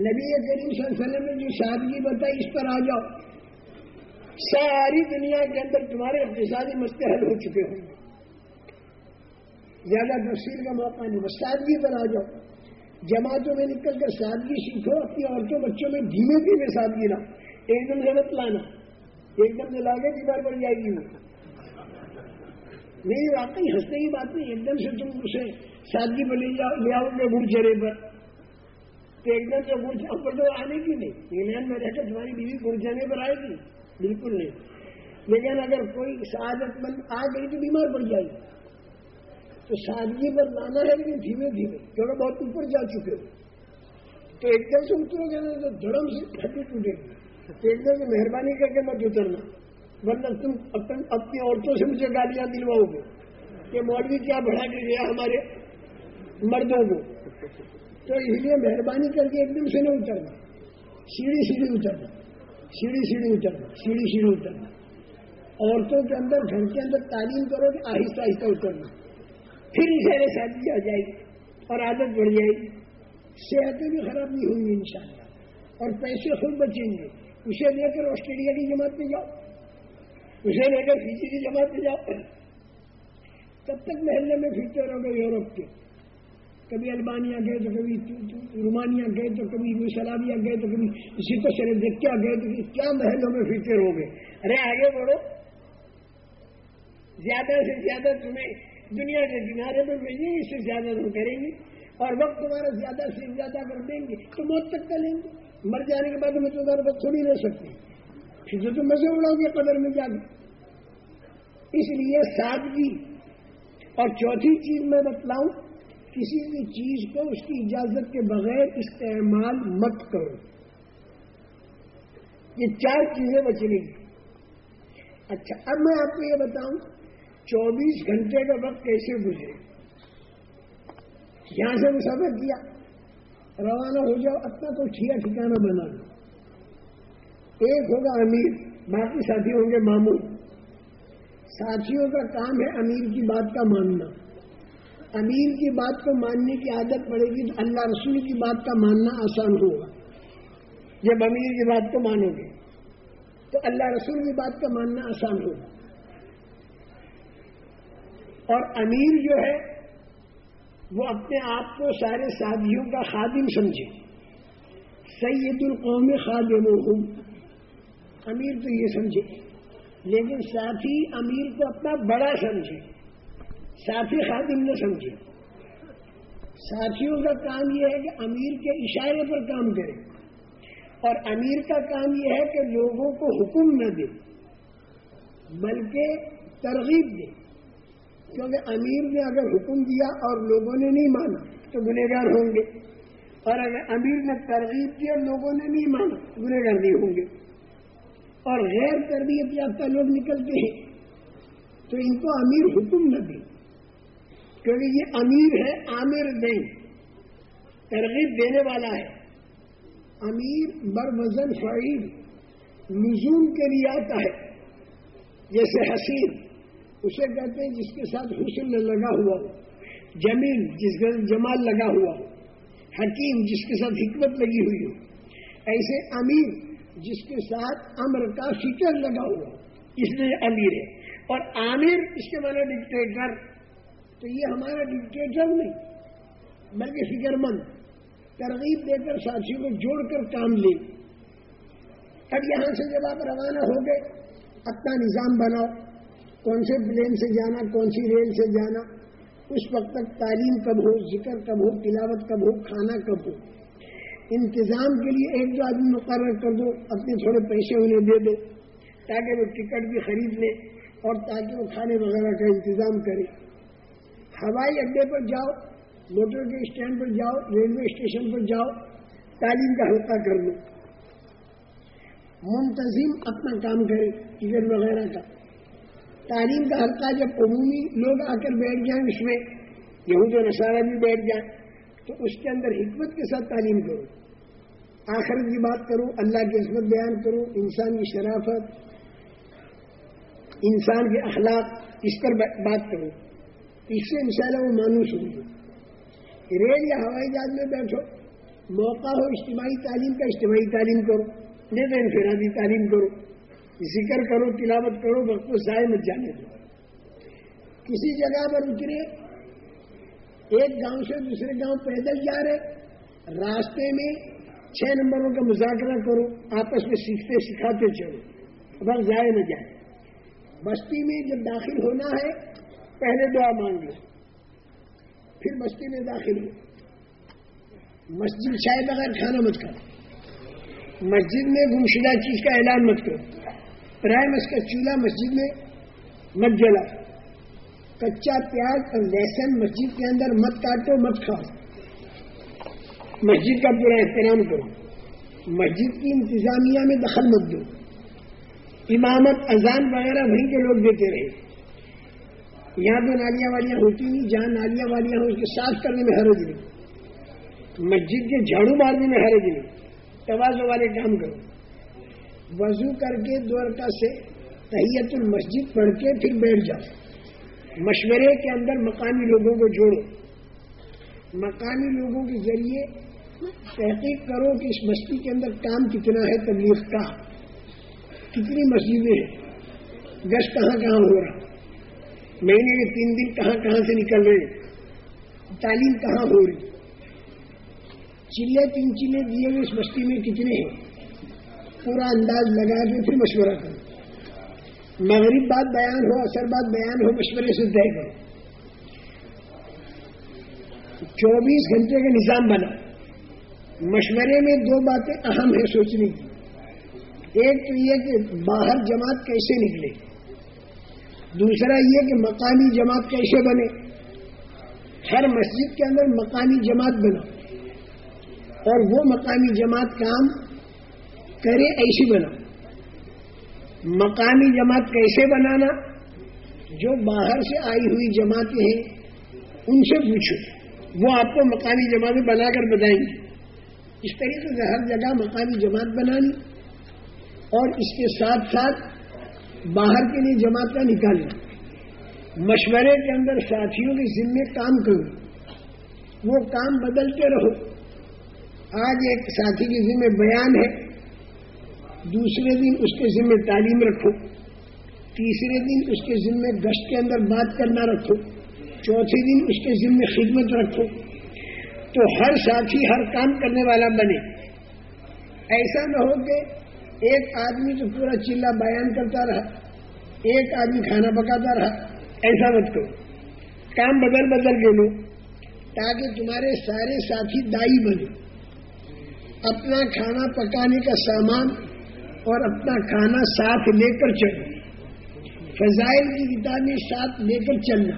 Speaker 2: نبی کریم صلی اللہ علیہ وسلم نے جو سادگی بتائی، اس پر آ جاؤ۔ ساری دنیا کے اندر تمہارے اقتصادی مسئلے حل ہو چکے ہوں گے۔ زیادہ تفصیل کا موقع نہیں، بس سادگی پر آ جاؤ۔ جماعتوں میں نکل کر سادگی سیکھو، اپنی عورتوں بچوں میں دھیمے دھیمے سادگی لا ایک دم سے مت لانا، ایک دم سے لاگے دیوار پڑ جائے گی۔ وہ نہیں، واقعی ہنسنے کی بات نہیں، ایک دم سے تم اسے سادگی پر لے آؤ گے گڑ چہرے پر۔ تو ایک دم تو گڑ چاہ پر تو آنے کی نہیں انگلینڈ میں رہ کر تمہاری بیوی گڑ چہرے پر آئے گی۔ بالکل نہیں۔ لیکن اگر کوئی سعادت مند آ گئی تو بیمار پڑ جائے گی۔ تو سادگی پر لانا ہے لیکن دھیمے دھیمے، کیونکہ بہت اوپر جا چکے ہو۔ تو ایک دم سے اترو گے نا تو دھڑم سے ہڈی ٹوٹے گی تو ایک دم سے مہربانی کر کے مت اترنا، ورنہ تم اپنی عورتوں سے مجھے گالیاں دلواؤ گے۔ کہ مولوی کیا بڑھا کے گیا ہمارے مردوں کو۔ تو اس لیے مہربانی کر کے ایک دم سے نہیں اترنا۔ سیڑھی سیڑھی اترنا۔ سیڑھی سیڑھی اترنا۔ سیڑھی سیڑھی اترنا۔ عورتوں کے اندر، گھر کے اندر تعلیم کرو کہ آہستہ آہستہ اترنا۔ پھر اسے شادی آ جائے گی اور عادت بڑھ جائے گی۔ صحتیں بھی خراب نہیں ہوں گی ان اور پیسے خود بچیں گے۔ اسے لے کر آسٹریلیا کی جماعت میں جاؤ۔ اسے لے کر فیجی کی جماعت میں جاؤ۔ تب تک محلے میں پھرتے رہو گے یورپ کے۔ کبھی البانیہ گئے تو کبھی رومانیہ گئے تو کبھی سلابیا گئے تو کبھی اسی کو سرکیا گئے تو کیا محلوں میں پھرتے رہو گے۔ ارے آگے بڑھو۔ زیادہ سے زیادہ تمہیں دنیا کے کنارے پہ بھیجیں گے اس سے زیادہ ہم کریں گے اور وقت تمہارا زیادہ سے زیادہ کر دیں گے تو موت تک کا لیں گے۔ مر جانے کے بعد میں تمہارے پاس تھوڑی رہ سکتی پھر تو تم مزے اڑاؤ گے قدر میں جا کے اس لیے سادگی اور چوتھی چیز میں بتلاؤں، کسی بھی چیز کو اس کی اجازت کے بغیر استعمال مت کرو۔ یہ چار چیزیں بچنے گی اچھا اب میں آپ کو یہ بتاؤں چوبیس گھنٹے کا وقت کیسے گزرے؟ یہاں سے مسافر کیا؟ روانہ ہو جاؤ، اپنا تو ٹھیا ٹھکانا بنا لو۔ ایک ہوگا امیر، باقی ساتھی ہوں گے ماموں۔ ساتھیوں کا کام ہے امیر کی بات کا ماننا۔ امیر کی بات کو ماننے کی عادت پڑے گی تو اللہ رسول کی بات کا ماننا آسان ہوگا۔ جب امیر کی بات کو مانو گے تو اللہ رسول کی بات کا ماننا آسان ہوگا۔ اور امیر جو ہے وہ اپنے آپ کو سارے ساتھیوں کا خادم سمجھے۔ سید القوم خادم امیر تو یہ سمجھے۔ لیکن ساتھی امیر کو اپنا بڑا سمجھے۔ ساتھی خادم نہ سمجھے۔ ساتھیوں کا کام یہ ہے کہ امیر کے اشارے پر کام کرے۔ اور امیر کا کام یہ ہے کہ لوگوں کو حکم نہ دے، بلکہ ترغیب دے۔ کیونکہ امیر نے اگر حکم دیا اور لوگوں نے نہیں مانا تو گنہگار ہوں گے۔ اور اگر امیر نے ترغیب کی اور لوگوں نے نہیں مانا گنہگار نہیں ہوں گے۔ اور غیر تربیت یافتہ لوگ نکلتے ہیں۔ تو ان کو امیر حکم نہ دے کیونکہ یہ امیر ہے، عامر نہیں۔ ترغیب دینے والا ہے۔ امیر بر وزن فعید نزول کے لیے آتا ہے۔ جیسے حسین۔ اسے کہتے ہیں جس کے ساتھ حسن لگا ہوا ہو جمیل، جس کے ساتھ جمال لگا ہوا ہو حکیم، جس کے ساتھ حکمت لگی ہوئی ہو۔ ایسے امیر، جس کے ساتھ امر کا فکر لگا ہوا۔ اس لیے امیر ہے۔ اور عامر اس کے معنی ڈکٹیٹر تو یہ ہمارا ڈکٹیٹر نہیں، بلکہ فکر مند ترغیب دے کر ساتھیوں کو جوڑ کر کام لے۔ اب یہاں سے جب آپ روانہ ہو گئے، اپنا نظام بناؤ۔ کون سے پلین سے جانا، کون سی ریل سے جانا، اس وقت تک تعلیم کب ہو، ذکر کب ہو، تلاوت کب ہو، کھانا کب ہو۔ انتظام کے لیے ایک دو آدمی مقرر کر دو، اپنے تھوڑے پیسے انہیں دے دو، تاکہ وہ ٹکٹ بھی خرید لے اور تاکہ وہ کھانے وغیرہ کا انتظام کرے۔ ہوائی اڈے پر جاؤ، موٹر کے اسٹینڈ پر جاؤ، ریلوے اسٹیشن پر جاؤ، تعلیم کا حلقہ کر لو۔ منتظم اپنا کام کرے، ٹکٹ وغیرہ کا۔ تعلیم کا حلقہ جب عمومی لوگ آ کر بیٹھ جائیں، اس میں یہود و نصارہ بھی بیٹھ جائیں، تو اس کے اندر حکمت کے ساتھ تعلیم کرو۔ آخرت کی بات کرو اللہ کی عصمت بیان کرو انسان کی شرافت، انسان کے اخلاق، اس پر بات کرو اس سے انشاءاللہ وہ مانوس ہوگی ریل یا ہوائی جہاز میں بیٹھو، موقع ہو، اجتماعی تعلیم کا اجتماعی تعلیم کرو نہیں تو انفرادی تعلیم کرو۔ ذکر کرو، تلاوت کرو وقت کو ضائع مت جانے دو۔ کسی جگہ پر اترے، ایک گاؤں سے دوسرے گاؤں پیدل جا رہے، راستے میں چھ نمبروں کا مذاکرہ کرو، آپس میں سیکھتے سکھاتے چلو وقت ضائع نہ جائے بستی میں جب داخل ہونا ہے، پہلے دعا مانگ لو، پھر بستی میں داخل ہو۔ مسجد چائے بغیر کھانا مت کھاؤ مسجد میں گمشدہ چیز کا اعلان مت کرو۔ پرائم اس کا چولہا مسجد میں مت جلا۔ کچا پیاز اور لہسن مسجد کے اندر مت کاٹو، مت کھاؤ۔ مسجد کا پورا احترام کرو۔ مسجد کی انتظامیہ میں دخل مت دو۔ امامت اذان وغیرہ وہیں کے لوگ دیتے رہے۔ یہاں تو نالیاں والیاں ہوتی نہیں، جہاں نالیاں والیاں ہوں اس کے صاف کرنے میں حرج نہیں۔ مسجد کے جھاڑو مارنے میں حرج نہیں۔ توازو والے کام کرو۔ وضو کر کے دو رکا سے تحیت المسجد پڑھ کے پھر بیٹھ جاؤ۔ مشورے کے اندر مقامی لوگوں کو جوڑو۔ مقامی لوگوں کے ذریعے تحقیق کرو کہ اس مسجد کے اندر کام کتنا ہے، تبلیغ کا۔ کتنی مسجدیں ہیں؟ گش کہاں کہاں ہو رہا؟ مہینے کے تین دن کہاں کہاں سے نکل رہے تعلیم کہاں ہو رہی؟ چلے، تین چلے دیے ہوئے اس بستی میں کتنے ہیں؟ پورا انداز لگا کے پھر مشورہ کرو۔ مغرب بات بیان ہو اثر بات بیان ہو، مشورے سے طے کرو۔ چوبیس گھنٹے کا نظام بنا۔ مشورے میں دو باتیں اہم ہیں سوچنے کی۔ ایک تو یہ کہ باہر جماعت کیسے نکلے۔ دوسرا یہ کہ مقامی جماعت کیسے بنے۔ ہر مسجد کے اندر مقامی جماعت بنا اور وہ مقامی جماعت کام کرے ایسی بنا۔ مقامی جماعت کیسے بنانا، جو باہر سے آئی ہوئی جماعتیں ہیں، ان سے پوچھو۔ وہ آپ کو مقامی جماعتیں بنا کر بتائیں گے اس طریقے سے ہر جگہ مقامی جماعت بنانی اور اس کے ساتھ ساتھ باہر کے لیے جماعت کا نکالیں۔ مشورے کے اندر ساتھیوں کے ذمے کام کرو۔ وہ کام بدلتے رہو۔ آج ایک ساتھی کے ذمے بیان ہے۔ دوسرے دن اس کے ذمے تعلیم رکھو، تیسرے دن اس کے ذمے گشت کے اندر بات کرنا رکھو، چوتھے دن اس کے ذمے خدمت رکھو۔ تو ہر ساتھی ہر کام کرنے والا بنے۔ ایسا نہ ہو کہ ایک آدمی تو پورا چلا بیان کرتا رہا، ایک آدمی کھانا پکاتا رہا، ایسا مت کرو۔ کام بدل بدل کے لو، تاکہ تمہارے سارے ساتھی دائی بنے اپنا کھانا پکانے کا سامان اور اپنا کھانا ساتھ لے کر چلو۔ فضائل کی کتابیں ساتھ لے کر چلنا۔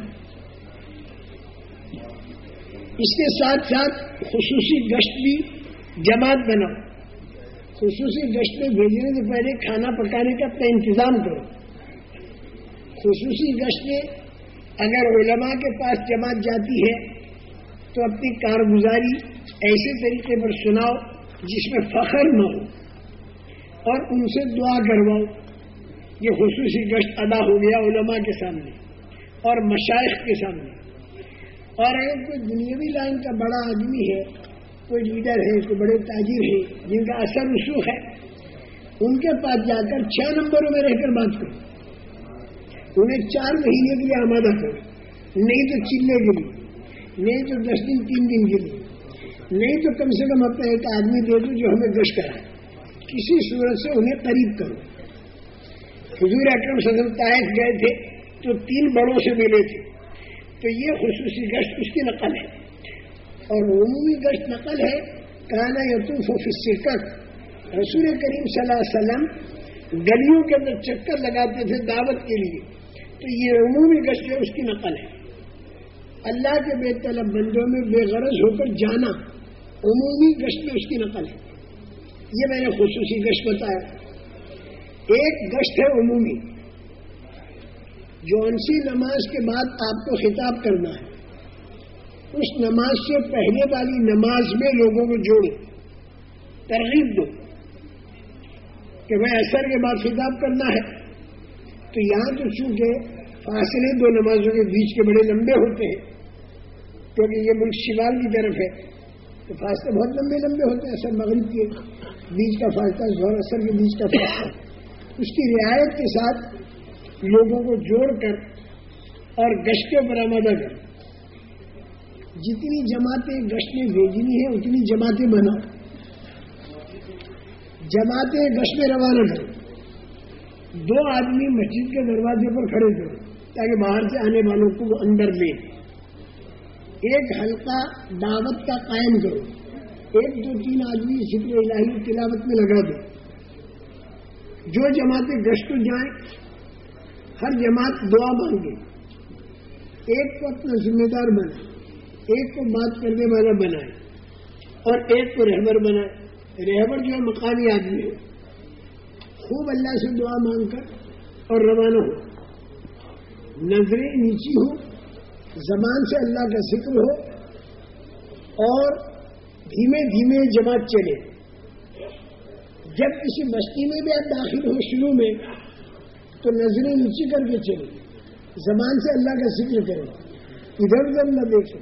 Speaker 2: اس کے ساتھ ساتھ خصوصی گشت بھی جماعت بناؤ۔ خصوصی گشت میں بھیجنے سے پہلے کھانا پکانے کا اپنا انتظام کرو۔ خصوصی گشت میں اگر علماء کے پاس جماعت جاتی ہے، تو اپنی کارگزاری ایسے طریقے پر سناؤ جس میں فخر نہ ہو۔ اور ان سے دعا کرواؤ یہ خصوصی گشت ادا ہو گیا علماء کے سامنے اور مشائق کے سامنے۔ اور اگر کوئی دنیاوی لائن کا بڑا آدمی ہے، کوئی لیڈر ہے، کوئی بڑے تاجر ہیں جن کا اثر رسوخ ہے۔ ان کے پاس جا کر چھ نمبروں میں رہ کر بات کرو۔ انہیں چار مہینے کے لیے آمادہ کرو۔ نہیں تو چلنے کے لیے نہیں تو دس دن، تین دن کے لیے۔ نہیں تو کم سے کم اپنا ایک آدمی دے دو جو ہمیں گش کرائے۔ کسی صورت سے انہیں قریب کرو۔ حضور اکرم صدر طائف گئے تھے تو تین بڑوں سے ملے تھے۔ تو یہ خصوصی گشت اس کی نقل ہے۔ اور عمومی گشت نقل ہے، کانا یتوف فی سکت رسول کریم صلی اللہ علیہ وسلم گلیوں کے اندر چکر لگاتے تھے دعوت کے لیے۔ تو یہ عمومی گشت ہے، اس کی نقل ہے۔ اللہ کے بے طلب بندوں میں بے غرض ہو کر جانا عمومی گشت میں اس کی نقل ہے۔ یہ میں نے خصوصی گشت بتایا۔ ایک گشت ہے عمومی، جو انسی نماز کے بعد آپ کو خطاب کرنا ہے۔ اس نماز سے پہلے والی نماز میں لوگوں کو جوڑو، ترغیب دو کہ میں اثر کے بعد خطاب کرنا ہے۔ تو یہاں تو چونکہ فاصلے دو نمازوں کے بیچ کے بڑے لمبے ہوتے ہیں، کیونکہ یہ ملک شمال کی طرف ہے، تو فاصلے بہت لمبے لمبے ہوتے ہیں اثر مغرب کے بیچ کا فاصلہ زہر اثر کے بیچ کا فاصلہ اس کی رعایت کے ساتھ لوگوں کو جوڑ کر اور گشتوں پر آمادہ کر۔ جتنی جماعتیں گشت میں بھیجنی ہیں، اتنی جماعتیں بناؤ۔ جماعتیں گشت میں روانہ کرو۔ دو آدمی مسجد کے دروازے پر کھڑے کرو، تاکہ باہر سے آنے والوں کو وہ اندر لے ایک حلقہ دعوت کا قائم کرو۔ ایک دو تین آدمی ذکر الہی تلاوت میں لگا دو جو جماعتیں گشت جائیں، ہر جماعت دعا مانگے۔ ایک کو اپنا ذمہ دار بنائے، ایک کو بات کرنے والا بنائے اور ایک کو رہبر بنائے۔ رہبر جو ہے، مقامی آدمی ہو خوب اللہ سے دعا مانگ کر اور روانہ ہو۔ نظریں نیچی ہو زبان سے اللہ کا ذکر ہو اور دھیمے دھیمے جماعت چلے۔ جب کسی بستی میں بھی آپ داخل ہو شروع میں، تو نظریں نیچی کر کے چلے۔ زبان سے اللہ کا ذکر کرے ادھر ادھر نہ دیکھیں۔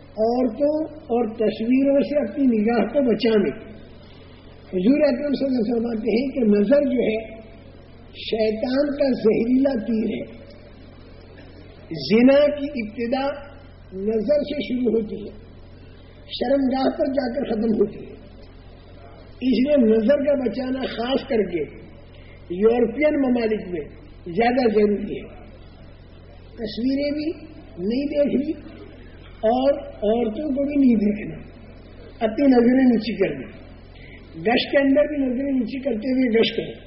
Speaker 2: عورتوں اور تصویروں سے اپنی نگاہ کو بچانے۔ حضور اکرم صلی اللہ علیہ وسلم فرماتے ہیں کہ نظر جو ہے، شیطان کا زہریلا تیر ہے۔ زنا کی ابتدا نظر سے شروع ہوتی ہے۔ شرمگاہ پر جا کر ختم ہوتی ہے اس لیے نظر کا بچانا خاص کر کے یورپین ممالک میں زیادہ ضروری ہے۔ تصویریں بھی نہیں دیکھنی اور عورتوں کو بھی نہیں دیکھنا، اپنی نظریں نیچی کرنی۔ گشت کے اندر بھی نظریں نیچی کرتے ہوئے گشت کرو۔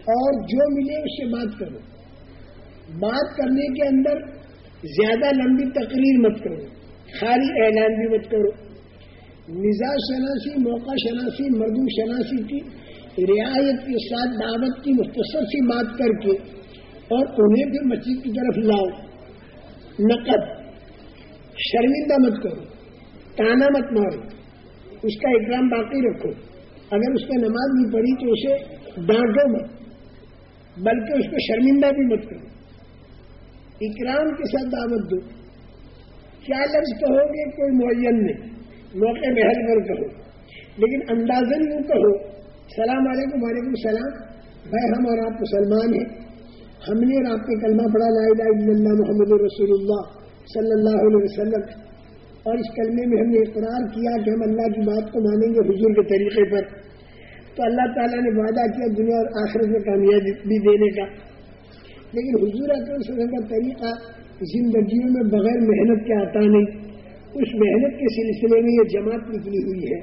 Speaker 2: اور جو ملے اس سے بات کرو۔ بات کرنے کے اندر زیادہ لمبی تقریر مت کرو۔ خالی اعلان بھی مت کرو۔ مزاج شناسی، موقع شناسی مردو شناسی کی رعایت کے ساتھ دعوت کی مختصر سی بات کر کے اور انہیں پھر مسجد کی طرف لاؤ۔ نقد۔ شرمندہ مت کرو۔ تانا مت مارو۔ اس کا اکرام باقی رکھو۔ اگر اس کا نماز نہیں پڑھی تو اسے ڈانٹو مت۔ بلکہ اس کو شرمندہ بھی مت کرو۔ اکرام کے ساتھ دعوت دو۔ کیا لفظ کہو گے کوئی معین نہیں۔ موقع محل پر کہو لیکن اندازن یوں کہو السلام علیکم، وعلیکم السلام۔ بھائی، ہم اور آپ مسلمان ہیں۔ ہم نے اور آپ کے کلمہ پڑھا، لا الہ الا اللہ محمد رسول اللہ صلی اللہ علیہ وسلم۔ اور اس کلمے میں ہم نے اقرار کیا کہ ہم اللہ کی بات کو مانیں گے حضور کے طریقے پر۔ تو اللہ تعالیٰ نے وعدہ کیا دنیا اور آخرت میں کامیابی بھی دینے کا۔ لیکن حضور اکرم صلی اللہ علیہ وسلم کا طریقہ زندگیوں میں بغیر محنت کے آتا نہیں۔ اس محنت کے سلسلے میں یہ جماعت نکلی ہوئی ہے۔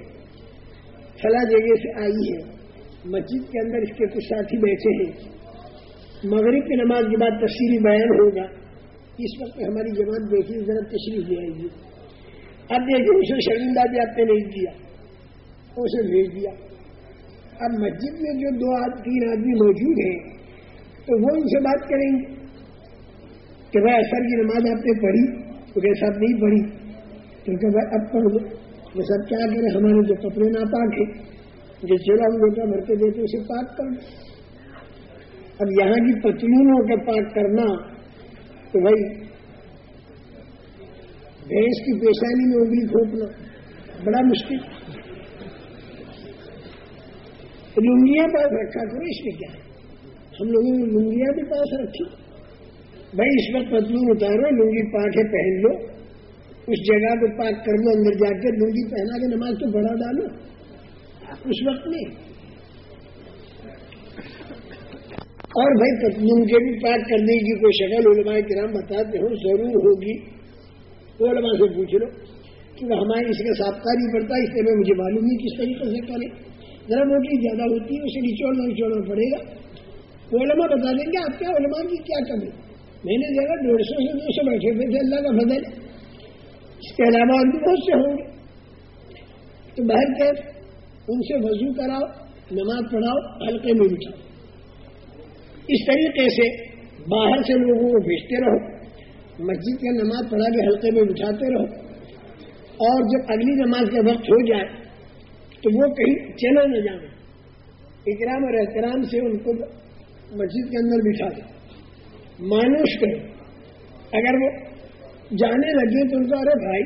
Speaker 2: فلاں جگہ سے آئی ہے۔ مسجد کے اندر اس کے کچھ ساتھی بیٹھے ہیں۔ مغرب کی نماز کے بعد تفصیلی بیان ہوگا۔ اس وقت ہماری جماعت دیکھی ذرا تشریف لے آئے گی اب دیکھیے اسے شرمندہ بھی آپ نے نہیں دیا اسے بھیج دیا۔ اب مسجد میں جو دو تین آدمی موجود ہیں، تو وہ ان سے بات کریں گے۔ کہ بھائی اثر کی نماز آپ نے پڑھی، تو کیسا نہیں پڑھی۔ کیونکہ بھائی اب پڑھ دو وہ سب کیا کریں ہمارے جو کپڑے ناپاک ہیں جو چیلا ہم لوگ بھر کے دیتے اسے پاک کر دو اب یہاں کی پتلونوں کا پاک کرنا، تو بھائی، بھینس کی پیشانی میں انگلی کھوپنا بڑا مشکل۔ لنگیاں پاس رکھا کرو، اس میں کیا ہم لوگوں نے لنگیاں بھی پاس رکھی۔ بھائی، اس وقت پتلون اتارو لنگی پاک ہے پہن لو، اس جگہ کو پاک کر لو، اندر جا کے لنگی پہنا کے نماز تو بڑا ڈالو۔ اس وقت میں اور بھائی پتلون کے بھی پاک کرنے کی کوئی شکل علماء کرام بتاتے ہو ضرور ہوگی۔ وہ علماء سے پوچھ لو کیونکہ ہمارے اس کا سابقہ نہیں پڑتا اس لیے مجھے معلوم نہیں کس طریقے سے کریں ذرا موٹی زیادہ ہوتی ہے، اسے نچوڑنا نچوڑنا پڑے گا۔ وہ علماء بتا دیں گے آپ کیا علماء کی کیا کمی۔ میں نے دیکھا ڈیڑھ سو سے دو سو بیٹھے ہوئے تھے، اللہ کا بدل اس کے علاوہ بھی بہت سے ہوں گے۔ تو بہر کے ان سے وضو کراؤ، نماز پڑھاؤ ہلکے میں بٹھاؤ۔ اس طریقے سے باہر سے لوگوں کو بھیجتے رہو۔ مسجد کا نماز پڑھا کے حلقے میں بٹھاتے رہو۔ اور جب اگلی نماز کا وقت ہو جائے، تو وہ کہیں چلے نہ جانا اکرام اور احترام سے ان کو مسجد کے اندر بٹھا دو۔ مانوش کرو اگر وہ جانے لگے تو ان کو ارے بھائی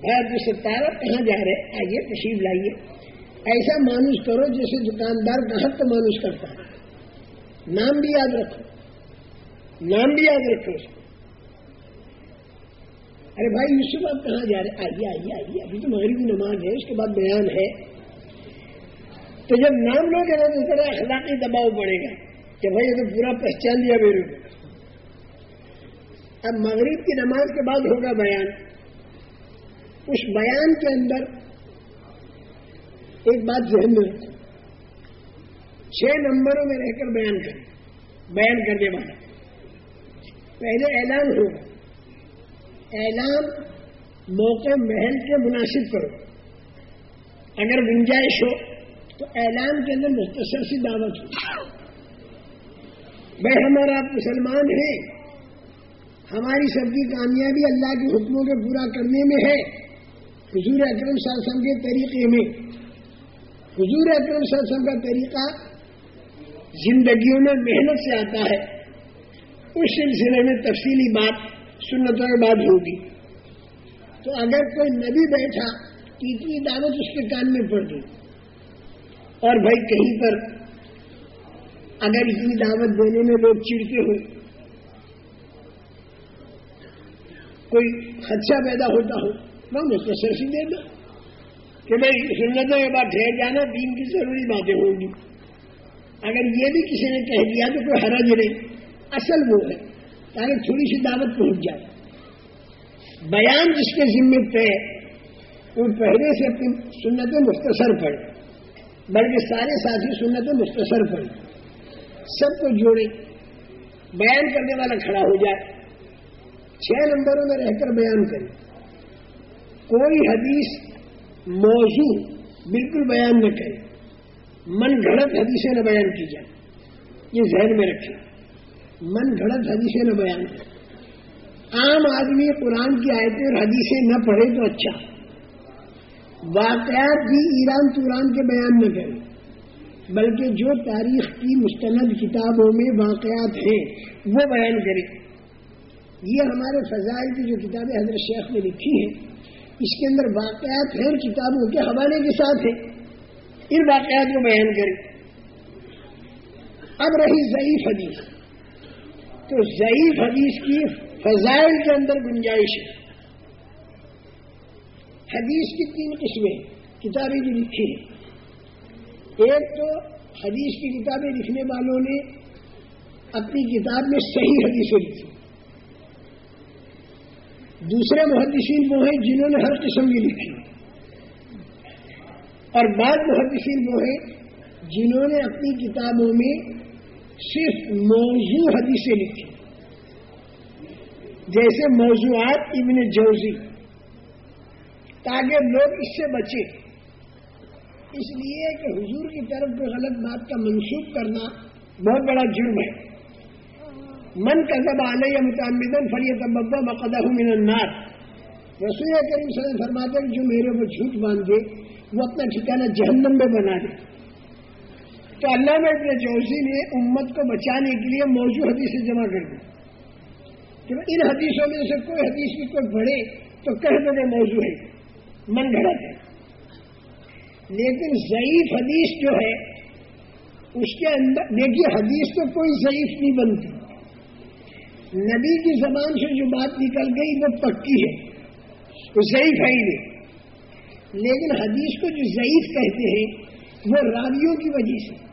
Speaker 2: بھائی آپ ستارہ کہاں جا رہے آئیے، تشریف لائیے۔ ایسا مانوش کرو جیسے دکاندار کہاں تو مانوش کرتا ہے۔ نام بھی یاد رکھو۔ نام بھی یاد رکھو اس کو۔ ارے بھائی، یوسف آپ کہاں جا رہے آئیے آئیے آئیے۔ ابھی تو مغربی نماز ہے، اس کے بعد بیان ہے۔ تو جب نام لوگ ہیں تو ذرا اخلاقی دباؤ پڑے گا کہ بھائی تو پورا پہچان دیا میرے کو۔ اب مغرب کی نماز کے بعد ہوگا بیان۔ اس بیان کے اندر ایک بات ذہن میں چھ نمبروں میں رہ کر بیان کریں۔ بیان کرنے والا پہلے اعلان ہوگا۔ اعلان موقع محل کے مناسب کرو۔ اگر گنجائش ہو تو اعلان کے اندر مختصر سی دعوت ہو۔ بھائی ہمارا آپ مسلمان ہیں۔ ہماری سب کی کامیابی اللہ کے حکموں کے پورا کرنے میں ہے۔ حضور اکرم وسلم کے طریقے میں۔ حضور اکرم وسلم کا طریقہ زندگیوں میں محنت سے آتا ہے۔ اس سلسلے میں تفصیلی بات سنتوں کے بعد ہوگی۔ تو اگر کوئی نبی بیٹھا تو اتنی دعوت اس کے کان میں پڑ گئی۔ اور بھائی کہیں پر اگر اتنی دعوت دینے میں لوگ چڑتے ہوئے۔ کوئی خدشہ پیدا ہوتا ہو، میں مختصر سی دے دوں۔ کہ بھائی سنتوں کے بعد ٹھہر جانا، دین کی ضروری باتیں ہوں گی۔ اگر یہ بھی کسی نے کہہ دیا تو کوئی حرج نہیں۔ اصل وہ ہے، تاکہ تھوڑی سی دعوت پہنچ جائے۔ بیان جس کے ذمے پہ وہ پہلے سے اپنی سنتیں مختصر پڑے بلکہ سارے ساتھی سنتیں مختصر پڑے سب کو جوڑے۔ بیان کرنے والا کھڑا ہو جائے۔ چھ نمبروں میں رہ کر بیان کریں۔ کوئی حدیث موضوع بالکل بیان نہ کرے۔ من گھڑت حدیثیں نہ بیان کی جائے یہ ذہن میں رکھیں۔ من گھڑت حدیثیں نہ بیان کرے عام آدمی قرآن کی آیتیں اور حدیثیں نہ پڑھے تو اچھا۔ واقعات بھی ایران توران کے بیان نہ کرے بلکہ جو تاریخ کی مستند کتابوں میں واقعات ہیں، وہ بیان کرے یہ ہمارے فضائل کی جو کتابیں حضرت شیخ نے لکھی ہیں، اس کے اندر واقعات ہیں، کتابوں کے حوالے کے ساتھ ہیں۔ ان واقعات کو بیان کریں۔ اب رہی ضعیف حدیث۔ تو ضعیف حدیث کی فضائل کے اندر گنجائش ہے۔ حدیث کی تین قسمیں کتابیں جو لکھی ہیں۔ ایک تو حدیث کی کتابیں لکھنے والوں نے اپنی کتاب میں صحیح حدیثیں لکھی۔ دوسرے محدثین وہ ہیں جنہوں نے ہر قسم کی لکھی۔ اور بعض محدثین وہ ہیں جنہوں نے اپنی کتابوں میں صرف موضوع حدیثیں لکھی۔ جیسے موضوعات ابن جوزی۔ تاکہ لوگ اس سے بچے اس لیے کہ حضور کی طرف کو غلط بات کا منسوخ کرنا بہت بڑا جرم ہے۔ من کا جب آنے یا متعمدن فلی تبدہ بقدہ من النار. رسول کریم صلی اللہ فرماتے ہیں جو میرے کو جھوٹ باندھ دے وہ اپنا ٹھکانہ جہنم میں بنا دے۔ تو اللہ میں اپنے جوشی نے امت کو بچانے کے لیے موضوع حدیثیں جمع کر دی۔ کہ ان حدیثوں میں سے کوئی حدیث کی کوئی بڑھے تو کہہ دو موضوع ہے۔ من گھڑت ہے۔ لیکن ضعیف حدیث جو ہے، اس کے اندر دیکھیے حدیث تو کوئی ضعیف نہیں بنتی۔ نبی کی زبان سے جو بات نکل گئی وہ پکی ہے، وہ ضعیف ہے ہی نہیں۔ لیکن حدیث کو جو ضعیف کہتے ہیں، وہ راویوں کی وجہ سے۔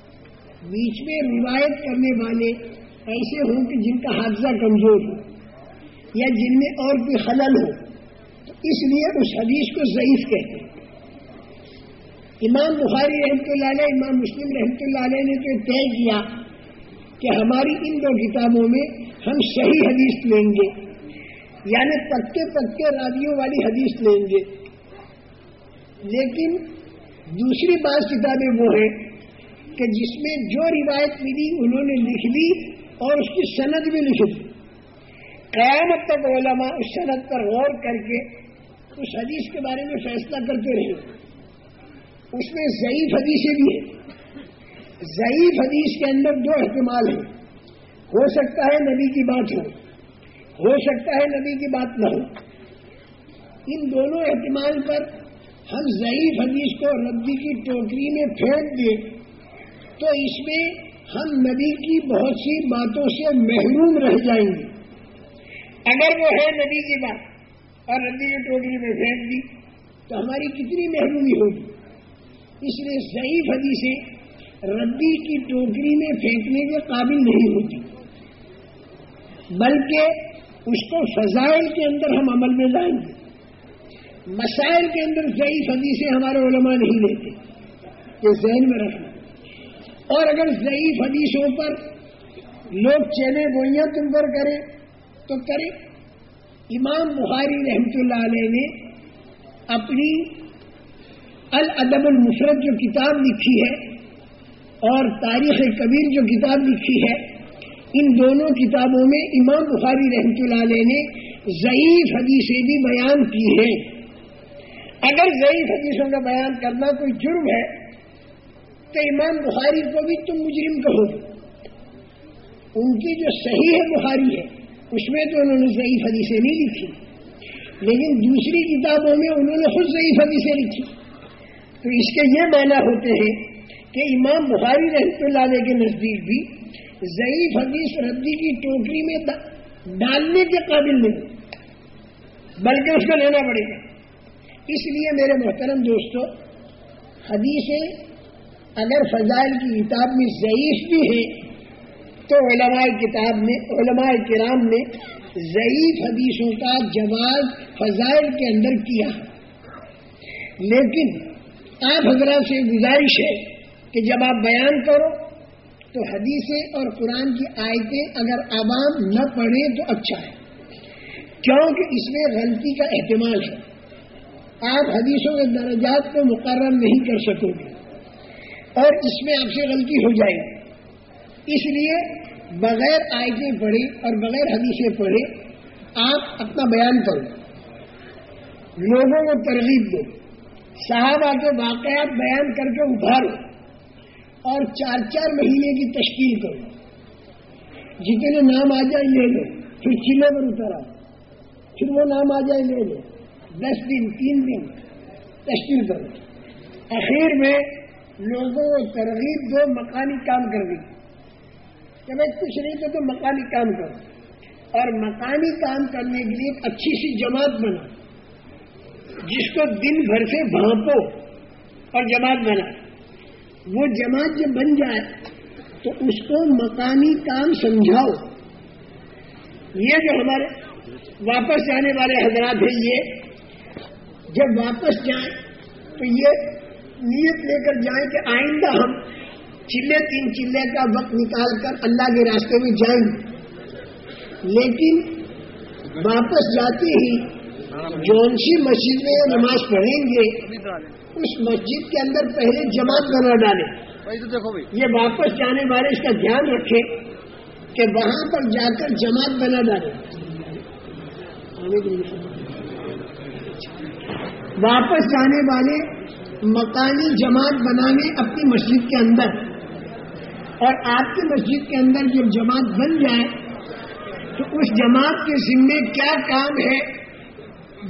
Speaker 2: بیچ میں روایت کرنے والے ایسے ہوں کہ جن کا حادثہ کمزور ہو، یا جن میں اور کوئی خلل ہو۔ اس لیے اس حدیث کو ضعیف کہتے ہیں۔ امام بخاری رحمۃ اللہ علیہ، امام مسلم رحمۃ اللہ علیہ نے تو طے کیا کہ ہماری ان دو کتابوں میں ہم صحیح حدیث لیں گے۔ یعنی پکے پکے راویوں والی حدیث لیں گے۔ لیکن دوسری بات کتابیں وہ ہیں کہ جس میں جو روایت ملی انہوں نے لکھ لی اور اس کی صنعت بھی لکھ دی۔ قیامت تک علماء اس صنعت پر غور کر کے اس حدیث کے بارے میں فیصلہ کرتے رہے اس میں ضعیف حدیثیں بھی ہیں۔ ضعیف حدیث کے اندر دو احتمال ہیں۔ ہو سکتا ہے نبی کی بات ہو ہو سکتا ہے نبی کی بات نہ ہو۔ ان دونوں احتمال پر ہم ضعیف حدیث کو ردی کی ٹوکری میں پھینک دیں تو اس میں ہم نبی کی بہت سی باتوں سے محروم رہ جائیں گے۔ اگر وہ ہے نبی کی بات اور ردی کی ٹوکری میں پھینک دی، تو ہماری کتنی محرومی ہوگی۔ اس لیے ضعیف حدیثیں ردی کی ٹوکری میں پھینکنے کے قابل نہیں ہوتی۔ بلکہ اس کو فضائل کے اندر ہم عمل میں لائیں گے۔ مسائل کے اندر ضعیف حدیثیں ہمارے علماء نہیں لیتے، یہ ذہن میں رکھنا۔ اور اگر ضعیف حدیثوں پر لوگ چیلے گوئیاں تم پر کریں، تو کریں۔ امام بخاری رحمت اللہ علیہ نے اپنی الادب المفرت جو کتاب لکھی ہے اور تاریخ کبیر جو کتاب لکھی ہے ان دونوں کتابوں میں امام بخاری رحمت اللہ علیہ نے ضعیف حدیثیں بھی بیان کی ہیں۔ اگر ضعیف حدیثوں کا بیان کرنا کوئی جرم ہے، تو امام بخاری کو بھی تم مجرم کہو ان کی جو صحیح ہے بخاری ہے، اس میں تو انہوں نے ضعیف حدیثیں نہیں لکھی۔ لیکن دوسری کتابوں میں انہوں نے خود ضعیف حدیثیں لکھی۔ تو اس کے یہ معنی ہوتے ہیں کہ امام بخاری رحمت اللہ علیہ کے نزدیک بھی ضعیف حدیث ردی کی ٹوکری میں ڈالنے کے قابل نہیں۔ بلکہ اس کو لینا پڑے گا۔ اس لیے میرے محترم دوستو، حدیثیں اگر فضائل کی کتاب میں ضعیف بھی ہیں، تو علماء کتاب میں، علماء کرام نے ضعیف حدیثوں کا جواز فضائل کے اندر کیا۔ لیکن آپ حضرات سے گزارش ہے کہ جب آپ بیان کرو تو حدیثیں اور قرآن کی آیتیں اگر عوام نہ پڑھیں تو اچھا ہے۔ کیونکہ اس میں غلطی کا احتمال ہے۔ آپ حدیثوں کے درجات کو مقرر نہیں کر سکو گے۔ اور اس میں آپ سے غلطی ہو جائے گی۔ اس لیے بغیر آیتیں پڑھے اور بغیر حدیثیں پڑھے آپ اپنا بیان کرو۔ لوگوں کو ترغیب دو۔ صحابہ کے واقعات بیان کر کے ابھارو۔ اور چار چار مہینے کی تشکیل کرو۔ جتنے نام آ جائیں لے لو۔ پھر چلے پر اتر آؤ۔ پھر وہ نام آ جائے لے لو۔ دس دن، تین دن تشکیل کرو۔ آخر میں لوگوں کو ترغیب دو مکانی کام کر دی۔ کہ میں کچھ نہیں تو تو مکانی کام کرو۔ اور مکانی کام کرنے کے لیے ایک اچھی سی جماعت بنا جس کو دن بھر سے بھانپو اور جماعت بنا وہ جماعت جب بن جائے تو اس کو مقامی کام سمجھاؤ۔ یہ جو ہمارے واپس جانے والے حضرات ہیں، یہ جب واپس جائیں تو یہ نیت لے کر جائیں کہ آئندہ ہم چلے، تین چلے کا وقت نکال کر اللہ کے راستے میں جائیں۔ لیکن واپس جاتے ہی جون سی مسجد میں نماز پڑھیں گے۔ اس مسجد کے اندر پہلے جماعت بنا ڈالے۔ یہ واپس جانے والے اس کا دھیان رکھے کہ وہاں پر جا کر جماعت بنا ڈالے۔ واپس جانے والے مکانی جماعت بنانے اپنی مسجد کے اندر۔ اور آپ کی مسجد کے اندر جب جماعت بن جائے تو اس جماعت کے ذمے کیا کام ہے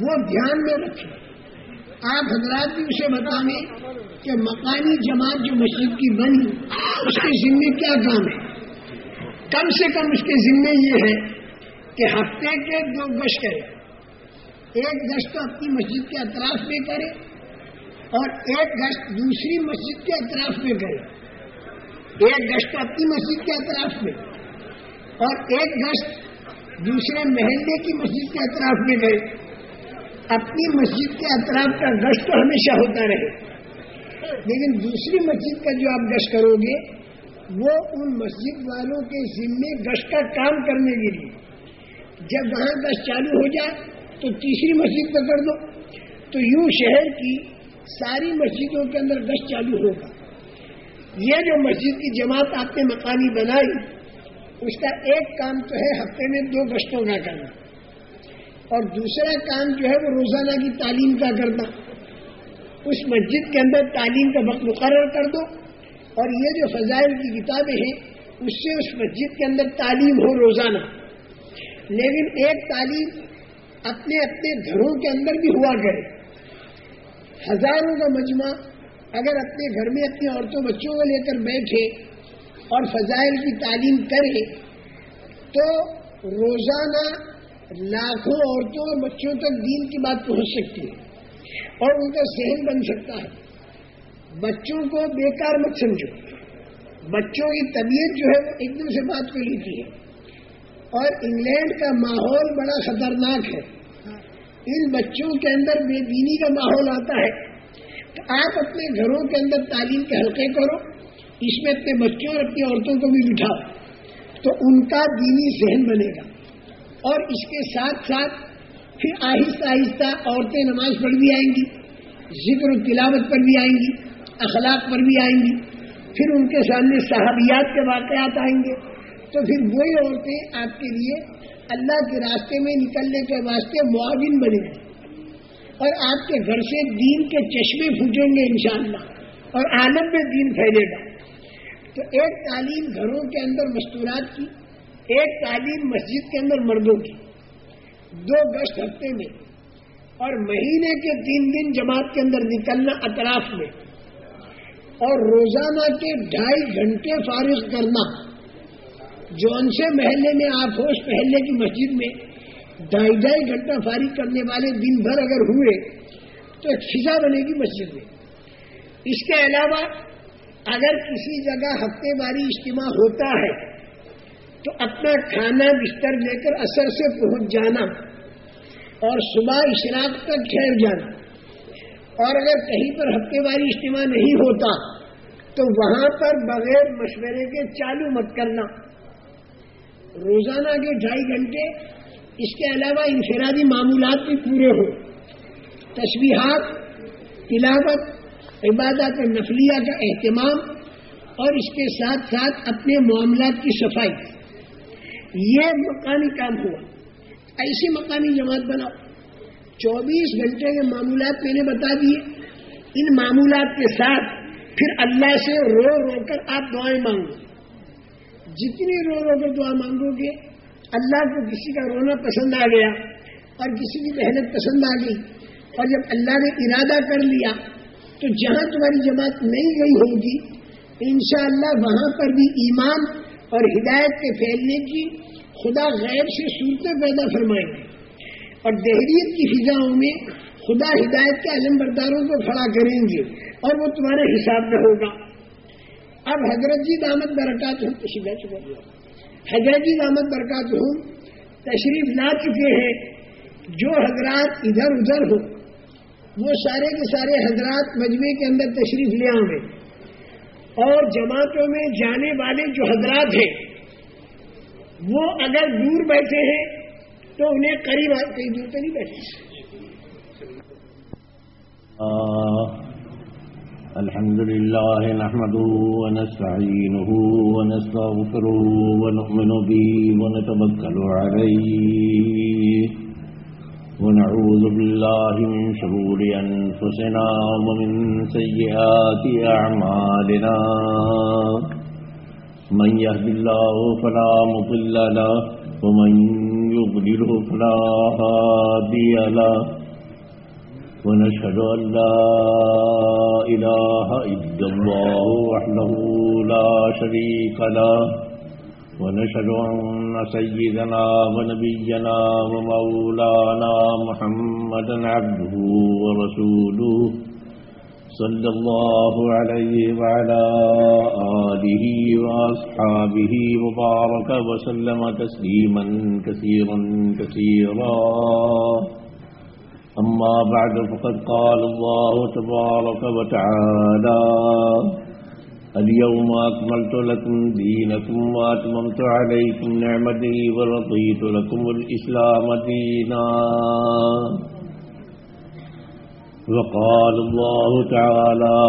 Speaker 2: وہ دھیان میں رکھیں۔ آپ حضرات بھی اسے بتائیں کہ مکانی جماعت جو مسجد کی بنی، اس کے ذمے کیا کام ہے؟ کم سے کم اس کے ذمے یہ ہے کہ ہفتے کے دو گش کرے۔ ایک گشت تو اپنی مسجد کے اطراف میں کرے اور ایک گشت دوسری مسجد کے اطراف میں کرے۔ ایک گشت اپنی مسجد کے اطراف میں۔ اور ایک گشت دوسرے محلے کی مسجد کے اطراف میں کرے۔ اپنی مسجد کے اطراف کا گشت تو ہمیشہ ہوتا رہے۔ لیکن دوسری مسجد کا جو آپ گشت کرو گے، وہ ان مسجد والوں کے ذمے گشت کا کام کرنے کے لیے۔ جب وہاں گشت چالو ہو جائے، تو تیسری مسجد پہ کر دو۔ تو یوں شہر کی ساری مسجدوں کے اندر گشت چالو ہوگا۔ یہ جو مسجد کی جماعت آپ نے مکانی بنائی، اس کا ایک کام تو ہے ہفتے میں دو گشتوں کا کرنا۔ اور دوسرا کام جو ہے وہ روزانہ کی تعلیم کا کرنا۔ اس مسجد کے اندر تعلیم کا وقت مقرر کر دو اور یہ جو فضائل کی کتابیں ہیں، اس سے اس مسجد کے اندر تعلیم ہو روزانہ۔ لیکن ایک تعلیم اپنے اپنے گھروں کے اندر بھی ہوا کرے۔ ہزاروں کا مجمع اگر اپنے گھر میں اپنی عورتوں بچوں کو لے کر بیٹھے اور فضائل کی تعلیم کرے، تو روزانہ لاکھوں عورتوں اور بچوں تک دین کی بات پہنچ سکتی ہے اور ان کا ذہن بن سکتا ہے۔ بچوں کو بیکار مت سمجھو۔ بچوں کی طبیعت جو ہے وہ ایک دم سے بات کر لیتی ہے۔ اور انگلینڈ کا ماحول بڑا خطرناک ہے۔ ان بچوں کے اندر بے دینی کا ماحول آتا ہے۔ تو آپ اپنے گھروں کے اندر تعلیم کے حلقے کرو۔ اس میں اپنے بچوں اور اپنی عورتوں کو بھی بٹھاؤ۔ تو ان کا دینی ذہن بنے گا۔ اور اس کے ساتھ ساتھ پھر آہستہ آہستہ عورتیں نماز پڑھ بھی آئیں گی، ذکر و تلاوت پر بھی آئیں گی، اخلاق پر بھی آئیں گی۔ پھر ان کے سامنے صحابیات کے واقعات آئیں گے۔ تو پھر وہی عورتیں آپ کے لیے اللہ کے راستے میں نکلنے کے واسطے معاون بنے گی اور آپ کے گھر سے دین کے چشمے پھوٹیں گے انشاءاللہ، اور عالم میں دین پھیلے گا۔ تو ایک تعلیم گھروں کے اندر مستورات کی ایک تعلیم مسجد کے اندر مردوں کی، دو گشت ہفتے میں، اور مہینے کے تین دن جماعت کے اندر نکلنا اطراف میں، اور روزانہ کے ڈھائی گھنٹے فارغ کرنا جون سے محلے میں آپ ہوش پہلے کی مسجد میں ڈھائی ڈھائی گھنٹہ فارغ کرنے والے دن بھر اگر ہوئے، تو ایک فضا بنے گی مسجد میں۔ اس کے علاوہ، اگر کسی جگہ ہفتے واری اجتماع ہوتا ہے تو اپنا کھانا بستر لے کر اثر سے پہنچ جانا اور صبح اشراق تک ٹھہر جانا۔ اور اگر کہیں پر ہفتے واری اجتماع نہیں ہوتا، تو وہاں پر بغیر مشورے کے چالو مت کرنا۔ روزانہ کے ڈھائی گھنٹے، اس کے علاوہ انفرادی معمولات بھی پورے ہوں۔ تصویرات تلاوت عبادت نفلیہ کا اہتمام اور اس کے ساتھ ساتھ اپنے معاملات کی صفائی۔ یہ مقامی کام ہوا۔ ایسی مقامی جماعت بناؤ۔ چوبیس گھنٹے کے معمولات میں نے بتا دیے ان معمولات کے ساتھ پھر اللہ سے رو رو کر آپ دعائیں مانگو۔ جتنی رو رو کر دعا مانگو گے، اللہ کو کسی کا رونا پسند آ گیا اور کسی کی محنت پسند آ گئی اور جب اللہ نے ارادہ کر لیا تو جہاں تمہاری جماعت نہیں گئی ہوگی، انشاءاللہ وہاں پر بھی ایمان اور ہدایت کے پھیلنے کی خدا غیر سے صورتیں پیدا فرمائیں گے۔ اور دہریت کی فضاؤں میں خدا ہدایت کے علم برداروں کو کھڑا کریں گے اور وہ تمہارے حساب میں ہوگا۔ اب حضرت جی دامت برکات ہوں، تشریف چکے حضرت جی دامت برکات ہوں، تشریف لا چکے ہیں۔ جو حضرات ادھر ادھر ہو وہ سارے کے سارے حضرات مجمع کے اندر تشریف لے آؤں گے۔ اور جماعتوں میں جانے والے جو حضرات ہیں، وہ اگر دور بیٹھے ہیں تو انہیں قریب کہیں دور تو نہیں بیٹھے۔
Speaker 3: الحمد لله نحمده ونستعينه ونستغفره ونؤمن به ونتبكل عليه ونعوذ بالله من شرور أنفسنا ومن سيئات أعمالنا. من يهد الله فلا مضل له ومن يضلله فلا هادي له. ونشهد أن لا إله إلا الله وحده لا شريك له. ونشهد أن سيدنا ونبينا ومولانا محمدا عبده ورسوله صلى الله عليه وعلى آله وأصحابه وبارك وسلم تسليما كثيرا كثيرا. أما بعد، فقد قال الله تبارك وتعالى اليوم أكملت لكم دينكم وأتممت عليكم نعمتي ورضيت لكم الإسلام دينا. وقال الله تعالى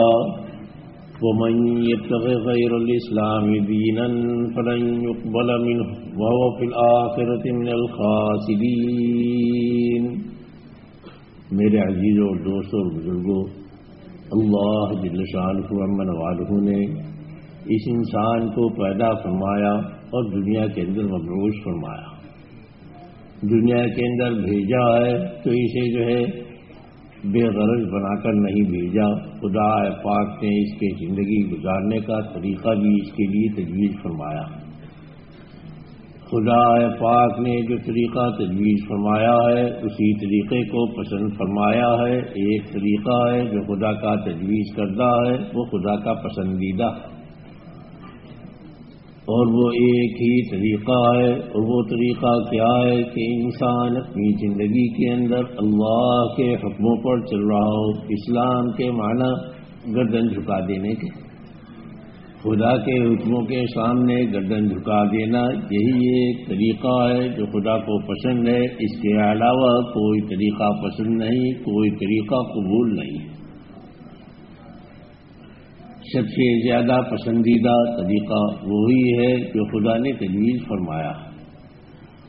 Speaker 3: ومن يبتغ غير الإسلام دينا فلن يقبل منه، وهو في الآخرة من الخاسرين. میرے عزیزوں اور دوستوں اور بزرگوں اللہ جل شان کو امن والوں نے اس انسان کو پیدا فرمایا اور دنیا کے اندر مبروش فرمایا۔ دنیا کے اندر بھیجا ہے تو اسے جو ہے بے غرض بنا کر نہیں بھیجا۔ خدا پاک نے اس کے زندگی گزارنے کا طریقہ بھی اس کے لیے تجویز فرمایا۔ خدا پاک نے جو طریقہ تجویز فرمایا ہے، اسی طریقے کو پسند فرمایا ہے۔ ایک طریقہ ہے جو خدا کا تجویز کردہ ہے، وہ خدا کا پسندیدہ۔ اور وہ ایک ہی طریقہ ہے، اور وہ طریقہ کیا ہے کہ انسان اپنی زندگی کے اندر اللہ کے حکموں پر چل رہا ہو، اسلام کے معنی گردن جھکا دینے کے۔ خدا کے حکموں کے سامنے گردن جھکا دینا، یہی ایک طریقہ ہے جو خدا کو پسند ہے۔ اس کے علاوہ کوئی طریقہ پسند نہیں، کوئی طریقہ قبول نہیں۔ سب سے زیادہ پسندیدہ طریقہ وہی ہے جو خدا نے تجویز فرمایا۔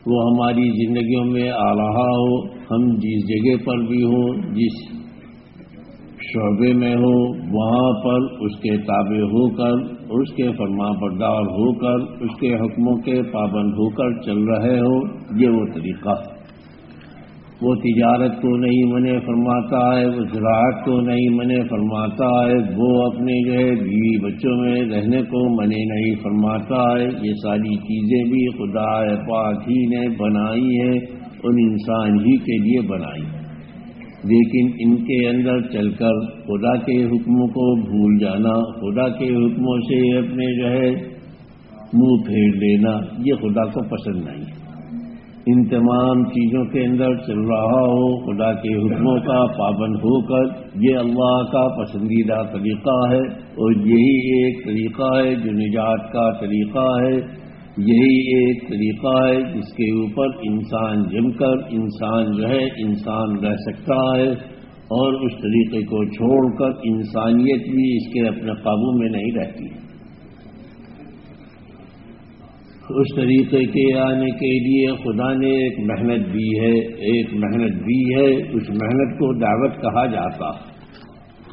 Speaker 3: وہ ہماری زندگیوں میں آ رہا ہو، ہم جس جگہ پر بھی ہوں، جس شعبے میں ہو وہاں پر اس کے تابع ہو کر اس کے فرما بردار ہو کر اس کے حکموں کے پابند ہو کر چل رہے ہو، یہ وہ طریقہ۔ وہ تجارت کو نہیں منع فرماتا ہے، وہ زراعت کو نہیں منع فرماتا ہے، وہ اپنے جو ہے بیوی بچوں میں رہنے کو منع نہیں فرماتا ہے۔ یہ ساری چیزیں بھی خدا پاک ہی نے بنائی ہیں، ان انسان ہی کے لیے بنائی لیکن ان کے اندر چل کر خدا کے حکموں کو بھول جانا، خدا کے حکموں سے اپنے جو ہے منہ پھیر لینا، یہ خدا کو پسند نہیں ان تمام چیزوں کے اندر چل رہا ہو، خدا کے حکموں کا پابند ہو کر، یہ اللہ کا پسندیدہ طریقہ ہے اور یہی ایک طریقہ ہے جو نجات کا طریقہ ہے۔ یہی ایک طریقہ ہے جس کے اوپر انسان جم کر انسان جو ہے انسان رہ سکتا ہے اور اس طریقے کو چھوڑ کر انسانیت بھی اس کے اپنے قابو میں نہیں رہتی۔ اس طریقے کے آنے کے لیے خدا نے ایک محنت دی ہے، ایک محنت دی ہے، اس محنت کو دعوت کہا جاتا۔ ہے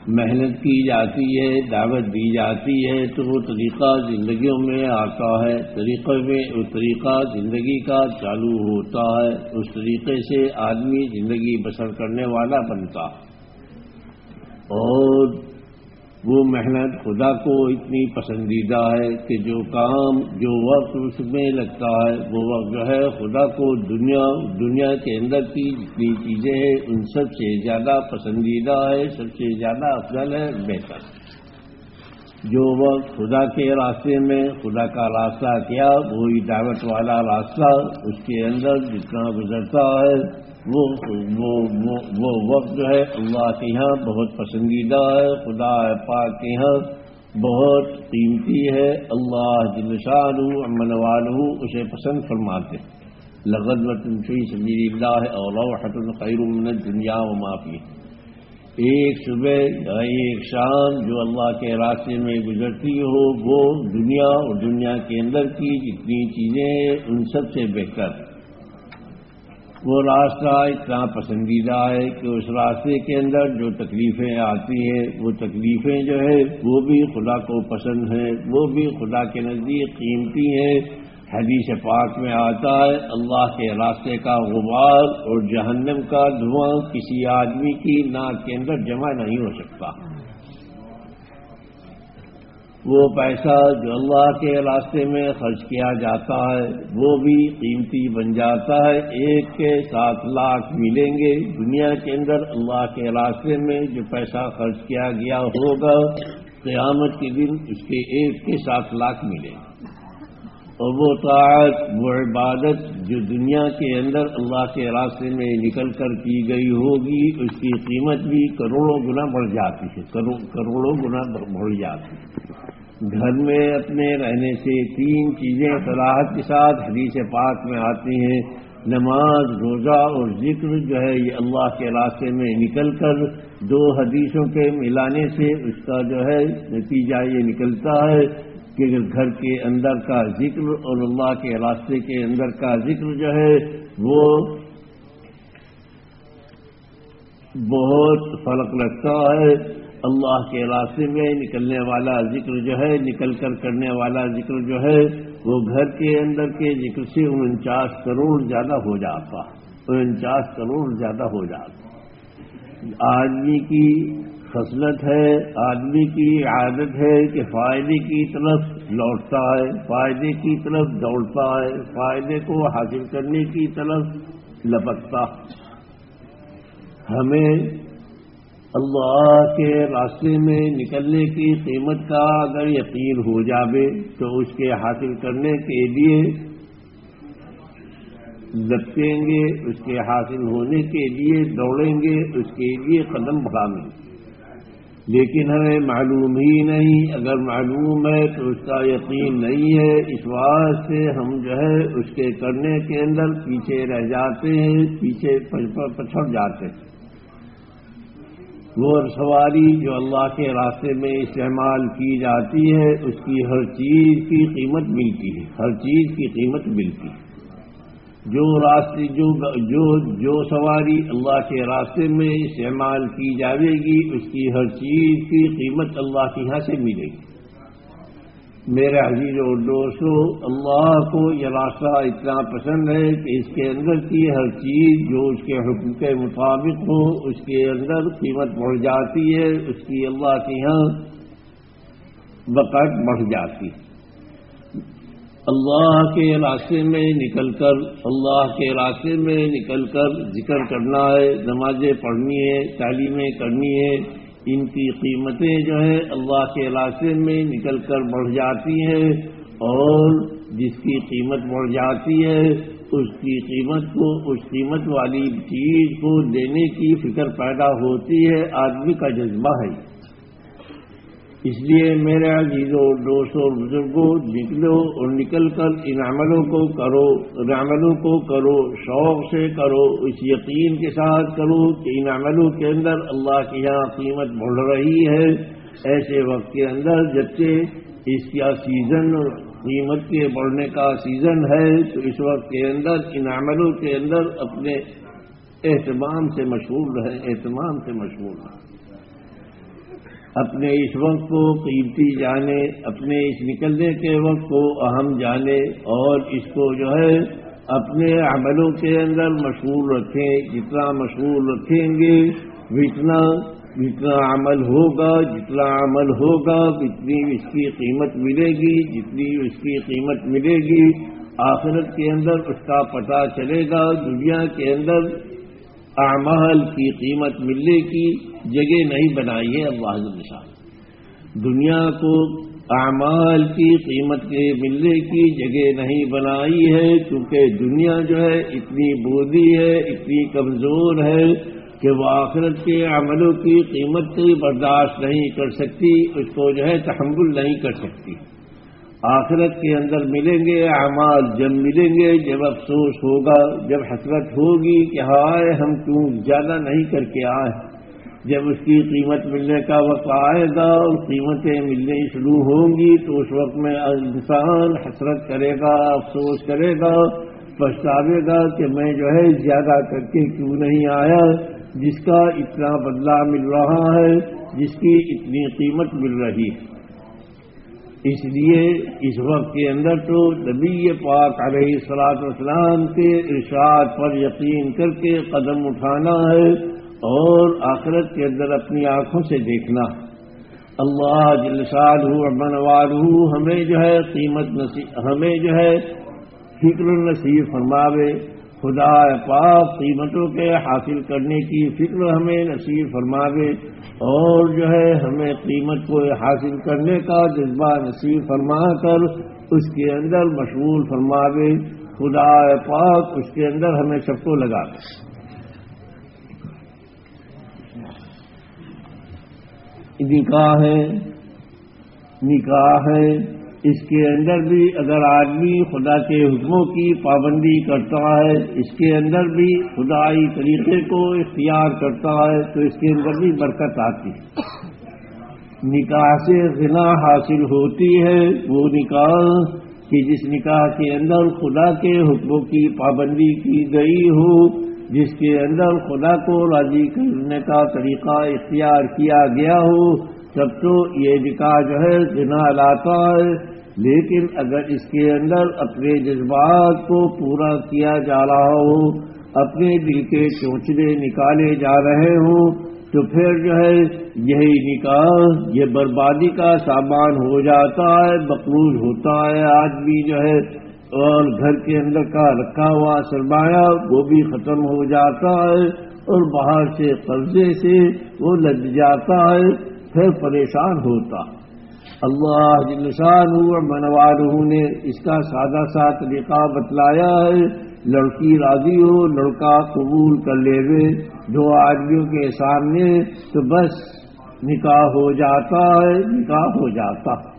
Speaker 3: محنت کی جاتی ہے، دعوت دی جاتی ہے تو وہ طریقہ زندگیوں میں آتا ہے۔ طریقے میں، وہ طریقہ زندگی کا چالو ہوتا ہے۔ اس طریقے سے آدمی زندگی بسر کرنے والا بنتا۔ اور وہ محنت خدا کو اتنی پسندیدہ ہے کہ جو کام جو وقت اس میں لگتا ہے، وہ وقت جو ہے خدا کو دنیا دنیا کے اندر کی جتنی چیزیں ہیں، ان سب سے زیادہ پسندیدہ ہے، سب سے زیادہ افضل ہے، بہتر جو وقت خدا کے راستے میں، خدا کا راستہ کیا، وہی دعوت والا راستہ اس کے اندر جتنا گزرتا ہے وہ وہ وقت جو ہے اللہ کے یہاں بہت پسندیدہ ہے، خدا پاک کے یہاں بہت قیمتی ہے۔ اللہ جلشان امن والو اسے پسند فرماتے لغت فی سبیل اللہ اور روحت الخیر من دنیا و معافی ایک صبح یا ایک شام جو اللہ کے راستے میں گزرتی ہو، وہ دنیا اور دنیا کے اندر کی جتنی چیزیں ان سب سے بہتر۔ وہ راستہ اتنا پسندیدہ ہے کہ اس راستے کے اندر جو تکلیفیں آتی ہیں، وہ تکلیفیں جو ہے وہ بھی خدا کو پسند ہیں، وہ بھی خدا کے نزدیک قیمتی ہیں۔ حدیث پاک میں آتا ہے، اللہ کے راستے کا غبار اور جہنم کا دھواں کسی آدمی کی ناک کے اندر جمع نہیں ہو سکتا۔ وہ پیسہ جو اللہ کے راستے میں خرچ کیا جاتا ہے، وہ بھی قیمتی بن جاتا ہے۔ ایک کے سات لاکھ ملیں گے۔ دنیا کے اندر اللہ کے راستے میں جو پیسہ خرچ کیا گیا ہوگا، قیامت کے دن اس کے ایک کے سات لاکھ ملیں گے۔ اور وہ طاعت، وہ عبادت جو دنیا کے اندر اللہ کے راستے میں نکل کر کی گئی ہوگی، اس کی قیمت بھی کروڑوں گنا بڑھ جاتی ہے۔ کروڑوں گنا بڑھ جاتی ہے۔ گھر میں اپنے رہنے سے تین چیزیں صلاحت کے ساتھ حدیث پاک میں آتی ہیں۔ نماز، روزہ اور ذکر جو ہے یہ اللہ کے راستے میں نکل کر دو حدیثوں کے ملانے سے اس کا جو ہے نتیجہ یہ نکلتا ہے کہ گھر کے اندر کا ذکر اور اللہ کے راستے کے اندر کا ذکر جو ہے وہ بہت فرق لگتا ہے۔ اللہ کے راستے میں نکلنے والا ذکر جو ہے، نکل کر کرنے والا ذکر جو ہے، وہ گھر کے اندر کے ذکر سے انچاس کروڑ زیادہ ہو جاتا۔ انچاس کروڑ زیادہ ہو جاتا۔ آدمی کی خصلت ہے، آدمی کی عادت ہے کہ فائدے کی طرف لوٹتا ہے، فائدے کی طرف دوڑتا ہے، فائدے کو حاصل کرنے کی طرف لپکتا۔ ہمیں اللہ کے راستے میں نکلنے کی قیمت کا اگر یقین ہو جاوے تو اس کے حاصل کرنے کے لیے لپٹیں گے، اس کے حاصل ہونے کے لیے دوڑیں گے، اس کے لیے قدم بڑھائیں گے۔ لیکن ہمیں معلوم ہی نہیں، اگر معلوم ہے تو اس کا یقین نہیں ہے۔ اس واسطے ہم جو ہے اس کے کرنے کے اندر پیچھے رہ جاتے ہیں، پیچھے پچھڑ جاتے ہیں۔ گور سواری جو اللہ کے راستے میں استعمال کی جاتی ہے، اس کی ہر چیز کی قیمت ملتی ہے۔ ہر چیز کی قیمت ملتی ہے۔ جو راستے، جو جو جو سواری اللہ کے راستے میں استعمال کی جائے گی، اس کی ہر چیز کی قیمت اللہ کے یہاں سے ملے گی۔ میرے عزیز اور دوستو، اللہ کو یہ راستہ اتنا پسند ہے کہ اس کے اندر کی ہر چیز جو اس کے حکم کے مطابق ہو، اس کے اندر قیمت بڑھ جاتی ہے، اس کی اللہ کے یہاں وقت بڑھ جاتی ہے۔ اللہ کے راستے میں نکل کر، اللہ کے راستے میں نکل کر ذکر کرنا ہے، نمازیں پڑھنی ہے تعلیمیں کرنی ہے ان کی قیمتیں جو ہے اللہ کے علاقے میں نکل کر بڑھ جاتی ہیں اور جس کی قیمت بڑھ جاتی ہے، اس کی قیمت کو، اس قیمت والی چیز کو دینے کی فکر پیدا ہوتی ہے، آدمی کا جذبہ ہے۔ اس لیے میرے عزیزوں، دوستوں اور بزرگوں، نکلو اور نکل کر ان عملوں کو کرو، ان عملوں کو کرو، شوق سے کرو، اس یقین کے ساتھ کرو کہ ان عملوں کے اندر اللہ کی یہاں قیمت بڑھ رہی ہے۔ ایسے وقت کے اندر جبکہ اس کا سیزن قیمت کے بڑھنے کا سیزن ہے، تو اس وقت کے اندر ان عملوں کے اندر اپنے اہتمام سے مشہور رہے اہتمام سے مشہور رہے اپنے اس وقت کو قیمتی جانے، اپنے اس نکلنے کے وقت کو اہم جانے اور اس کو جو ہے اپنے عملوں کے اندر مشہور رکھیں۔ جتنا مشہور رکھیں گے جتنا جتنا عمل ہوگا، جتنا عمل ہوگا جتنی اس کی قیمت ملے گی۔ جتنی اس کی قیمت ملے گی، آخرت کے اندر اس کا پتہ چلے گا۔ دنیا کے اندر اعمال کی قیمت ملنے کی جگہ نہیں بنائی ہے اللہ نشان دنیا کو اعمال کی قیمت کے ملنے کی جگہ نہیں بنائی ہے کیونکہ دنیا جو ہے اتنی بودی ہے، اتنی کمزور ہے کہ وہ آخرت کے عملوں کی قیمت برداشت نہیں کر سکتی، اس کو جو ہے تحمل نہیں کر سکتی۔ آخرت کے اندر ملیں گے، اعمال جب ملیں گے، جب افسوس ہوگا، جب حسرت ہوگی کہ ہائے ہم کیوں زیادہ نہیں کر کے آئے۔ جب اس کی قیمت ملنے کا وقت آئے گا، اور قیمتیں ملنے شروع ہوں گی، تو اس وقت میں انسان حسرت کرے گا، افسوس کرے گا، پچھتاوے گا کہ میں جو ہے زیادہ کر کے کیوں نہیں آیا۔ جس کا اتنا بدلہ مل رہا ہے، جس کی اتنی قیمت مل رہی ہے۔ اس لیے اس وقت کے اندر تو نبی پاک علیہ سلاط اسلام کے ارشاد پر یقین کر کے قدم اٹھانا ہے اور آخرت کے اندر اپنی آنکھوں سے دیکھنا۔ اللہ جلساد ہو امن ہمیں جو ہے قیمت نصیب ہمیں جو ہے فکر نصیب فرماوے۔ خدا پاک قیمتوں کے حاصل کرنے کی فکر ہمیں نصیب فرماوے اور جو ہے ہمیں قیمت کو حاصل کرنے کا جذبہ نصیب فرما کر اس کے اندر مشغول فرماوے خدا پاک اس کے اندر ہمیں سب کو لگا نکاح ہے نکاح ہے اس کے اندر بھی اگر آدمی خدا کے حکموں کی پابندی کرتا ہے، اس کے اندر بھی خدائی طریقے کو اختیار کرتا ہے، تو اس کے اندر بھی برکت آتی ہے۔ نکاح سے غنا حاصل ہوتی ہے، وہ نکاح کہ جس نکاح کے اندر خدا کے حکموں کی پابندی کی گئی ہو، جس کے اندر خدا کو راضی کرنے کا طریقہ اختیار کیا گیا ہو، تب تو یہ نکاح جو ہے گنا لاتا ہے۔ لیکن اگر اس کے اندر اپنے جذبات کو پورا کیا جا رہا ہو، اپنے دل کے چونچلے نکالے جا رہے ہوں، تو پھر جو ہے یہی نکاح، یہ بربادی کا سامان ہو جاتا ہے، مقروض ہوتا ہے۔ آدمی جو ہے اور گھر کے اندر کا رکھا ہوا سرمایہ وہ بھی ختم ہو جاتا ہے اور باہر سے قرضے سے وہ لگ جاتا ہے، پھر پریشان ہوتا ہے۔ اللہ جلشان منوالہ نے اس کا سادہ سا طریقہ بتلایا ہے۔ لڑکی راضی ہو، لڑکا قبول کر لے گے دو آدمیوں کے سامنے تو بس نکاح ہو جاتا ہے، نکاح ہو جاتا۔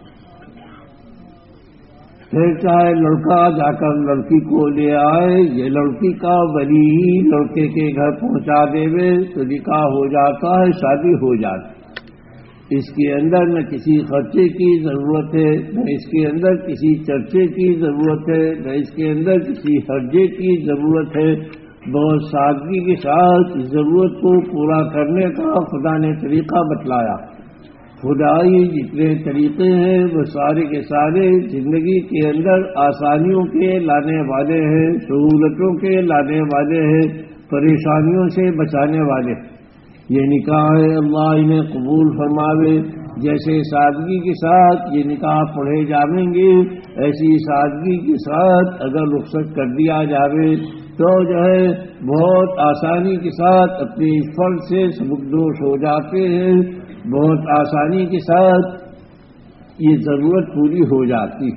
Speaker 3: پھر چاہے لڑکا جا کر لڑکی کو لے آئے، یہ لڑکی کا ولی ہی لڑکے کے گھر پہنچا دے تو نکاح ہو جاتا ہے، شادی ہو جاتی۔ اس کے اندر نہ کسی خرچے کی ضرورت ہے، نہ اس کے اندر کسی چرچے کی ضرورت ہے، نہ اس کے اندر کسی حرجے کی ضرورت ہے۔ بہت سادگی کے ساتھ ضرورت کو پورا کرنے کا خدا نے طریقہ بتلایا۔ خدائی جتنے طریقے ہیں، وہ سارے کے سارے زندگی کے اندر آسانیوں کے لانے والے ہیں، سہولتوں کے لانے والے ہیں، پریشانیوں سے بچانے والے۔ یہ نکاح ہے، اللہ انہیں قبول فرماوے۔ جیسے سادگی کے ساتھ یہ نکاح پڑھے جائیں گے، ایسی سادگی کے ساتھ اگر رخصت کر دیا جاوے تو جو ہے، بہت آسانی کے ساتھ اپنے فرض سے سبکدوش ہو جاتے ہیں۔ بہت آسانی کے ساتھ یہ ضرورت پوری ہو جاتی۔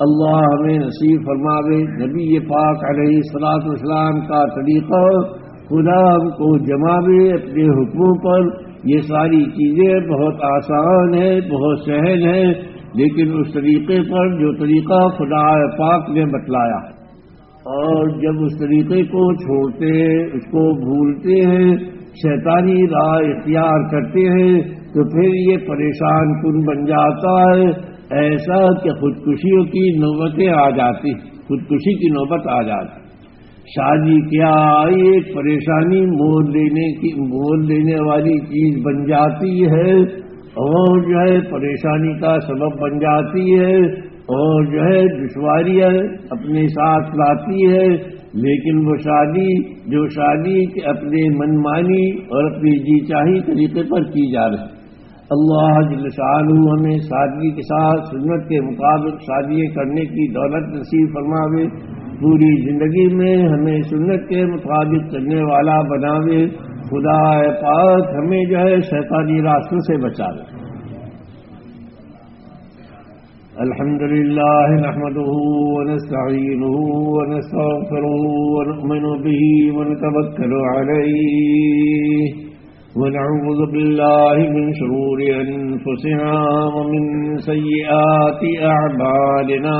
Speaker 3: اللہ ہمیں نصیب فرماوے، نبی پاک علیہ السلاط اسلام کا طریقہ خدا ہم کو جماوے اپنے حکموں پر۔ یہ ساری چیزیں بہت آسان ہے بہت سہل ہے لیکن اس طریقے پر جو طریقہ خدا پاک نے بتلایا۔ اور جب اس طریقے کو چھوڑتے ہیں اس کو بھولتے ہیں، شیطانی راہ اختیار کرتے ہیں، تو پھر یہ پریشان کن بن جاتا ہے۔ ایسا کہ خودکشیوں کی نوبتیں آ جاتی، خودکشی کی نوبت آ جاتی۔ شادی کیا، ایک پریشانی مول لینے کی مول لینے والی چیز بن جاتی ہے۔ اور جو ہے، پریشانی کا سبب بن جاتی ہے۔ اور جو ہے دشواریاں اپنے ساتھ لاتی ہے۔ لیکن وہ شادی، جو شادی کے اپنے منمانی اور اپنی جی چاہی طریقے پر کی جا رہی اللہ جل شاہ ہمیں سادگی کے ساتھ، سنت کے مطابق شادی کرنے کی دولت نصیب فرماوے۔ پوری زندگی میں ہمیں سنت کے مطابق کرنے والا بناوے، خدا پاک، ہمیں جو ہے شیطانی راستوں سے بچاوے الحمد لله نحمده ونستعينه ونستغفره ونؤمن به ونتبكل عليه ونعوذ بالله من شرور أنفسنا ومن سيئات أعمالنا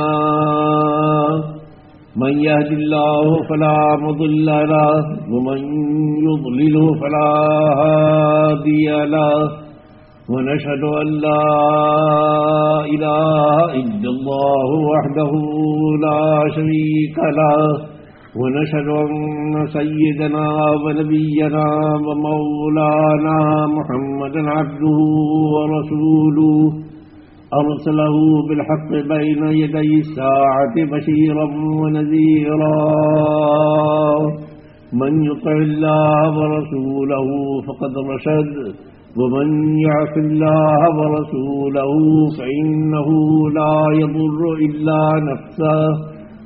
Speaker 3: من يهد الله فلا مضل له، ومن يضلله فلا هادي له. ونشهد أن لا إله إلا الله وحده لا شريك له. ونشهد أن سيدنا ونبينا ومولانا محمدا عبده ورسوله. أرسله بالحق بين يدي الساعة بشيرا ونذيرا. من يطع الله ورسوله فقد رشد، ومن يعف الله ورسوله فإنه لا يضر إلا نفسه،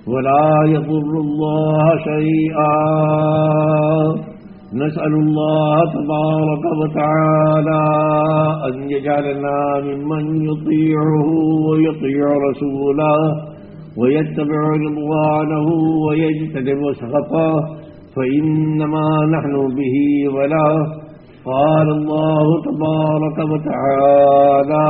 Speaker 3: ولا يضر الله شيئا. نسأل الله تبارك وتعالى أن يجعلنا ممن يطيعه ويطيع رسوله ويتبع رضوانه ويجتنب سخطه فإنما نحن به وله قال الله تبارك وتعالى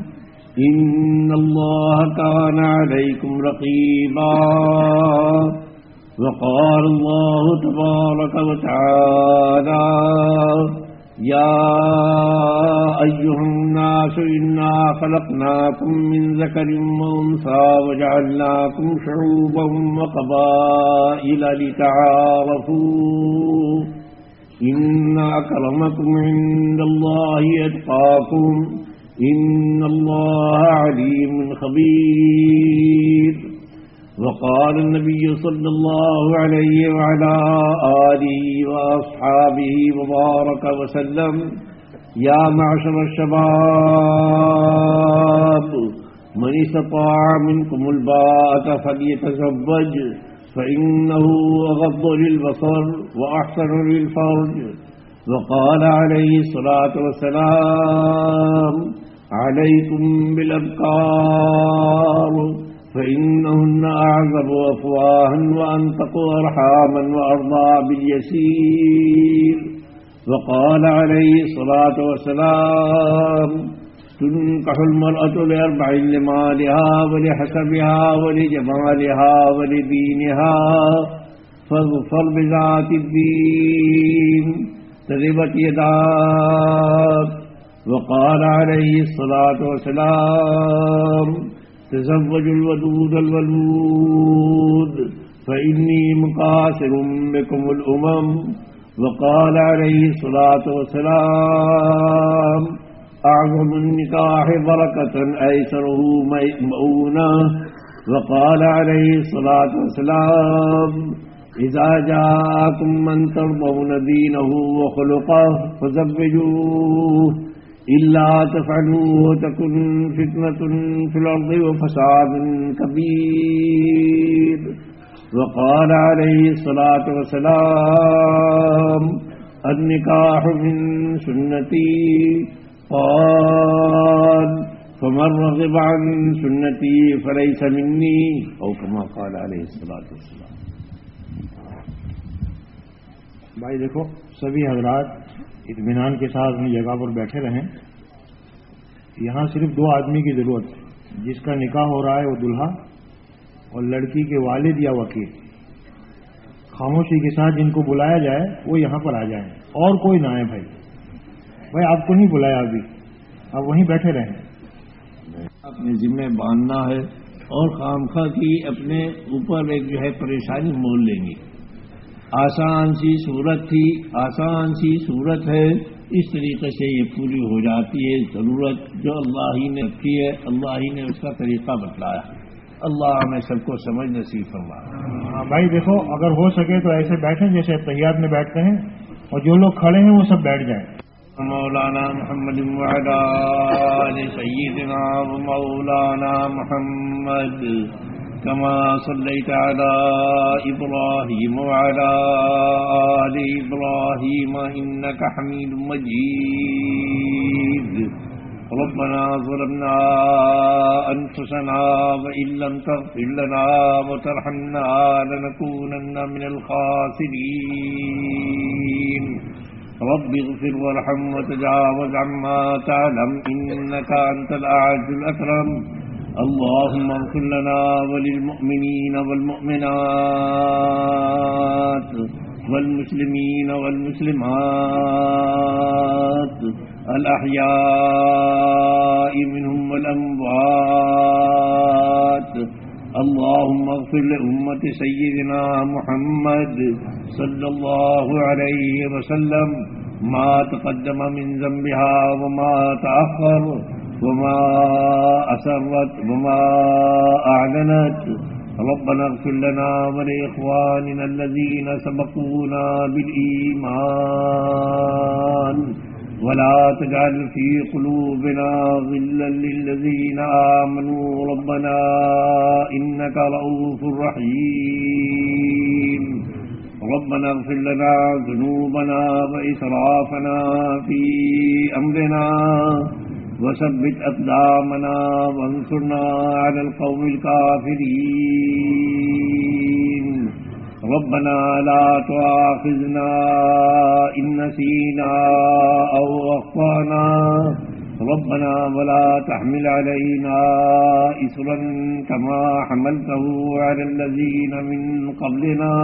Speaker 3: إن الله كان عليكم رقيبا وقال الله تبارك وتعالى يا أيها الناس إنا خلقناكم من ذكر وانثى وجعلناكم شعوبا وقبائل لتعارفوا إن أكرمكم عند الله يتقاكم إن الله عليم خبير وقال النبي صلى الله عليه وعلى آله وأصحابه وبارك وسلم يا معشر الشباب، من استطاع منكم الباءة فليتزوج، فإنه أغض للبصر وأحسن للفرج، وقال عليه الصلاة والسلام عليكم بالأبكار فإنهن أعذب أفواها وأنطق أرحاما وأرضى باليسير. وقال عليه الصلاة والسلام، تنكح المرأة لأربع لمالها ولحسبها ولجمالها ولدينها، فاظفر بذات الدين. تذبت يداك. وقال عليه الصلاة والسلام، تزوج الودود الولود، فإني مقاصر بكم الأمم. وقال عليه الصلاة والسلام، أعظم النكاح بركة أيسره مؤونة وقال عليه الصلاة والسلام، إذا جاءكم من ترضون دينه وخلقه فزبجوه إلا تفعلوه تكن فتنة في الأرض وفساد كبير وقال عليه الصلاة والسلام النكاح من سنتي قال فمن رغب عن سنتي فليس مني أو كما قال عليه الصلاة والسلام
Speaker 4: بھائی دیکھو، سبھی حضرات اطمینان کے ساتھ اپنی جگہ پر بیٹھے رہیں۔ یہاں صرف دو آدمی کی ضرورت ہے جس کا نکاح ہو رہا ہے وہ دلہا اور لڑکی کے والد یا وکیل۔ خاموشی کے ساتھ جن کو بلایا جائے، وہ یہاں پر آ جائیں۔ اور کوئی نہ آئے بھائی۔ بھائی، آپ کو نہیں بلایا ابھی۔ آپ وہیں بیٹھے رہیں۔
Speaker 3: اپنے ذمہ باندھنا ہے اور خامخواہ کی اپنے اوپر ایک جو ہے پریشانی مول لیں گے آسان سی صورت تھی آسان سی صورت ہے۔ اس طریقے سے یہ پوری ہو جاتی ہے۔ ضرورت جو اللہ ہی نے رکھی ہے اللہ ہی نے اس کا طریقہ بتلایا۔ اللہ ہمیں سب کو سمجھ نصیب فرما۔
Speaker 4: ہاں بھائی دیکھو اگر ہو سکے تو ایسے بیٹھیں جیسے تیار میں بیٹھتے ہیں اور جو لوگ کھڑے ہیں وہ سب بیٹھ جائیں۔
Speaker 3: مولانا محمد سيدنا ومولانا محمد۔ كما صليت على إبراهيم وعلى آل إبراهيم إنك حميد مجيد. ربنا ظلمنا أنفسنا وإن لم تغفر لنا وترحمنا لنكونن من الخاسرين. رب اغفر وارحم وتجاوز عما تعلم إنك أنت الأعز الأكرم. اللهم اغفر لنا وللمؤمنين والمؤمنات والمسلمين والمسلمات الأحياء منهم والأموات اللهم اغفر لأمة سيدنا محمد صلى الله عليه وسلم ما تقدم من ذنبها وما تأخر وما أسرت وما أعلنت ربنا اغفر لنا ولإخواننا الذين سبقونا بالإيمان ولا تجعل في قلوبنا غلا للذين آمنوا ربنا إنك رؤوف رحيم ربنا اغفر لنا ذنوبنا وإسرافنا في أمرنا وثبت أقدامنا وانصرنا على القوم الكافرين. ربنا لا تؤاخذنا إن نسينا أو أخطأنا. ربنا ولا تحمل علينا إسرا كما حملته على الذين من قبلنا.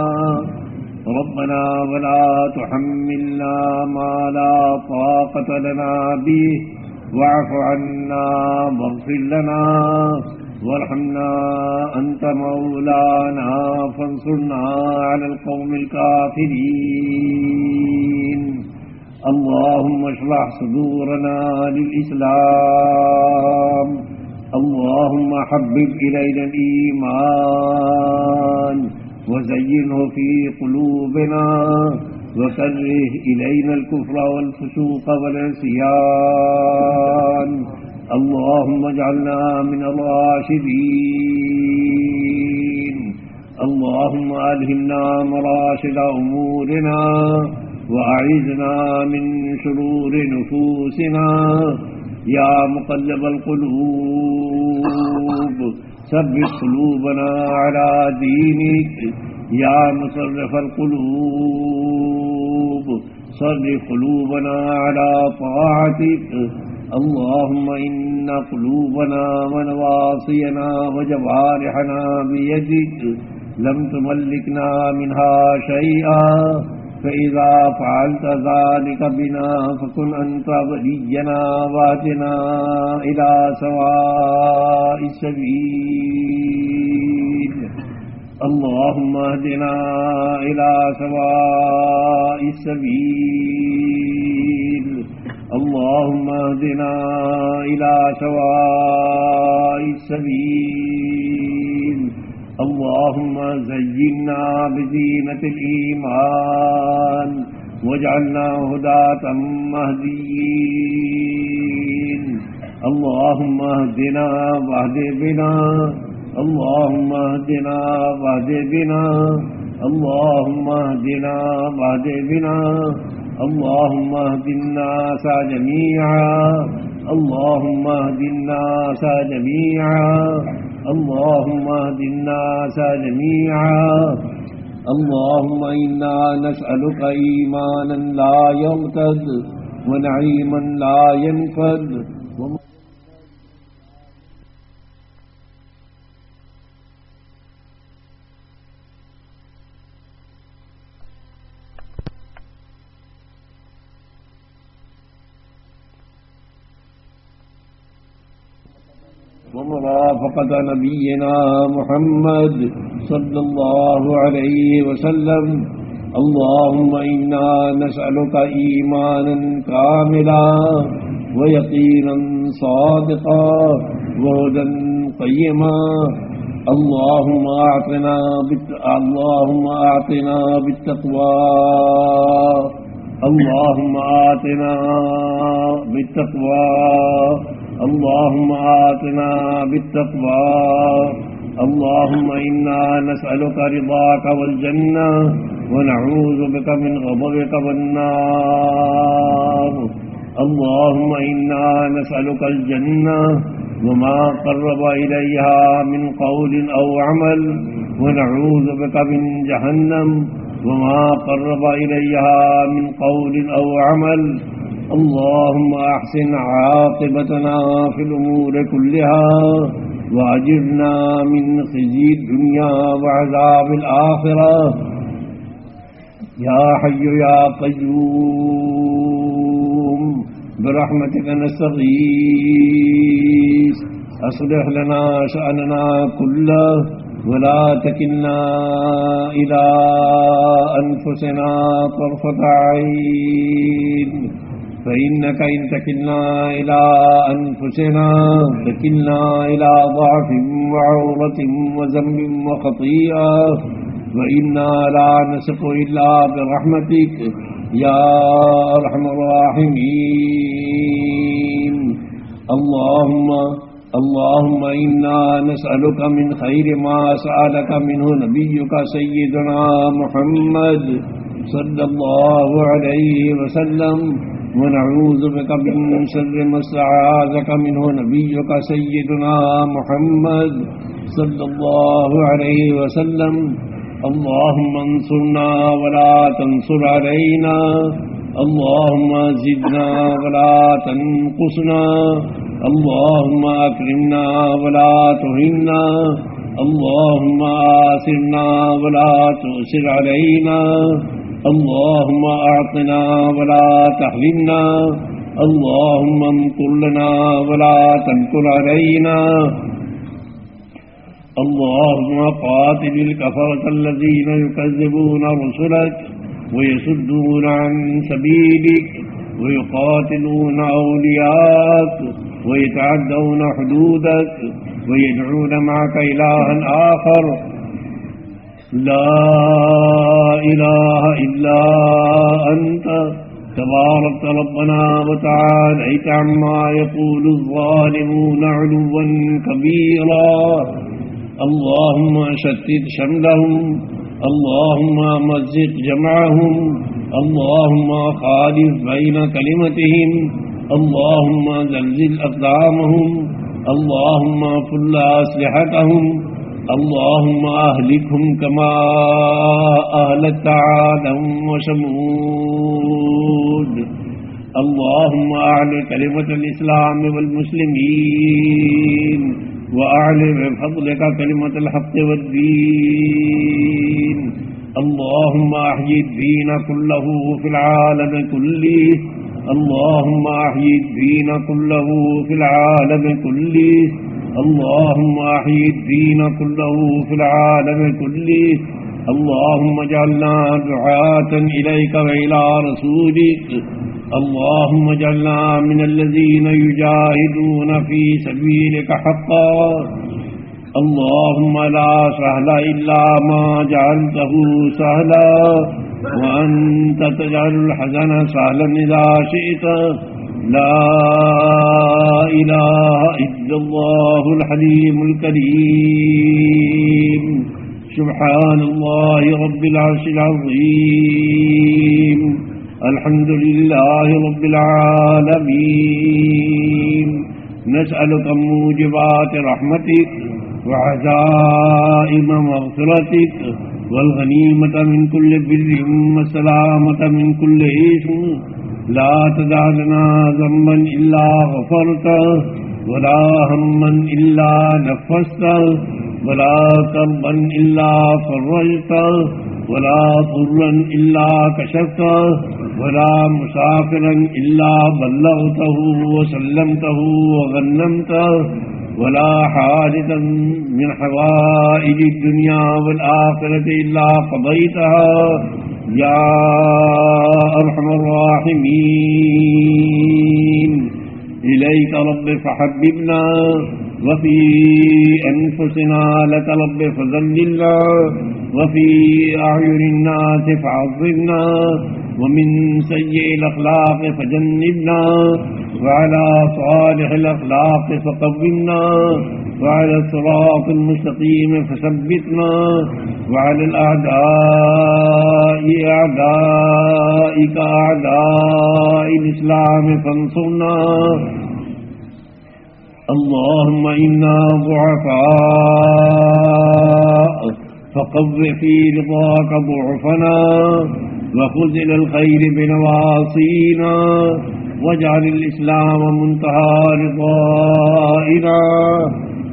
Speaker 3: ربنا ولا تحملنا ما لا طاقة لنا به. واعف عنا واغفر لنا وارحمنا أنت مولانا فانصرنا على القوم الكافرين. اللهم اشرح صدورنا للإسلام. اللهم حبب إلينا الإيمان. وزينه في قلوبنا وكره إلينا الكفر والفسوق والعصيان اللهم اجعلنا من الراشدين اللهم ألهمنا مراشد أمورنا وأعذنا من شرور نفوسنا يا مقلب القلوب ثبت قلوبنا على دينك يا مصرف القلوب. صرف قلوبنا على طاعتك. اللهم إن قلوبنا ونواصينا وجوارحنا بيدك. لم تملكنا منها شيئا. فإذا فعلت ذلك بنا فكن أنت ولينا واتنا إلى سواء السبيل اللهم اهدنا إلى سواء السبيل اللهم اهدنا إلى سواء السبيل اللهم زينا بزينة الإيمان واجعلنا هداة مهديين. اللهم اهدنا واهد بنا. اللهم اهدنا واهد بنا. اللهم اهدنا واهد بنا. اللهم اهد الناس جميعا. اللهم اهد الناس جميعا. اللهم اهد الناس جميعا. اللهم إنا نسألك إيمانا لا يرتد ونعيما لا ينفد. ومرافقة نبينا محمد صلى الله عليه وسلم. اللهم إنا نسألك إيمانا كاملا ويقينا صادقا وهدى قيما. اللهم أعطنا بالت... اللهم أعطنا بالتقوى. اللهم آتنا بالتقوى. اللهم آتنا بالتقوى. اللهم إنا نسألك رضاك والجنة ونعوذ بك من غضبك والنار. اللهم إنا نسألك الجنة وما قرب إليها من قول أو عمل ونعوذ بك من جهنم وما قرب إليها من قول أو عمل اللهم أحسن عاقبتنا في الأمور كلها وأجرنا من خزي الدنيا وعذاب الآخرة. يا حي يا قيوم، برحمتك نستغيث. أصلح لنا شأننا كله ولا تكلنا إلى أنفسنا طرفة عين. فإنك إن تكلنا إلى أنفسنا، تكلنا إلى ضعف وعورة وذنب وخطيئة، وإنا لا نسق إلا برحمتك يا أرحم الراحمين. اللهم اللهم إنا نسألك من خير ما سألك منه نبيك سيدنا محمد صلى الله عليه وسلم. ونعوذ بك من شر ما استعاذك منه نبيك سيدنا محمد صلى الله عليه وسلم. اللهم انصرنا ولا تنصر علينا. اللهم زدنا ولا تنقصنا. اللهم أكرمنا ولا تهنا. اللهم آسرنا ولا تؤسر علينا. اللهم أعطنا ولا تحرمنا اللهم امكر لنا ولا تنكر علينا. اللهم قاتل الكفرة الذين يكذبون رسلك ويسدون عن سبيلك ويقاتلون أولياءك ويتعدون حدودك ويدعون معك إلها آخر. لا إله إلا أنت. تبارك ربنا وتعاليت عما يقول الظالمون علوا كبيرا. اللهم شتت شملهم. اللهم مزق جمعهم. اللهم خالف بين كلمتهم. اللهم زلزل أقدامهم. اللهم فل أسلحتهم. اللهم أهلكهم كما أهلكت عادا وشمود اللهم أعل كلمة الإسلام والمسلمين وأعل بفضلك كلمة الحق والدين. اللهم أحيي الدين كله في العالم كله. اللهم أحيي الدين كله في العالم كله. اللهم أحيي الدين كله في العالم كله. اللهم اجعلنا دعاة إليك وإلى رسولك. اللهم اجعلنا من الذين يجاهدون في سبيلك حقا. اللهم لا سهل إلا ما جعلته سهلا. وأنت تجعل الحزن سهلا إذا شئت. لا إله إلا الله الحليم الكريم. سبحان الله رب العرش العظيم. الحمد لله رب العالمين. نسألك موجبات رحمتك وعزائم مغفرتك والغنيمة من كل بر والسلامة من كل إثم. لا تدع ذنبا إلا غفرته، ولا هما إلا نفسته، ولا كربا إلا فرجته، ولا ضرا إلا كشفته، ولا مسافرا إلا بلغته وسلمته وغنمته، ولا حاجة من حوائج الدنيا والآخرة إلا قضيتها. يا أرحم الراحمين. إليك رب فحببنا وفي أنفسنا لك رب فذللنا وفي أعين الناس فعظمنا ومن سيء الأخلاق فجنبنا وعلى صالح الأخلاق فقومنا وعلى الصراط المستقيم فثبتنا وعلى الأعداء أعدائك أعداء الإسلام فانصرنا. اللهم إنا ضعفاء فقض في رضاك ضعفنا وخذ إلى الخير بنواصينا واجعل الإسلام منتهى رضائنا.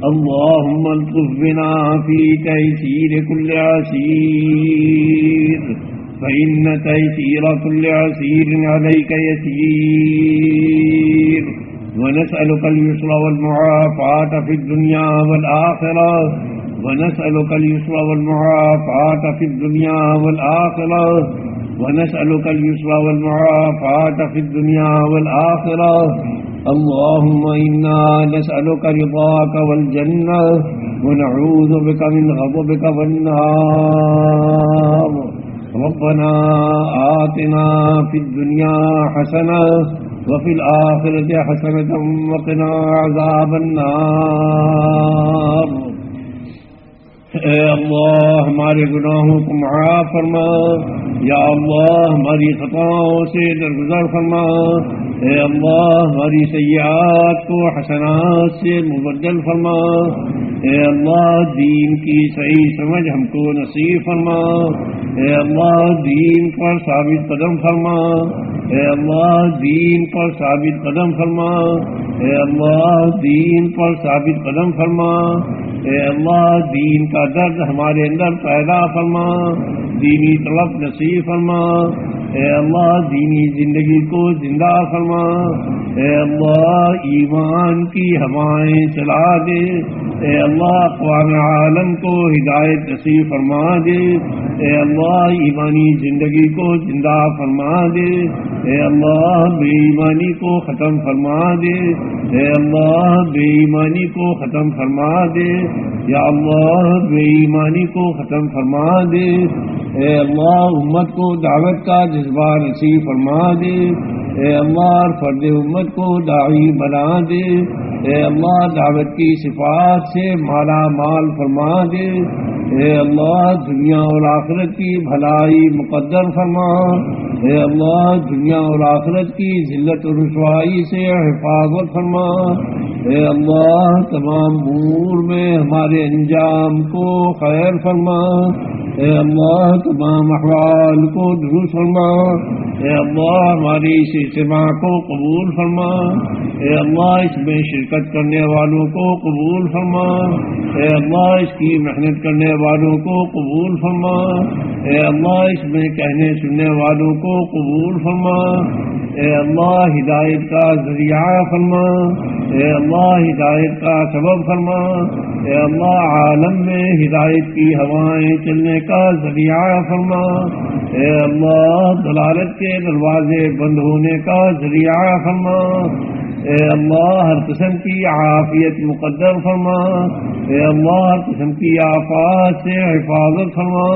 Speaker 3: اللهم الطف بنا في تيسير كل عسير، فإن تيسير كل عسير عليك يسير. ونسألك اليسر والمعافاة في الدنيا والآخرة. ونسألك اليسر والمعافاة في الدنيا والآخرة. ونسألك اليسر والمعافاة في الدنيا والآخرة. اللهم إنا نسألك رضاك والجنة ونعوذ بك من غضبك والنار. ربنا آتنا في الدنيا حسنة وفي الآخرة حسنة وقنا عذاب النار. اے اللہ، ہمارے گناہوں کو معاف فرما۔ یا اللہ، ہماری خطاؤں سے درگزر فرما۔ اے اللہ، ہماری سیاحت کو حسنات سے مبدل فرما۔ اے اللہ، دین کی صحیح سمجھ ہم کو نصیب فرما۔ اے اللہ، دین پر ثابت قدم فرما۔ اے اللہ، دین پر ثابت قدم فرما۔ اے اللہ، دین پر ثابت قدم فرما۔ اے اللہ، دین کا درد ہمارے اندر پیدا فرما۔ دینی طلب نصیب فرما۔ اے اللہ، دینی زندگی کو زندہ فرما۔ اے اللہ، ایمان کی ہوائیں چلا دے۔ اے اللہ اقوام عالم کو ہدایت نصیب فرما دے۔ اے اللہ، ایمانی زندگی کو زندہ فرما دے۔ اے اللہ، بے ایمانی کو ختم فرما دے۔ اے اللہ، بے ایمانی کو ختم فرما دے۔ یا اللہ، بے ایمانی کو ختم فرما دے۔ اے اللہ، امت کو دعوت کا جذبہ نصیب فرما دے۔ اے اللہ، فرد امت کو داعی بنا دے۔ اے اللہ، دعوت کی صفات سے مالا مال فرما دے۔ اے اللہ، دنیا اور آخرت کی بھلائی مقدر فرما۔ اے اللہ، دنیا اور آخرت کی ذلت و رسوائی سے حفاظت فرما۔ اے اللہ، تمام امور میں ہمارے انجام کو خیر فرما۔ اے اللہ، تمام احوال کو درست فرما۔ اے اللہ، ہماری اس اجتماع کو قبول فرما۔ اے اللہ، اس میں شرکت کرنے والوں کو قبول فرما۔ اے اللہ، اس کی محنت کرنے والوں کو قبول فرما۔ اے اللہ، اس میں کہنے سننے والوں کو قبول فرما۔ اے اللہ ہدایت کا ذریعہ فرما، اے اللہ ہدایت کا سبب فرما، اے اللہ عالم میں ہدایت کی ہوائیں چلنے کا ذریعہ فرما، اے اللہ دلالت کے دروازے بند ہونے کا ذریعہ فرما، اے اللہ ہر قسم کی عافیت مقدر فرما، اے اللہ ہر قسم کی آفات سے حفاظت فرما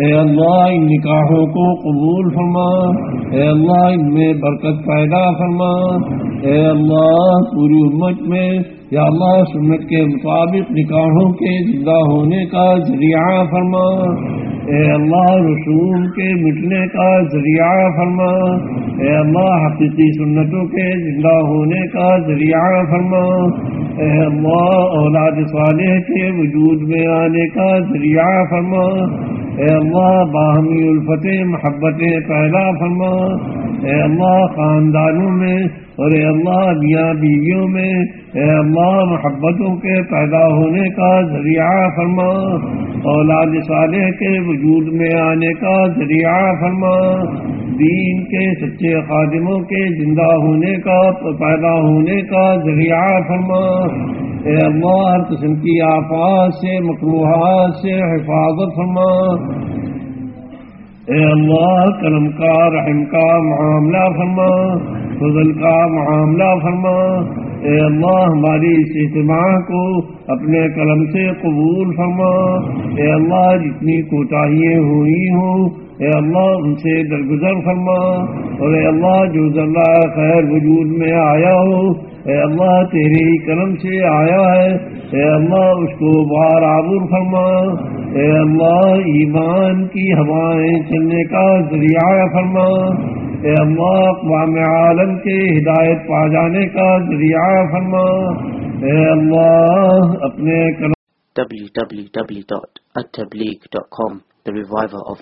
Speaker 3: اے اللہ، ان نکاحوں کو قبول فرما۔ اے اللہ، ان میں برکت پیدا فرما۔ اے اللہ، پوری امت میں، یا اللہ، سنت کے مطابق نکاحوں کے زندہ ہونے کا ذریعہ فرما۔ اے اللہ رسوم کے مٹنے کا ذریعہ فرما۔ اے اللہ، حقیقی سنتوں کے زندہ ہونے کا ذریعہ فرما۔ اے اللہ، اولاد صالح کے وجود میں آنے کا ذریعہ فرما۔ اے اللہ باہمی الفتح محبتیں پیدا فرما۔ اے اللہ خاندانوں میں اور اے اللہ میاں بیویوں میں اے اللہ محبتوں کے پیدا ہونے کا ذریعہ فرما، اولاد صالح کے وجود میں آنے کا ذریعہ فرما، دین کے سچے خادموں کے زندہ ہونے کا، پیدا ہونے کا ذریعہ فرما۔ اے اللہ ہر قسم کی آفات سے مقروحات سے حفاظت فرما۔ اے اللہ کرم کا، رحم کا معاملہ فرما۔ فضل کا معاملہ فرما۔ اے اللہ، ہماری اس اجتماع کو اپنے قلم سے قبول فرما۔ اے اللہ، جتنی کوتاہیاں ہوئی ہوں، اے اللہ، ان سے درگزر فرما۔ اور اے اللہ، جو ذرا خیر وجود میں آیا ہو، اے اللہ، تیرے ہی کرم سے آیا ہے۔ اے اللہ، اس کو بار آبر فرما۔ اے اللہ، ایمان کی ہوائیں چلنے کا ذریعہ فرما۔ اے اللہ اقوام عالم کے ہدایت پا جانے کا ذریعہ فرما۔ اے اللہ، اپنے کرم
Speaker 1: کام دا ریوائور آف